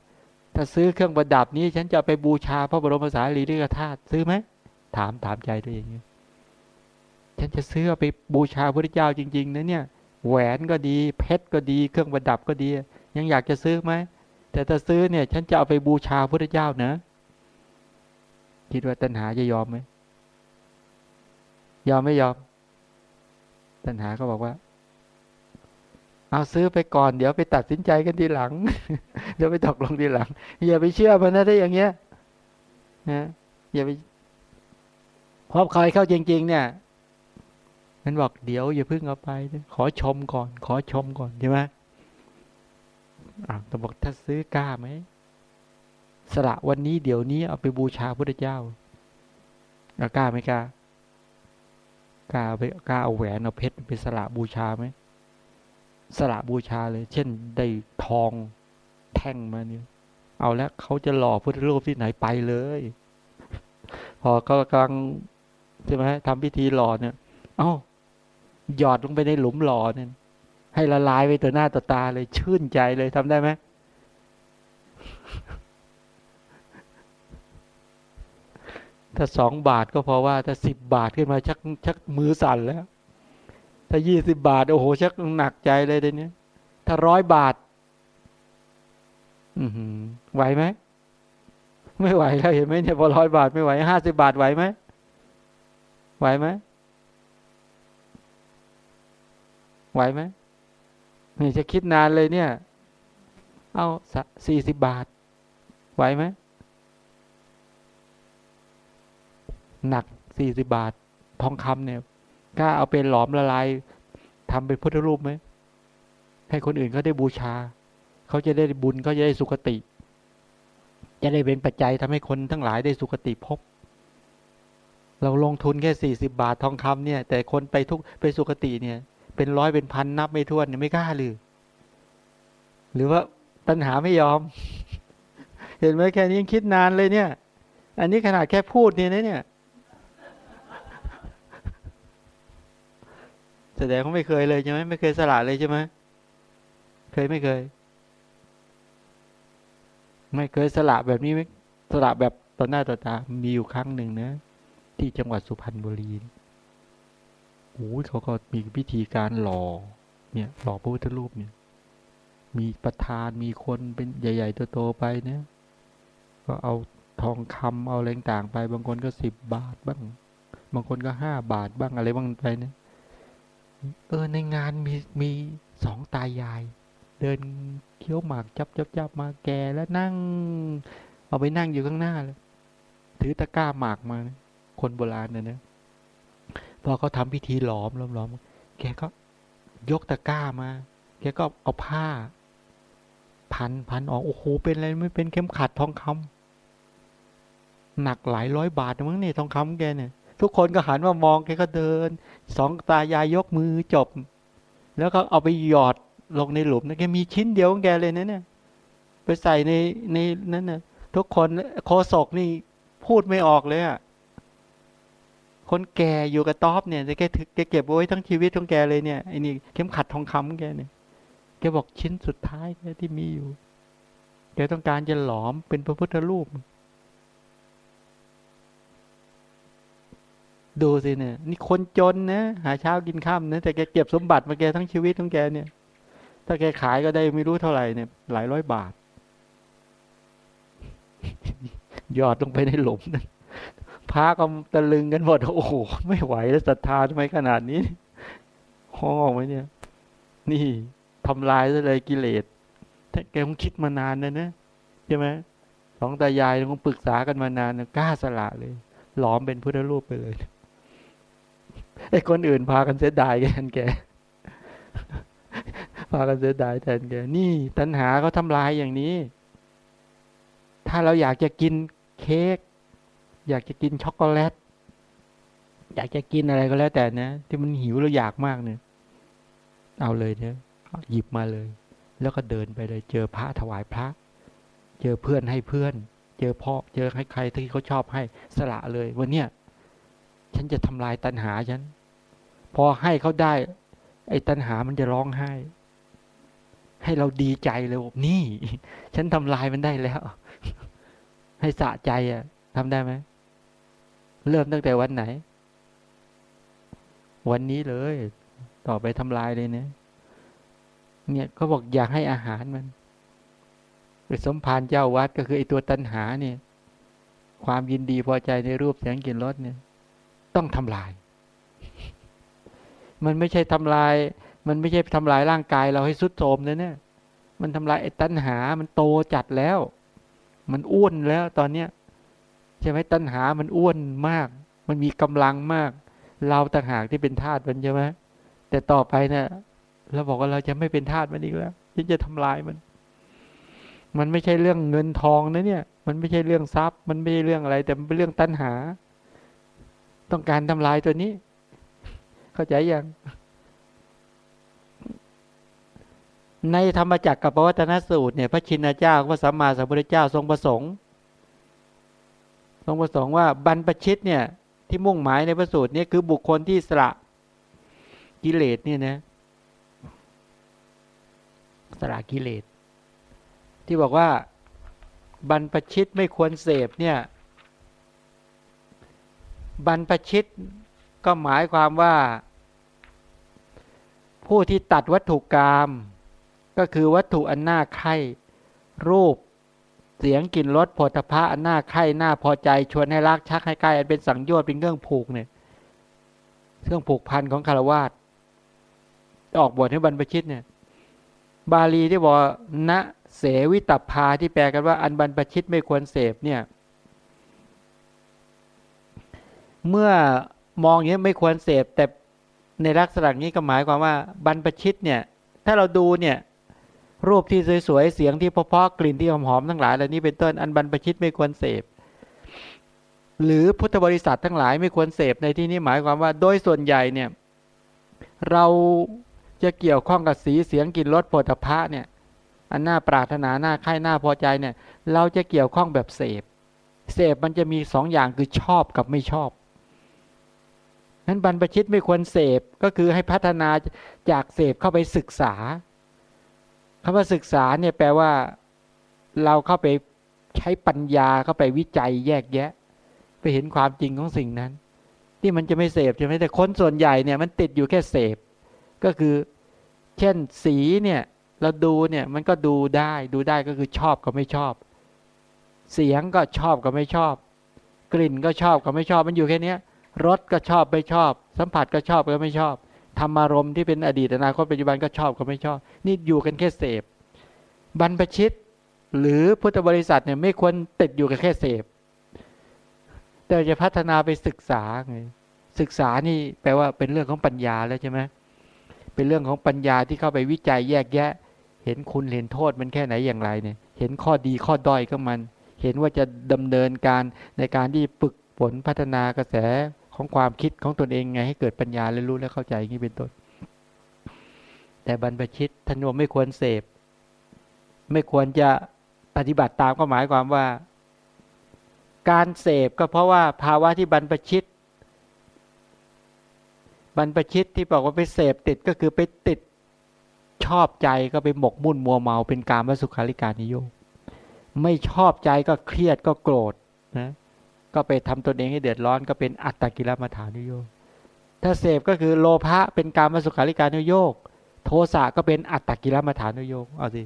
ถ้าซื้อเครื่องประดับนี้ ฉันจะไปบูชาพระบรมสารีริกธาตุซื้อไหมถามถามใจตัวเองฉันจะซื้อไปบูชาพระเจ้าจริง ๆนะเนี่ย แหวนก็ดีเพชรก็ดี เครื่องประดับก็ดี ยังอยากจะซื้อไหมแต่ถ้าซื้อเนี่ย ฉันจะเอาไปบูชาพระเจ้านะคิดว่าตัณหาจะยอมไหมยอมไม่ยอม ตัณหาก็บอกว่า เอาซื้อไปก่อนเดี๋ยวไปตัดสินใจกันทีหลัง เดี๋ยวไปตกลงทีหลัง อย่าไปเชื่อมันนะถ้าอย่างเงี้ยนะอย่าไปพบใครเข้าจริง ๆ เนี่ยนั้นบอกเดี๋ยวอย่าเพิ่งเอาไป ขอชมก่อน ขอชมก่อนใช่ไหมอ่าต้องบอกถ้าซื้อกล้าไหมสละวันนี้เดี๋ยวนี้เอาไปบูชาพระเจ้ากล้าไหมกล้ากล้าไปกล้าเอาแหวนเอาเพชรไปสละบูชาไหม สละบูชาเลย เช่นได้ทองแท่งมาเนี่ยเอาแล้วเขาจะหล่อพุทธรูปที่ไหนไปเลย พอเขากำลังใช่ไหมทำพิธีหล่อเนี่ย เอ้าหยอดลงไปในหลุมหล่อเนี่ยให้ละลายไปต่อหน้าต่อตาเลย ชื่นใจเลยทำได้ไหมถ้าสองบาทก็พราะว่า ถ้าสิบบาทขึ้นมาชักชักมือสั่นแล้ว ถ้ายี่สิบบาท โอ้โหชักหนักใจเลยเดี๋ยวนี้ถ้าร้อยบาท อืไหวไหมไม่ไหวแล้วเห็นไหมเนี่ยพอร้อยบาทไม่ไหวห้าสิบาทไหวไหมไหวไหมไหวไหมนี่จะคิดนานเลยเนี่ย เอาสี่สิบบาท ไหวไหมหนักสี่สิบาท ทองคำเนี่ย กล้าเอาเป็นหลอมละลายทำเป็นพุทธรูปไหมให้คนอื่นเขาได้บูชา เขาจะได้บุญเขาจะได้สุคติ จะได้เป็นปัจจัยทำให้คนทั้งหลายได้สุคติพบ เราลงทุนแค่สี่สิบาททองคำเนี่ย แต่คนไปทุกไปสุคติเนี่ย เป็นร้อยเป็นพันนับไม่ถ้วนเนี่ยไม่กล้าหรือหรือว่าตัณหาไม่ยอม เห็นไหมแค่นี้ยังคิดนานเลยเนี่ย อันนี้ขนาดแค่พูดเนี่ยนะเนี่ย แสดงเขาไม่เคยเลยใช่ไหมไม่เคยสละเลยใช่ไหมเคยไม่เคย ไม่เคยสละแบบนี้ไหมสละแบบต่อหน้าต่อตา มีอยู่ครั้งหนึ่งนะ ที่จังหวัดสุพรรณบุรีโอ้เขาก็มีพิธีการหล่อ เนี่ย หล่อพระพุทธรูปเนี่ย มีประธานมีคนเป็นใหญ่ๆโตๆไปเนี่ย ก็เอาทองคำเอาอะไรต่างไป บางคนก็สิบบาทบ้าง บางคนก็ห้าบาทบ้างอะไรบ้างไปเนี่ย เออในงานมีมีสองตายาย เดินเคี้ยวหมากจับจับจับมาแกแล้วนั่ง เอาไปนั่งอยู่ข้างหน้าเลยถือตะกร้าหมากมาคนโบราณเนี่ยนะพอเขาทำพิธีหลอมล้อมล้อมแกก็ยกตะกร้ามา แกก็เอาผ้า พันพันออกโอ้โหเป็นอะไรไม่เป็นเข็มขัดทองคำหนักหลายร้อยบาทมั้งเนี่ยทองคำแกเนี่ย ทุกคนก็หันมามองแกก็เดิน สองตายายยกมือจบ แล้วก็เอาไปหยอดลงในหลุมนะแกมีชิ้นเดียวของแกเลยนะเนี่ยไปใส่ในในนั้นนะทุกคนโคศกนี่พูดไม่ออกเลยอะคนแก่อยู่กับต๊อบเนี่ยแกแกเก็บไว้ทั้งชีวิตของแกเลยเนี่ยไอ้นี่เข้มขัดทองคำแกเนี่ยแกบอกชิ้นสุดท้ายที่มีอยู่แกต้องการจะหลอมเป็นพระพุทธรูป ดูสิเนี่ย นี่คนจนนะ หาเช้ากินข้ามนะแต่แกเก็บสมบัติมาแกทั้งชีวิตของแกเนี่ย ถ้าแกขายก็ได้ไม่รู้เท่าไหร่เนี่ย หลายร้อยบาทหยอดลงไปในหลุมนั้นพระก็ตะลึงกันหมดโอ้โหไม่ไหวแล้วศรัทธาทำไมขนาดนี้ห้องไหมเนี่ย นี่ทำลายซะเลยกิเลสถ้าแกคงคิดมานานนะนะใช่ไหมสองตายายคงปรึกษากันมานานกล้าสละเลย หลอมเป็นพุทธรูปไปเลย ไอ้คนอื่นพากันเสียดายแกนแกพากันเสียดายแทนแกนี่ ตัณหาเขาทำลายอย่างนี้ ถ้าเราอยากจะกินเค้กอยากจะกินช็อกโกแลต อยากจะกินอะไรก็แล้วแต่นะ ที่มันหิวแล้วอยากมากเนี่ยเอาเลยเนี่ยหยิบมาเลย แล้วก็เดินไปเลย เจอพระถวายพระ เจอเพื่อนให้เพื่อน เจอพ่อเจอให้ใครที่เขาชอบให้สละเลยวันเนี้ย ฉันจะทำลายตัณหาฉัน พอให้เขาได้ ไอ้ตัณหามันจะร้องไห้ ให้เราดีใจเลยนี่ ฉันทำลายมันได้แล้ว ให้สะใจอะทำได้ไหม เริ่มตั้งแต่วันไหน วันนี้เลย ต่อไปทำลายเลยเนี่ยเนี่ยเขาบอกอยากให้อาหารมันสมภารเจ้าวัดก็คือไอตัวตัณหาเนี่ย ความยินดีพอใจในรูปเสียงกลิ่นรสเนี่ย ต้องทำลาย มันไม่ใช่ทำลาย มันไม่ใช่ทำลายร่างกายเราให้สุดโทมนะเนี่ย มันทำลายไอ้ตัณหา มันโตจัดแล้ว มันอ้วนแล้วตอนเนี้ยใช่ไหมตัณหามันอ้วนมาก มันมีกำลังมาก เราต่างหากที่เป็นทาสมันใช่ไหมแต่ต่อไปเนะี่ยเราบอกว่าเราจะไม่เป็นทาสมันอีกแล้วที่จะทำลายมัน มันไม่ใช่เรื่องเงินทองนะเนี่ย มันไม่ใช่เรื่องทรัพย์ มันไม่ใช่เรื่องอะไร แต่มันเป็นเรื่องตัณหา ต้องการทำลายตัวนี้ เข้าใจยัง ในธรรมจักรกับปวัตนสูตรเนี่ย พระชินเจ้าพระสัมมาสัมพุทธเจ้าทรงประสงค์ ทรงประสงค์ว่าบรรพชิตเนี่ย ที่มุ่งหมายในพระสูตรนี้คือบุคคลที่สละกิเลสเนี่ยนะสละกิเลส ที่บอกว่าบรรพชิตไม่ควรเสพเนี่ย บรรพชิตก็หมายความว่า ผู้ที่ตัดวัตถุกรรมก็คือวัตถุอันน่าใคร่รูปเสียงกลิ่นรสผลพระหน้าไข่หน้าพอใจชวนให้รักชักให้ใกล้เป็นสังโยชน์เป็นเครื่องผูกเนี่ยเครื่องผูกพันของคารวาสออกบทให้บรรพชิตเนี่ย บาลีที่บอกณเสวิตพาที่แปลกันว่าอันบรรพชิตไม่ควรเสพเนี่ย เมื่อมองอย่างนี้ไม่ควรเสพแต่ในลักษณะนี้ก็หมายความว่าบรรพชิตเนี่ย ถ้าเราดูเนี่ย รูปที่สวยๆเสียงที่เพาะๆกลิ่นที่หอมๆทั้งหลายเหล่านี้เป็นต้นอันบรรพชิตไม่ควรเสพหรือพุทธบริษัททั้งหลายไม่ควรเสพในที่นี้หมายความว่า โดยส่วนใหญ่เนี่ย เราจะเกี่ยวข้องกับสีเสียงกลิ่นรสผลิตภัณฑ์เนี่ย อันน่าปรารถนาหน้าใคร่หน้าพอใจเนี่ย เราจะเกี่ยวข้องแบบเสพเสพมันจะมีสองอย่างคือชอบกับไม่ชอบ นั้นบรรพชิตไม่ควรเสพก็คือให้พัฒนาจากเสพเข้าไปศึกษาคำว่าศึกษาเนี่ยแปลว่า เราเข้าไปใช้ปัญญาเข้าไปวิจัยแยกแยะ ไปเห็นความจริงของสิ่งนั้น ที่มันจะไม่เสพใช่ไหมแต่คนส่วนใหญ่เนี่ยมันติดอยู่แค่เสพ ก็คือ เช่นสีเนี่ยแล้วดูเนี่ยมันก็ดูได้ดูได้ก็คือชอบก็ไม่ชอบ เสียงก็ชอบก็ไม่ชอบ กลิ่นก็ชอบก็ไม่ชอบมันอยู่แค่นี้ รสก็ชอบไม่ชอบ สัมผัสก็ชอบก็ไม่ชอบธรรมารมณ์ที่เป็นอดีตอนาคตปัจจุบันก็ชอบก็ไม่ชอบ นี่อยู่กันแค่เสพบรรพชิต หรือพุทธบริษัทเนี่ยไม่ควรติดอยู่กับแค่เสพแต่จะพัฒนาไปศึกษาไงศึกษานี่แปลว่าเป็นเรื่องของปัญญาแล้วใช่ไหมเป็นเรื่องของปัญญาที่เข้าไปวิจัยแยกแยะ เห็นคุณเห็นโทษมันแค่ไหนอย่างไรเนี่ย เห็นข้อดีข้อด้อยของมัน เห็นว่าจะดำเนินการในการที่ฝึกฝนพัฒนากระแส ของความคิดของตนเองไงให้เกิดปัญญาและรู้และเข้าใจอย่างนี้เป็นต้น แต่บรรพชิตท่านว่าไม่ควรเสพ ไม่ควรจะปฏิบัติตามก็หมายความว่า การเสพก็เพราะว่าภาวะที่บรรพชิต บรรพชิตที่บอกว่าไปเสพติดก็คือไปติดชอบใจก็ไปหมกมุ่นมัวเมาเป็นการมสุขาริการนิยมไม่ชอบใจก็เครียดก็โกรธนะ ก็ไปทำตนเองให้เดือดร้อนก็เป็นอัตตกิลมัฐานุโยกถ้าเสพก็คือโลภะเป็นการมาสุขาริการนุโยกโทสะก็เป็นอัตตกิลมัฐานุโยกเอาสิ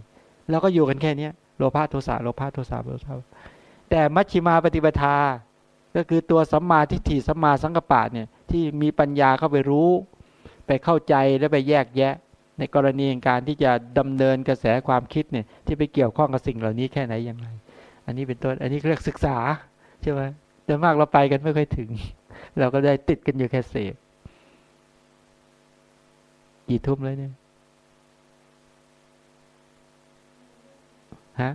เราก็อยู่กันแค่นี้โลภะโทสะโลภะโทสะโลภะแต่มัชชิมาปฏิปทา ก็คือตัวสัมมาทิฏฐิสัมมาสังกปะเนี่ยที่มีปัญญาเข้าไปรู้ ไปเข้าใจแล้วไปแยกแยะ ในกรณีการที่จะดำเนินกระแสความคิดเนี่ยที่ไปเกี่ยวข้องกับสิ่งเหล่านี้แค่ไหนอย่างไร อันนี้เป็นต้นอันนี้เรียกศึกษาใช่ไหม แต่มากเราไปกันไม่ค่อยถึง เราก็ได้ติดกันอยู่แค่เสพกี่ทุ่มเลยเนี่ยฮะ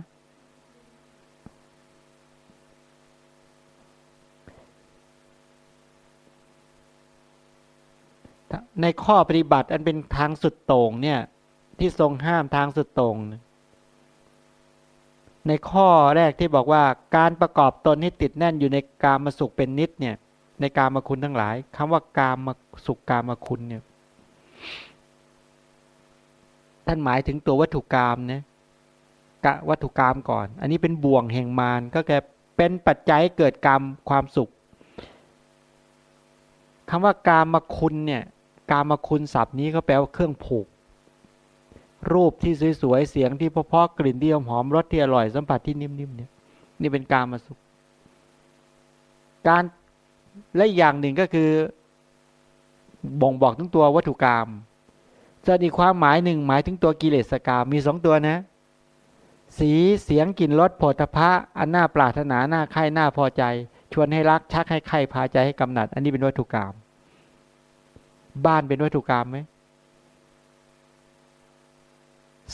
ในข้อปฏิบัติอันเป็นทางสุดโต่งเนี่ย ที่ทรงห้ามทางสุดโต่ง ในข้อแรกที่บอกว่าการประกอบตนให้ติดแน่นอยู่ในกามสุขเป็นนิดเนี่ยในกามคุณทั้งหลายคำว่ากามสุขกามคุณเนี่ยท่านหมายถึงตัววัตถุกรรมเนี่ยกะวัตถุกรรมก่อน อันนี้เป็นบ่วงแห่งมารก็แกเป็นปัจจัยเกิดกรรมความสุขคำว่ากามคุณเนี่ยกามคุณศัพท์นี้ก็แปลว่าเครื่องผูก รูปที่สวยๆ เสียงที่เพาะๆกลิ่นที่หอมรสที่อร่อยสัมผัสที่นิ่มๆเนี่ยนี่เป็นการมาสุข การและอย่างหนึ่งก็คือ บ่งบอกถึงตัววัตถุกรรมจะอีกความหมายหนึ่งหมายถึงตัวกิเลสกรรมมีสองตัวนะ สีเสียงกลิ่นรสโผฏฐะอันน่าปรารถนาหน้าใคร่หน้าพอใจ ชวนให้รักชักให้ใครพาใจให้กำหนัด อันนี้เป็นวัตถุกรรมบ้านเป็นวัตถุกรรมไหม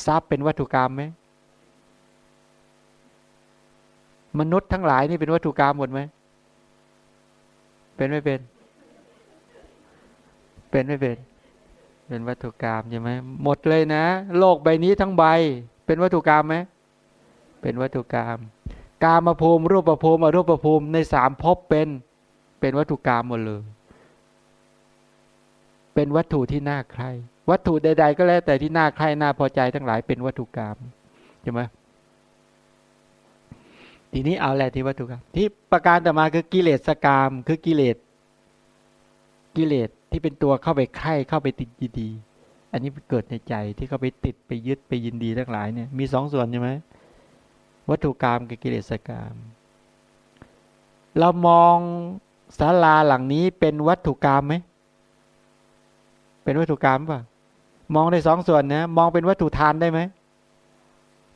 ทรัพย์เป็นวัตถุกรรมไหมมนุษย์ทั้งหลายนี่เป็นวัตถุกรรมหมดไหมเป็นไม่เป็น เป็นไม่เป็น เป็นวัตถุกรรมใช่ไหมหมดเลยนะ โลกใบนี้ทั้งใบ เป็นวัตถุกรรมไหมเป็นวัตถุกรรมกามาภูมิรูปภูมิอรูปภูมิในสามภพเป็นเป็นวัตถุกรรมหมดเลย เป็นวัตถุที่น่าใคร วัตถุใด ๆ ก็แล้วแต่ที่น่าใคร่น่าพอใจทั้งหลายเป็นวัตถุกรรมใช่ไหมทีนี้เอาแหละที่วัตถุกรรมที่ประการต่อมาคือกิเลสกรรมคือกิเลสกิเลสที่เป็นตัวเข้าไปใคร่เข้าไปติดยินดี อันนี้เกิดในใจที่เข้าไปติดไปยึดไปยินดีทั้งหลายเนี่ยมีสองส่วนใช่ไหมวัตถุกรรมกับกิเลสกรรมเรามองศาลาหลังนี้เป็นวัตถุกรรมไหมเป็นวัตถุกรรมป่ะ มองได้สองส่วนนะมองเป็นวัตถุทานได้ไหม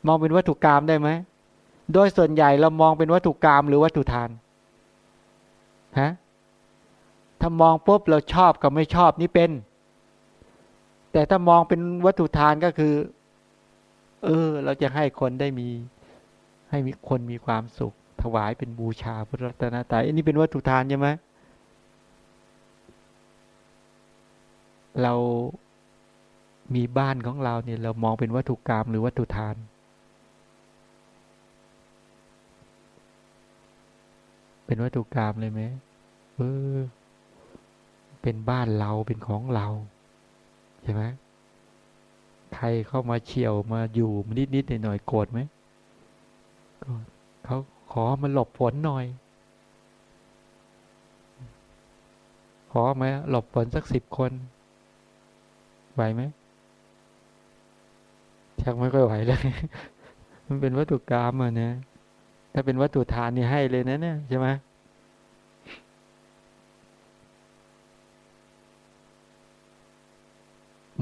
มองเป็นวัตถุกรรมได้ไหมโดยส่วนใหญ่เรามองเป็นวัตถุกรรมหรือวัตถุทานฮะถ้ามองปุ๊บเราชอบกับไม่ชอบนี่เป็น แต่ถ้ามองเป็นวัตถุทานก็คือ เออ เราจะให้คนได้มี ให้มีคนมีความสุข ถวายเป็นบูชาพระรัตนตรัยอันนี้เป็นวัตถุทานใช่ไหมเรา มีบ้านของเราเนี่ยเรามองเป็นวัตถุกรรมหรือวัตถุทาน เป็นวัตถุกรรมเลยไหมเออเป็นบ้านเราเป็นของเราใช่ไหมใครเข้ามาเฉียวมาอยู่มานิดนิดหน่อยหน่อยโกรธไหมเขาขอมาหลบฝนหน่อย ขอไหมหลบฝนสักสิบคนไหวไหม ชักไม่ค่อยไหวแล้วมันเป็นวัตถุกรรมอะนะ ถ้าเป็นวัตถุทานนี่ให้เลยนะเนี่ยใช่ไหม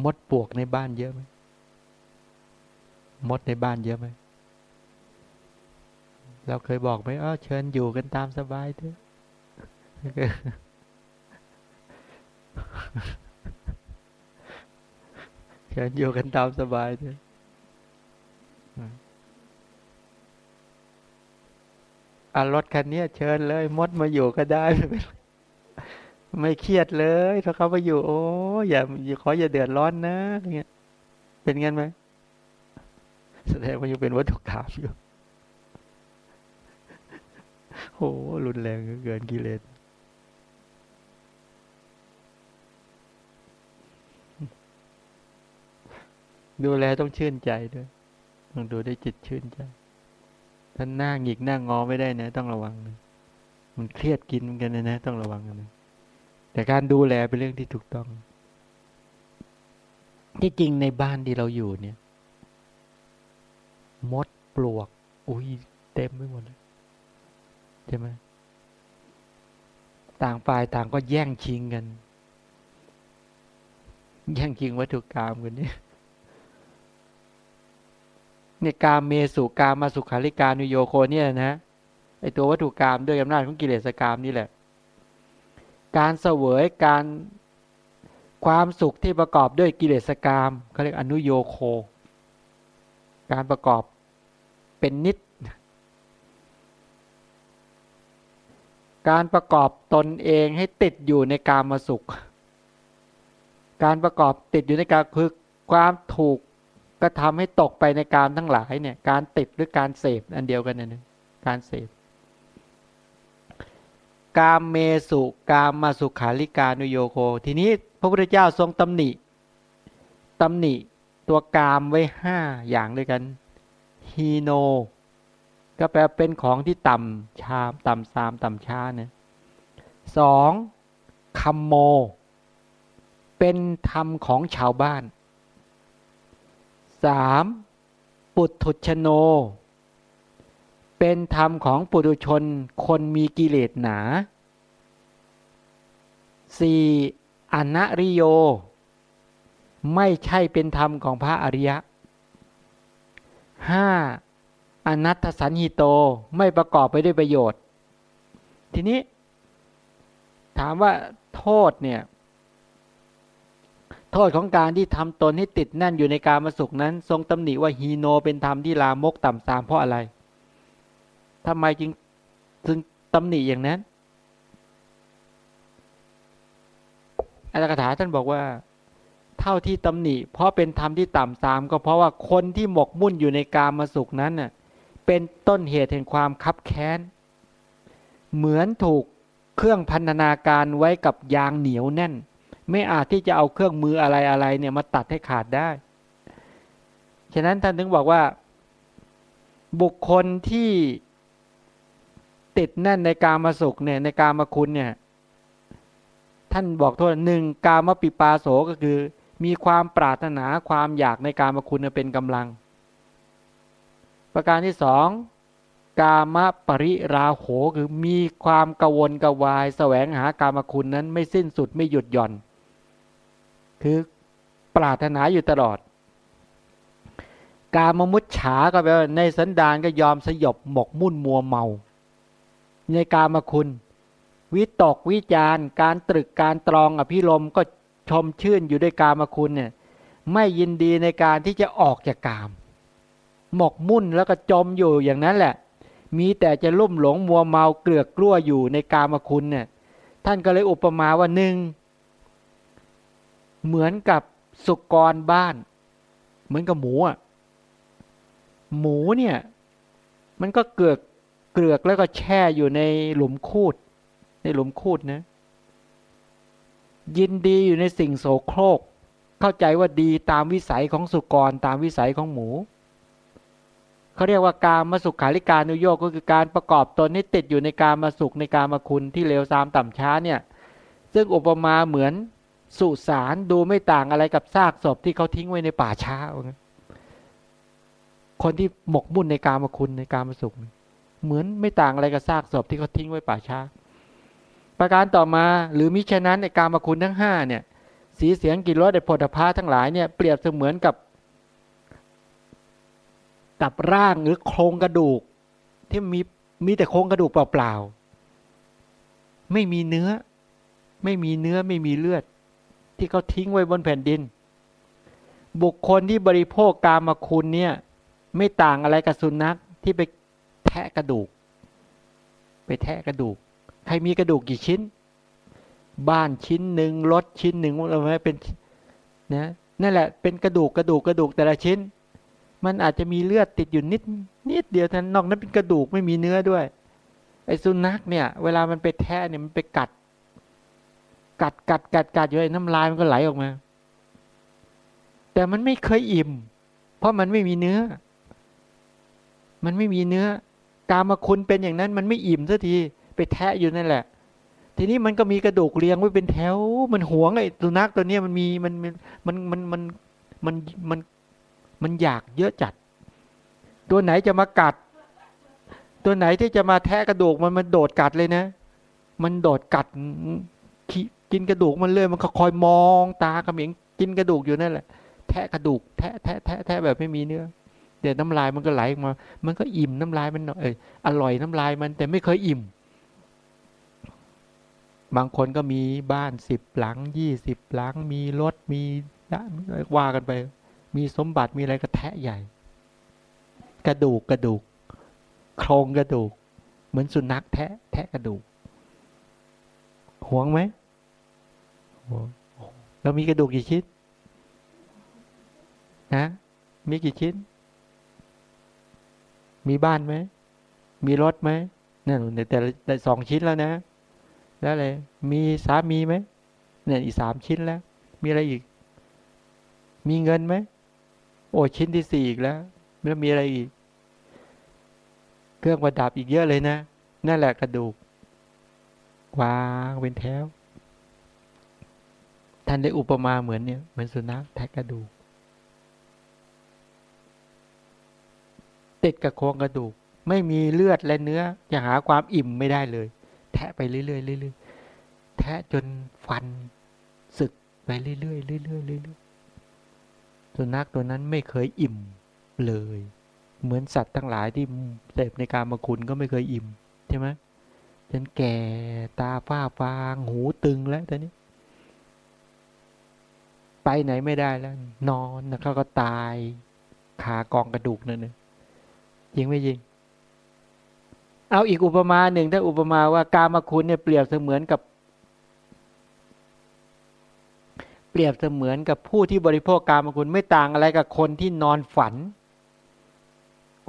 มดปวกในบ้านเยอะไหมมดในบ้านเยอะไหม เราเคยบอกไหมอ๋อเชิญอยู่กันตามสบายเถอะเชิญอยู่กันตามสบายเถอะ อารถคันนี้เชิญเลย มดมาอยู่ก็ได้ไม่เครียดเลยถ้าเขามาอยู่ โอ้อย่าขออย่าเดือดร้อนนะอย่างเงี้ย เป็นงั้นไหมแสดงว่ายังเป็นวัตถุกรรมอยู่โอ้รุนแรงเกินกิเลสดูแลต้องชื่นใจด้วยต้องดูได้จิตชื่นใจ ท่านหน้าหงิกหน้างอไม่ได้นะ ต้องระวังนะมันเครียดกินกันนะนะ ต้องระวังนะแต่การดูแลเป็นเรื่องที่ถูกต้อง ที่จริงในบ้านที่เราอยู่เนี่ย มดปลวก อุ้ยเต็มไปหมดเลยใช่ไหมต่างฝ่ายต่างก็แย่งชิงกัน แย่งชิงวัตถุกรรมกันเนี่ย นี่ยกามเมสุกามาสุขาริการุโยโคเนี่ยนะไอตัววัตถุกรรมด้วยอำนาจของกิเลสกรรมนี่แหละ การเสวยการความสุขที่ประกอบด้วยกิเลสกรรมเขาเรียกอนุโยโค การประกอบเป็นนิด การประกอบตนเองให้ติดอยู่ในกามาสุข การประกอบติดอยู่ในการคือความถูก ก็ทำให้ตกไปในการทั้งหลายเนี่ย การติดหรือการเสพอันเดียวกันนะการเสพกามเมสุกามมาสุขาริกานุโยโค ทีนี้พระพุทธเจ้าทรงตำหนิตำหนิตัวกามไว้ห้าอย่างด้วยกันฮีโน ก็แปลเป็นของที่ต่ำชามต่ำซามต่ำช้าเนี่ยสองคัมโม เป็นธรรมของชาวบ้าน สามปุถุชโน เป็นธรรมของปุถุชนคนมีกิเลสหนาสี่อนัริโย ไม่ใช่เป็นธรรมของพระอริยะห้าอนัตถสันหิโตไม่ประกอบไปด้วยประโยชน์ ทีนี้ ถามว่าโทษเนี่ย โทษของการที่ทำตนให้ติดแน่นอยู่ในการมาสุขนั้น ทรงตำหนิว่าฮีโนเป็นธรรมที่ลามกต่ำสามเพราะอะไรทำไมจึงจึงตำหนิอย่างนั้นอาจารย์คาถาท่านบอกว่า เท่าที่ตำหนิ เพราะเป็นธรรมที่ต่ำสาม ก็เพราะว่าคนที่หมกมุ่นอยู่ในการมาสุขนั้นน่ะเป็นต้นเหตุแห่งความคับแค้น เหมือนถูกเครื่องพันธนาการไว้กับยางเหนียวแน่น ไม่อาจที่จะเอาเครื่องมืออะไรอะไรเนี่ยมาตัดให้ขาดได้ ฉะนั้นท่านถึงบอกว่า บุคคลที่ติดแน่นในการมาสุขเนี่ยในการมาคุณเนี่ย ท่านบอกโทษหนึ่งกามปิปาโสก็คือ มีความปรารถนาความอยากในการมาคุณเป็นกำลัง ประการที่สองกามปริราโหคือมีความกวนกวาย แสวงหากามคุณนั้นไม่สิ้นสุดไม่หยุดหย่อน คือปรารถนาอยู่ตลอด การมมุดฉาก็แปลว่าในสันดานก็ยอมสยบหมกมุ่นมัวเมา ในการมคุณ วิตกวิจารการตรึกการตรองอภิรมก็ชมชื่นอยู่ด้วยการมคุณเนี่ยไม่ยินดีในการที่จะออกจากกาม หมกมุ่นแล้วก็จมอยู่อย่างนั้นแหละ มีแต่จะลุ่มหลงมัวเมาเกลือกกลั้วอยู่ในกามคุณเนี่ยท่านก็เลยอุปมาว่าหนึ่ง เหมือนกับสุกรบ้าน เหมือนกับหมูอะหมูเนี่ย มันก็เกลือกเกลือกแล้วก็แช่อยู่ในหลุมคูด ในหลุมคูดนะ ยินดีอยู่ในสิ่งโสโครก เข้าใจว่าดีตามวิสัยของสุกรตามวิสัยของหมูเขาเรียกว่าการมาสุขขาริการนุโยกก็คือการประกอบตนให้ติดอยู่ในการมาสุขในการมาคุณที่เลวซามต่ำช้าเนี่ย ซึ่งอุปมาเหมือน สุสานดูไม่ต่างอะไรกับซากศพที่เขาทิ้งไว้ในป่าช้า คนที่หมกมุ่นในกามคุณในกามสุข เหมือนไม่ต่างอะไรกับซากศพที่เขาทิ้งไว้ป่าช้า ประการต่อมาหรือมิฉะนั้นในกามคุณทั้งห้าเนี่ยสีเสียงกลิ่นรสในผลิภัณฑ์ทั้งหลายเนี่ยเปรียบเสมือนกับ กับร่างหรือโครงกระดูก ที่มีมีแต่โครงกระดูกเปล่าๆไม่มีเนื้อ ไม่มีเนื้อไม่มีเลือด ที่เขาทิ้งไว้บนแผ่นดิน บุคคลที่บริโภคกามคุณเนี่ย ไม่ต่างอะไรกับสุนัขที่ไปแทะกระดูก ไปแทะกระดูก ใครมีกระดูกกี่ชิ้น บ้านชิ้นหนึ่งรถชิ้นหนึ่งอะไรไหมเป็นนะนั่นแหละเป็นกระดูกกระดูกกระดูกแต่ละชิ้น มันอาจจะมีเลือดติดอยู่นิดนิดเดียวท่านนอกนั้นเป็นกระดูกไม่มีเนื้อด้วยไอ้สุนัขเนี่ย เวลามันไปแทะเนี่ยมันไปกัด กัดกัดกัดกัดอยู่ไอ้น้ำลายมันก็ไหลออกมา แต่มันไม่เคยอิ่ม เพราะมันไม่มีเนื้อ มันไม่มีเนื้อ กามาคุณเป็นอย่างนั้น มันไม่อิ่มสักทีไปแทะอยู่นั่นแหละ ทีนี้มันก็มีกระดูกเรียงไว้เป็นแถว มันหวงไอ้สุนัขตัวเนี้ยมันมีมันมันมันมันมันมันมันอยากเยอะจัด ตัวไหนจะมากัด ตัวไหนที่จะมาแทะกระดูกมันมันโดดกัดเลยนะ มันโดดกัด กินกระดูกมันเลยมันก็คอยมองตากระเหมิงกินกระดูกอยู่นั่นแหละ แทะกระดูกแทะแทะแทะแทะแบบไม่มีเนื้อเดี๋ยวน้ำลายมันก็ไหลออกมา มันก็อิ่มน้ำลายมันเอออร่อยน้ำลายมันแต่ไม่เคยอิ่ม บางคนก็มีบ้านสิบหลังยี่สิบหลังมีรถมีว่ากันไป มีสมบัติมีอะไรก็แทะใหญ่ กระดูกกระดูกโครงกระดูก เหมือนสุนัขแทะแทะกระดูกห่วงไหม เรามีกระดูกกี่ชิ้นนะมีกี่ชิ้น มีบ้านไหม มีรถไหมเนี่ยแต่แต่สองชิ้นแล้วนะ แล้วอะไร มีสามีไหมเนี่ยอีกสามชิ้นแล้ว มีอะไรอีก มีเงินไหม โอ้ชิ้นที่สี่อีกแล้ว แล้วมีอะไรอีก เครื่องประดับอีกเยอะเลยนะ นั่นแหละกระดูกวางเป็นแถว ท่านได้อุปมาเหมือนเนี่ยเหมือนสุนัขแทะกระดูก ติดกับโครงกระดูก ไม่มีเลือดและเนื้อจะหาความอิ่มไม่ได้เลย แทะไปเรื่อยๆเรื่อยๆแทะจนฟันสึกไปเรื่อยๆเรื่อยๆเรื่อยๆสุนัขตัวนั้นไม่เคยอิ่มเลย เหมือนสัตว์ทั้งหลายที่เสพในการมาคุณก็ไม่เคยอิ่มใช่ไหมจนแก่ตาฝ้าฟาง หูตึงแล้วตอนนี้ ไปไหนไม่ได้แล้ว นอนนะเขาก็ตายขากองกระดูกนั่นเองจริงไม่จริง เอาอีกอุปมาหนึ่งถ้าอุปมาว่า กามาคุณเนี่ยเปรียบเสมือนกับ เปรียบเสมือนกับผู้ที่บริโภคกามาคุณไม่ต่างอะไรกับคนที่นอนฝัน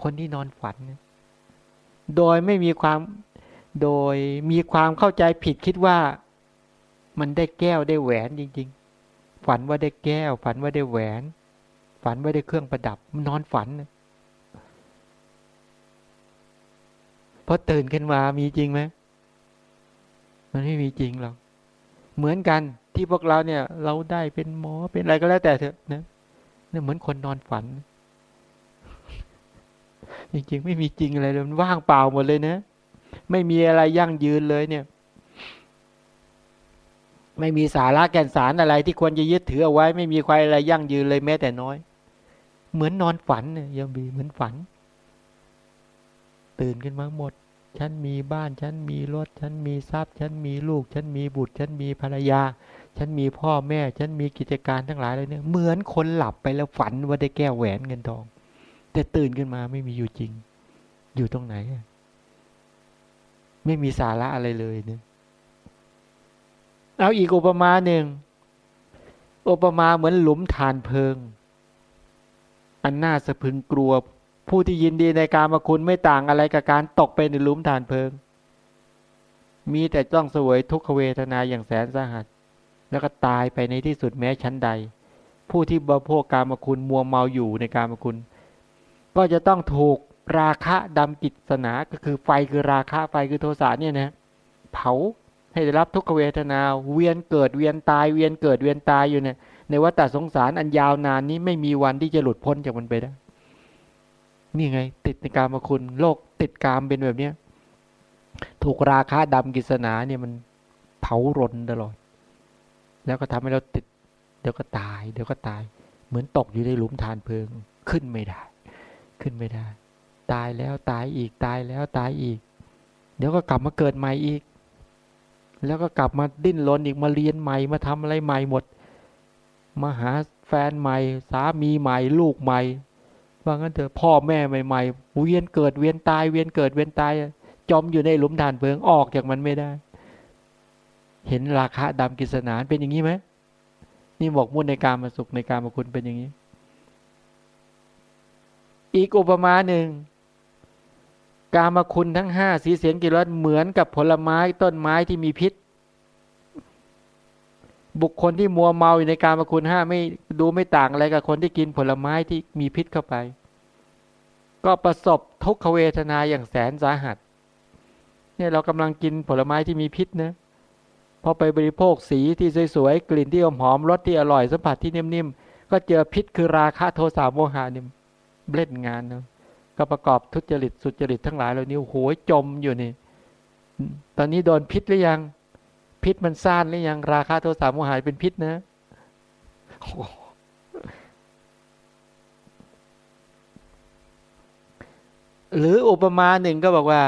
คนที่นอนฝัน โดยไม่มีความโดยมีความเข้าใจผิดคิดว่ามันได้แก้วได้แหวนจริง ๆ ฝันว่าได้แก้ว ฝันว่าได้แหวน ฝันว่าได้เครื่องประดับ นอนฝันพอตื่นขึ้นมามีจริงไหมมันไม่มีจริงหรอกเหมือนกันที่พวกเราเนี่ย เราได้เป็นหมอเป็นอะไรก็แล้วแต่เถอะนะเนี่ยเหมือนคนนอนฝัน จริงๆ ไม่มีจริงอะไรเลยมันว่างเปล่าหมดเลยนะ ไม่มีอะไรยั่งยืนเลยเนี่ย ไม่มีสาระแก่นสารอะไรที่ควรจะยึดถือเอาไว้ ไม่มีใครอะไรยั่งยืนเลยแม้แต่น้อย เหมือนนอนฝันเนี่ยยังมีเหมือนฝัน ตื่นขึ้นมาหมด ฉันมีบ้าน ฉันมีรถ ฉันมีทรัพย์ ฉันมีลูก ฉันมีบุตร ฉันมีภรรยา ฉันมีพ่อแม่ ฉันมีกิจการทั้งหลายเลยเนี่ยเหมือนคนหลับไปแล้วฝันว่าได้แก้วแหวนเงินทอง แต่ตื่นขึ้นมาไม่มีอยู่จริง อยู่ตรงไหน ไม่มีสาระอะไรเลยเนี่ย เอาอีกอุปมาหนึ่ง อุปมาเหมือนหลุมฐานเพลิง อันน่าสะพึงกลัว ผู้ที่ยินดีในการมาคุณไม่ต่างอะไรกับการตกไปในหลุมฐานเพลิง มีแต่ต้องสวยทุกขเวทนาอย่างแสนสาหัส แล้วก็ตายไปในที่สุดแม้ชั้นใด ผู้ที่บริโภคการมาคุณมัวเมาอยู่ในการมาคุณ ก็จะต้องถูกราคะดำกิจสนาก็คือไฟคือราคะไฟคือโทสะเนี่ยนะเผา ให้ได้รับทุกขเวทนา เวียนเกิดเวียนตายเวียนเกิดเวียนตายอยู่เนี่ย ในวัฏสงสารอันยาวนานนี้ไม่มีวันที่จะหลุดพ้นจากมันไปได้ นี่ไง ติดในกามคุณโลกติดกามเป็นแบบเนี้ยถูกราคาดำกิศนาเนี่ยมันเผารนตลอด แล้วก็ทำให้เราติด เดี๋ยวก็ตาย เดี๋ยวก็ตาย เหมือนตกอยู่ในหลุมฐานเพลิงขึ้นไม่ได้ ขึ้นไม่ได้ ตายแล้วตายอีกตายแล้วตายอีก เดี๋ยวก็กลับมาเกิดใหม่อีก แล้วก็กลับมาดิ้นรนอีกมาเรียนใหม่มาทำอะไรใหม่หมด มาหาแฟนใหม่ สามีใหม่ ลูกใหม่ว่างั้นเถอะพ่อแม่ใหม่ๆเวียนเกิดเวียนตายเวียนเกิดเวียนตาย จมอยู่ในหลุมฐานเพลิงออกจากมันไม่ได้ เห็นราคาดำกิศนานเป็นอย่างนี้ไหมนี่บอกมุ่นในการมาสุขในการมาคุณเป็นอย่างนี้ อีกอุปมาหนึ่ง กามาคุณทั้งห้าสีเสียงกิรสเหมือนกับผลไม้ต้นไม้ที่มีพิษ บุคคลที่มัวเมาอยู่ในการมาคุณห้าไม่ดูไม่ต่างอะไรกับคนที่กินผลไม้ที่มีพิษเข้าไป ก็ประสบทุกขเวทนาอย่างแสนสาหัส เนี่ยเรากำลังกินผลไม้ที่มีพิษนะพอไปบริโภคสีที่สวยๆกลิ่นที่หอมรสที่อร่อยสัมผัสที่นิ่มๆก็เจอพิษคือราคะโทสะโมหะเนี่ยเล่นงานเนาะ ก็ประกอบทุจริตสุจริตทั้งหลายเหล่านี้โหยจมอยู่นี่ ตอนนี้โดนพิษหรือยัง พิษมันซ่านหรือยัง ราคาโทสะโมหะเป็นพิษนะหรืออุปมาหนึ่งก็บอกว่า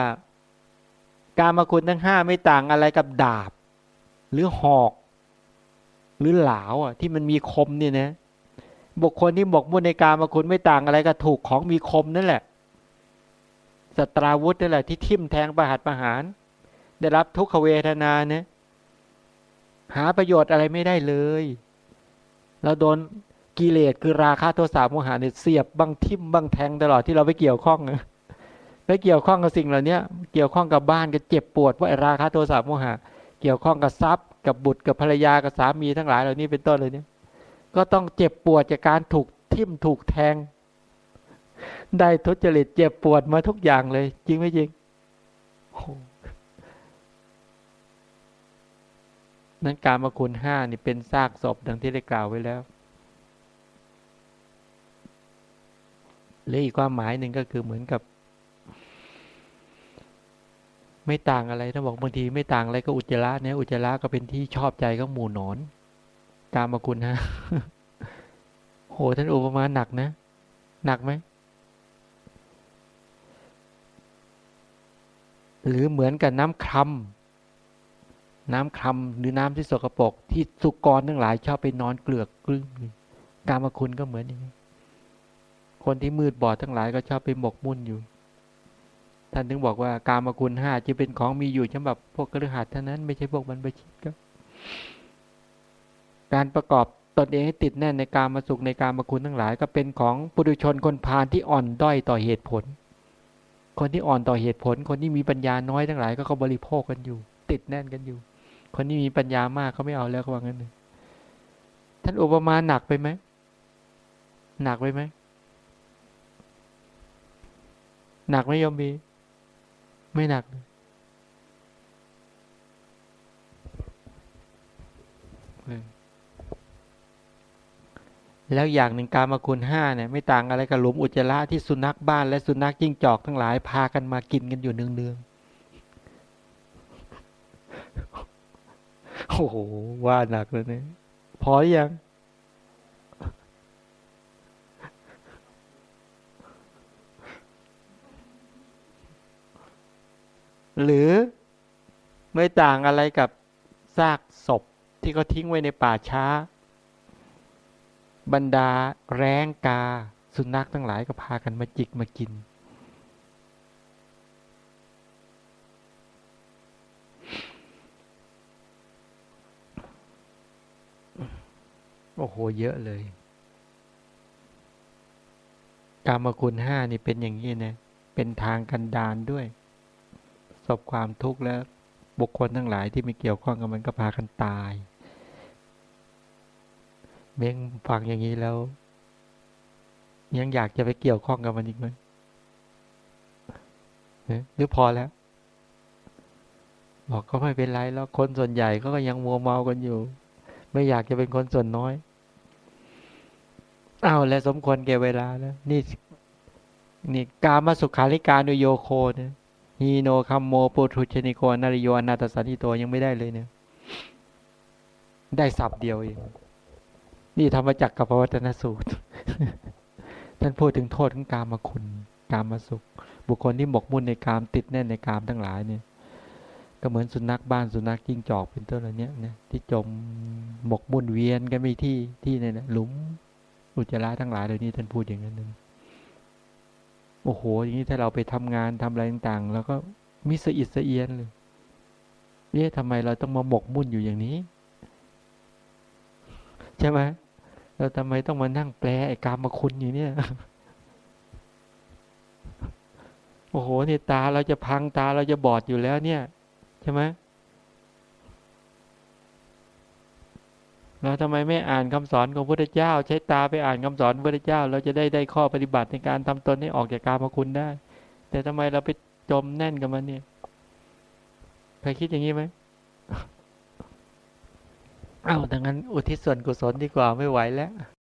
การมาคุณทั้งห้าไม่ต่างอะไรกับดาบ หรือหอก หรือเหลาอะ ที่มันมีคมเนี่ยนะบุคคลที่บกมุ่นในการมาคุณไม่ต่างอะไรกับถูกของมีคมนั่นแหละ สตราวุธนั่แหละที่ทิ่มแทงประหัตประหาร ได้รับทุกขเวทนาเนี่ยหาประโยชน์อะไรไม่ได้เลยเราโดนกิเลสคือราคะโทสะโมหะเนี่ยเสียบบังทิ่มบังแทงตลอดที่เราไปเกี่ยวข้องนะไปเกี่ยวข้องกับสิ่งเหล่านี้เกี่ยวข้องกับบ้านก็เจ็บปวดว่าราคะโทสะโมหะ เกี่ยวข้องกับทรัพย์ กับบุตรกับภรรยากับสามีทั้งหลายเหล่านี้เป็นต้นเลยเนี่ยก็ต้องเจ็บปวดจากการถูกทิ่มถูกแทง ได้ทุจริตเจ็บปวดมาทุกอย่างเลย จริงไหมจริงนั้นการมาคุณห้านี่เป็นซากศพดังที่ได้กล่าวไว้แล้วหรืออีกความหมายหนึ่งก็คือเหมือนกับ ไม่ต่างอะไรถ้าบอกบางทีไม่ต่างอะไรก็อุจจาระเนี่ยอุจจาระก็เป็นที่ชอบใจของหมู่นอน การมาคุณฮะโหท่านอุปมาหนักนะ หนักไหม หรือเหมือนกับน้ำคลำน้ำคลำหรือน้ำที่สกรปรกที่สุกรทั้งหลายชอบไปนอนเกลือกกลึ้งการมาคุณก็เหมือนอย่างนี้คนที่มืดบอดทั้งหลายก็ชอบไปหมกมุ่นอยู่ ท่านถึงบอกว่าการมาคุณห้าจะเป็นของมีอยู่สำหรับพวกกระหัสเท่านั้นไม่ใช่พวกบรรพชิตครับ การประกอบตนเองให้ติดแน่นในการมาสุขในการมาคุณทั้งหลาย ก็เป็นของปุถุชนคนพาลที่อ่อนด้อยต่อเหตุผล คนที่อ่อนต่อเหตุผล คนที่มีปัญญาน้อยทั้งหลายก็เขาบริโภคกันอยู่ ติดแน่นกันอยู่ คนที่มีปัญญามากเขาไม่เอาแล้วเขาว่างั้นเลยท่านอุปมาหนักไปไหมหนักไปไหมหนักไหมยมบีไม่หนัก แล้วอย่างหนึ่งการมาคุณห้าเนี่ยไม่ต่างอะไรกับหลุมอุจจาระที่สุนัขบ้านและสุนัขจิ้งจอกทั้งหลายพากันมากินกันอยู่เนืองๆ โอ้โห ว่าหนักเลยเนี่ย พออยัง หรือไม่ต่างอะไรกับซากศพที่เขาทิ้งไว้ในป่าช้า บรรดาแรงกา สุนัขทั้งหลายก็พากันมาจิกมากิน โอ้โห เยอะเลย กามคุณห้านี่เป็นอย่างนี้นะ เป็นทางกันดานด้วย สบความทุกข์แล้ว บุคคลทั้งหลายที่ไม่เกี่ยวข้องกับมันก็พากันตาย เม้งฟังอย่างนี้แล้ว ยังอยากจะไปเกี่ยวข้องกับมันอีกไหมหรือพอแล้ว บอกก็ไม่เป็นไรแล้วคนส่วนใหญ่ก็ยังมัวเมากันอยู่ ไม่อยากจะเป็นคนส่วนน้อยเอาและสมควรแก่เวลาแล้ว นี่ นี่กามาสุขาริการุโยโคเนี่ยฮีโนคัมโมปุถุชนิโกนาริโยอนาตสันติโตยังไม่ได้เลยเนี่ย ได้สับเดียวเอง นี่ธรรมจักรกับปวัตนสูตร ท่านพูดถึงโทษของกามาคุณ กามาสุข บุคคลที่หมกมุ่นในกามติดแน่นในกามทั้งหลายเนี่ย ก็เหมือนสุนัขบ้านสุนัขจิ้งจอกเป็นต้นอะไรเนี้ยนะที่จมหมกมุ่นเวียนกันไม่ที่ที่เนี่ยนะหลุม อุจจาระทั้งหลายเหล่านี้ท่านพูดอย่างนั้นนึงโอ้โห อย่างนี้ถ้าเราไปทำงานทำอะไรต่างๆ แล้วก็มิสะอิดสะเอียนเลยเนี่ยทำไมเราต้องมาหมกมุ่นอยู่อย่างนี้ ใช่ไหม เราทำไมต้องมานั่งแปลไอ้กรรมคุณอยู่เนี่ย โอ้โหเนี่ยตาเราจะพังตาเราจะบอดอยู่แล้ว เนี่ย ใช่ไหมเราทำไมไม่อ่านคำสอนของพระพุทธเจ้า ใช้ตาไปอ่านคำสอนพระพุทธเจ้า เราจะได้ได้ข้อปฏิบัติในการทำตนให้ออกจากกามคุณได้ แต่ทำไมเราไปจมแน่นกับมันเนี่ย ใครคิดอย่างนี้ไหม อ้าวดังนั้นอุทิศส่วนกุศลดีกว่าไม่ไหวแล้ว